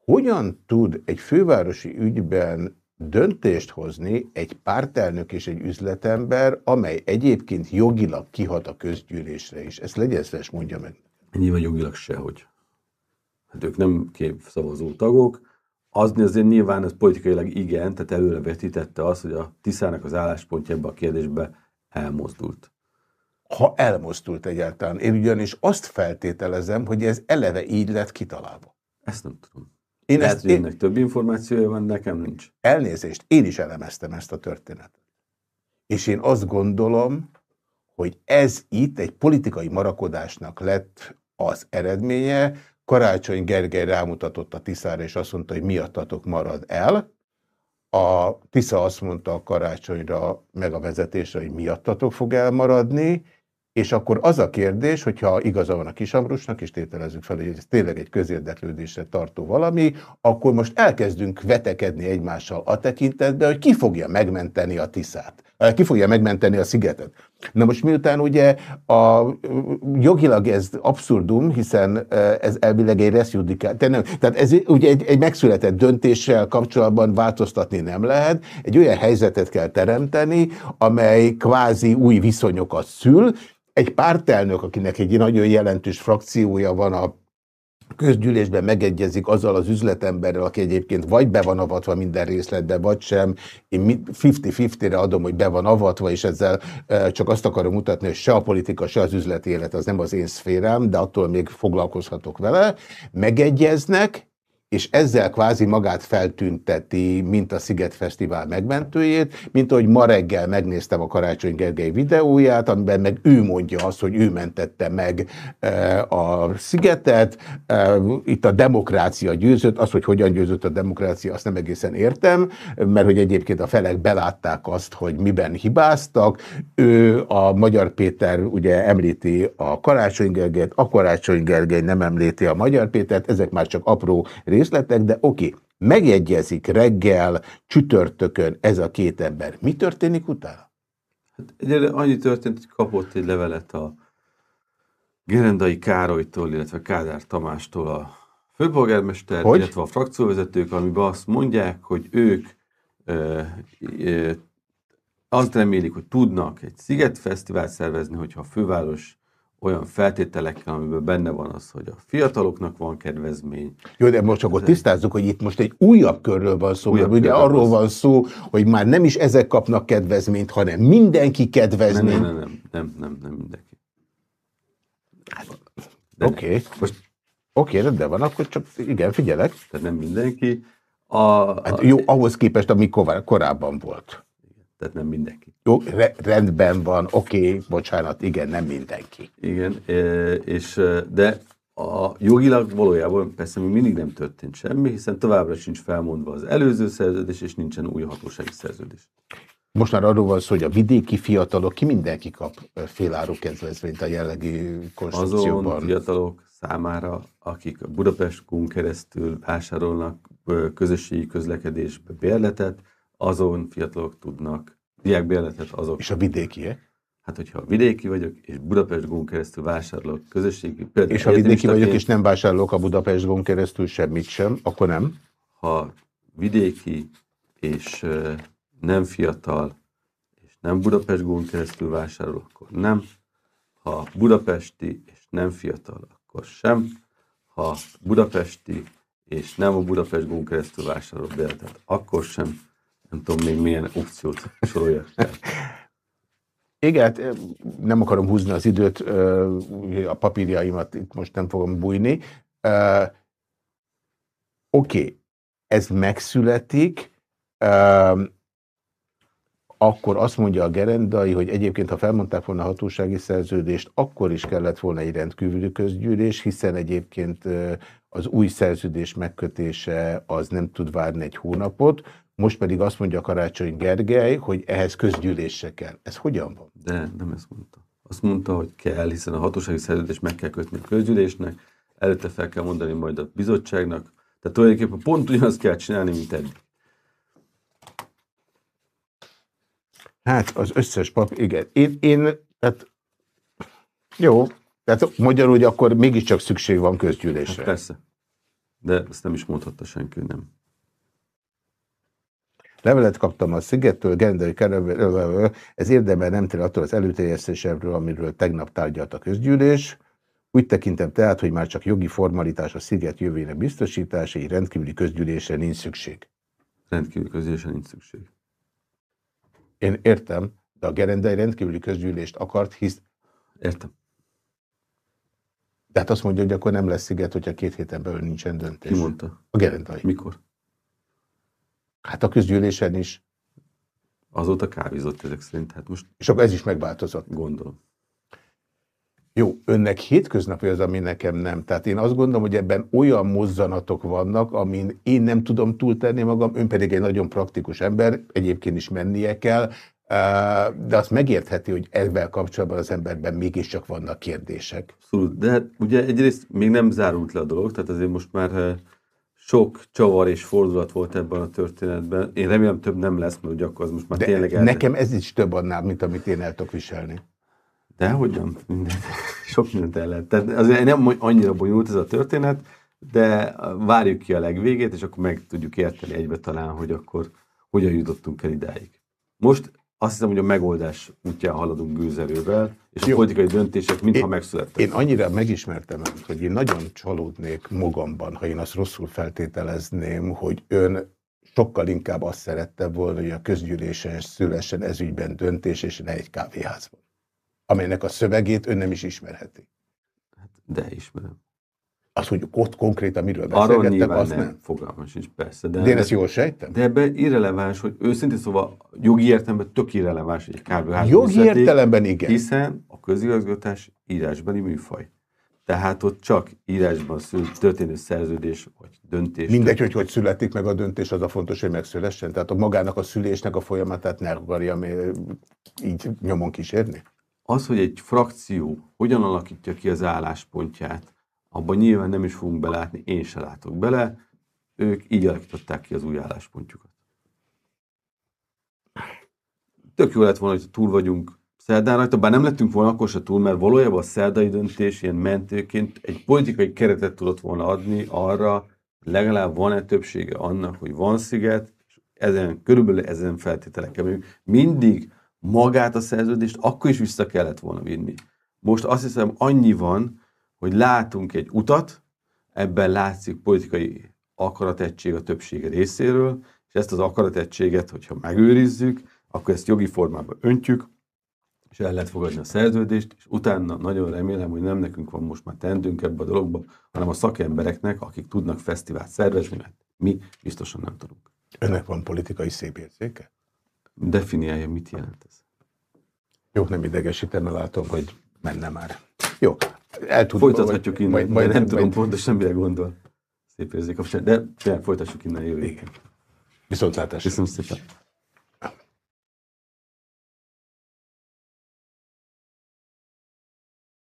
Hogyan tud egy fővárosi ügyben döntést hozni egy pártelnök és egy üzletember, amely egyébként jogilag kihat a közgyűlésre is? Ezt legyen szíves, mondja meg. Nyilván jogilag sehogy. Hát ők nem képszavazó tagok. Az azért nyilván ez politikailag igen, tehát előre vetítette azt, hogy a Tiszának az álláspontja ebbe a kérdésbe elmozdult. Ha elmozdult egyáltalán. Én ugyanis azt feltételezem, hogy ez eleve így lett kitalálva. Ezt nem tudom. Én Lehet, ezt, hogy én, ennek több információja van, nekem nincs. elnézést, én is elemeztem ezt a történetet. És én azt gondolom, hogy ez itt egy politikai marakodásnak lett az eredménye. Karácsony Gergely rámutatott a Tiszára, és azt mondta, hogy miattatok marad el. A Tisza azt mondta a Karácsonyra, meg a vezetésre, hogy miattatok fog elmaradni, és akkor az a kérdés, hogyha igaza van a Kisambrusnak, és tételezzük fel, hogy ez tényleg egy közérdeklődésre tartó valami, akkor most elkezdünk vetekedni egymással a tekintetben, hogy ki fogja megmenteni a Tiszát, Eh, ki fogja megmenteni a szigetet. Na most miután ugye a, jogilag ez abszurdum, hiszen eh, ez elvileg egy reszjudikál, te nem, tehát ez ugye egy, egy megszületett döntéssel kapcsolatban változtatni nem lehet, egy olyan helyzetet kell teremteni, amely kvázi új viszonyokat szül, egy pártelnök, akinek egy nagyon jelentős frakciója van a közgyűlésben megegyezik azzal az üzletemberrel, aki egyébként vagy be van avatva minden részletbe, vagy sem. Én mi- 50-50-re adom, hogy be van avatva, és ezzel csak azt akarom mutatni, hogy se a politika, se az üzleti élet az nem az én szférám, de attól még foglalkozhatok vele. Megegyeznek, és ezzel kvázi magát feltünteti, mint a Sziget Fesztivál megmentőjét, mint ahogy ma reggel megnéztem a Karácsony Gergely videóját, amiben meg ő mondja azt, hogy ő mentette meg eh, a Szigetet, Eh, itt a demokrácia győzött, az, hogy hogyan győzött a demokrácia, azt nem egészen értem, mert hogy egyébként a felek belátták azt, hogy miben hibáztak. Ő, a Magyar Péter ugye említi a Karácsony Gergelyt, a Karácsony Gergely nem említi a Magyar Pétert, ezek már csak apró de oké, megegyezik reggel, csütörtökön ez a két ember. Mi történik utána? Hát annyi történt, hogy kapott egy levelet a Gerendai Károlytól, illetve Kádár Tamástól a főpolgármester, Hogy? illetve a frakcióvezetők, amiben azt mondják, hogy ők ö, ö, azt remélik, hogy tudnak egy szigetfesztivált szervezni, hogyha a főváros olyan feltételekkel, amiben benne van az, hogy a fiataloknak van kedvezmény, Jó, de most akkor tisztázzuk, hogy itt most egy újabb körről van szó. Újabb ugye arról van szó. van szó, hogy már nem is ezek kapnak kedvezményt, hanem mindenki kedvezményt. nem, nem, nem, nem, nem mindenki. Nem. Oké, okay. Most, oké, rendben van, akkor csak igen, figyelek. tehát nem mindenki. A, Hát jó, ahhoz képest, ami korábban volt. Tehát nem mindenki. Jó, re- rendben van, oké, bocsánat, igen, nem mindenki. Igen, e, és, e, de a jogilag valójában persze még mindig nem történt semmi, hiszen továbbra sincs felmondva az előző szerződés, és nincsen új hatósági szerződés. Most már arról van szó, hogy a vidéki fiatalok, ki mindenki kap ö, féláru kedvezményt a jellegi Azon konstrukcióban. fiatalok számára, akik a Budapestkún keresztül vásárolnak közösségi közlekedésbe bérletet, azon fiatalok tudnak diákbérletet, azok, És a vidékiek? hát hogyha vidéki vagyok, és Budapest keresztül vásárolok közösségi, például És ha vidéki vagyok, és nem vásárolok a Budapest keresztül semmit sem, akkor nem? ha vidéki és nem fiatal, és nem Budapest gón keresztül vásárol, akkor nem. Ha budapesti és nem fiatal, akkor sem. Ha budapesti és nem a Budapest gón keresztül vásárol bérletet, akkor sem. Nem tudom még milyen opciót soroljak fel. Igen, hát, nem akarom húzni az időt, a papírjaimat itt most nem fogom bújni. Oké, okay, ez megszületik, akkor azt mondja a gerendai, hogy egyébként, ha felmondták volna a hatósági szerződést, akkor is kellett volna egy rendkívüli közgyűlés, hiszen egyébként az új szerződés megkötése az nem tud várni egy hónapot, most pedig azt mondja Karácsony Gergely, hogy ehhez közgyűlése kell. Ez hogyan van? De nem ezt mondta. Azt mondta, hogy kell, hiszen a hatósági szerződést meg kell kötni a közgyűlésnek, előtte fel kell mondani majd a bizottságnak, tehát tulajdonképpen pont ugyanazt kell csinálni, mint eddig. Hát az összes pap, igen. Én, én hát jó, tehát magyarul, hogy akkor mégiscsak szükség van közgyűlésre. Hát persze. De ezt nem is mondhatta senki, nem. Levelet kaptam a Szigettől, Gendai ez érdemel nem tér attól az előterjesztésről, amiről tegnap tárgyalt a közgyűlés. Úgy tekintem tehát, hogy már csak jogi formalitás a Sziget jövőjének biztosítása, egy rendkívüli közgyűlésre nincs szükség. Rendkívüli közgyűlésre nincs szükség. Én értem, de a Gerendai rendkívüli közgyűlést akart, hisz... Értem. Tehát azt mondja, hogy akkor nem lesz sziget, hogyha két héten belül nincsen döntés. Ki mondta? A Gerendai. Mikor? Hát a közgyűlésen is. Azóta kávízott ezek szerint. Hát most És akkor ez is megváltozott. Gondolom. Jó, önnek hétköznapi az, ami nekem nem. Tehát én azt gondolom, hogy ebben olyan mozzanatok vannak, amin én nem tudom túltenni magam, ön pedig egy nagyon praktikus ember, egyébként is mennie kell, de azt megértheti, hogy ezzel kapcsolatban az emberben mégiscsak vannak kérdések. Abszolút, de hát ugye egyrészt még nem zárult le a dolog, tehát azért most már sok csavar és fordulat volt ebben a történetben. Én remélem több nem lesz, mert ugye akkor az most már de tényleg... El... Nekem ez is több annál, mint amit én el tudok viselni. De hogyan? Minden. Sok mindent el lehet. Tehát azért nem annyira bonyolult ez a történet, de várjuk ki a legvégét, és akkor meg tudjuk érteni egybe talán, hogy akkor hogyan jutottunk el idáig. Most azt hiszem, hogy a megoldás útján haladunk gőzerővel, és Jó. a politikai döntések mintha én, megszülettek. Én annyira megismertem önt, hogy én nagyon csalódnék magamban, ha én azt rosszul feltételezném, hogy ön sokkal inkább azt szerette volna, hogy a közgyűlésen szülessen ezügyben döntés, és ne egy kávéházban amelynek a szövegét ön nem is ismerheti. Hát, de ismerem. Az, hogy ott konkrétan miről beszélgettek, az nem. nem. Fogalmam sincs, persze. De, de én ezt jól sejtem? De ebben irreleváns, hogy őszintén szóval jogi értelemben tök irreleváns, hogy egy kábelház Jogi értelemben igen. Hiszen a közigazgatás írásbeli műfaj. Tehát ott csak írásban szült, történő szerződés vagy döntés. Mindegy, hogy hogy születik meg a döntés, az a fontos, hogy megszülessen. Tehát a magának a szülésnek a folyamatát ne akarja így nyomon kísérni? Az, hogy egy frakció hogyan alakítja ki az álláspontját, abban nyilván nem is fogunk belátni, én se látok bele, ők így alakították ki az új álláspontjukat. Tök jó lett volna, hogy túl vagyunk szerdán rajta, bár nem lettünk volna akkor se túl, mert valójában a szerdai döntés ilyen mentőként egy politikai keretet tudott volna adni arra, legalább van-e többsége annak, hogy van sziget, és ezen, körülbelül ezen feltételekkel mindig magát a szerződést akkor is vissza kellett volna vinni. Most azt hiszem annyi van, hogy látunk egy utat, ebben látszik politikai akaratettség a többsége részéről, és ezt az akaratettséget, hogyha megőrizzük, akkor ezt jogi formában öntjük, és el lehet fogadni a szerződést, és utána nagyon remélem, hogy nem nekünk van most már tendünk ebbe a dologba, hanem a szakembereknek, akik tudnak fesztivált szervezni, mert mi biztosan nem tudunk. Önnek van politikai szép érzéke? Definiálja, mit jelent ez. Jó, nem idegesítene, látom, hogy menne már. Jó, el tudom. Folytathatjuk vagy, innen, majd, majd, nem majd, tudom pontosan, mire gondol. Szép érzék, de tényleg folytassuk innen jövő. Igen. Viszontlátásra. Köszönöm szépen.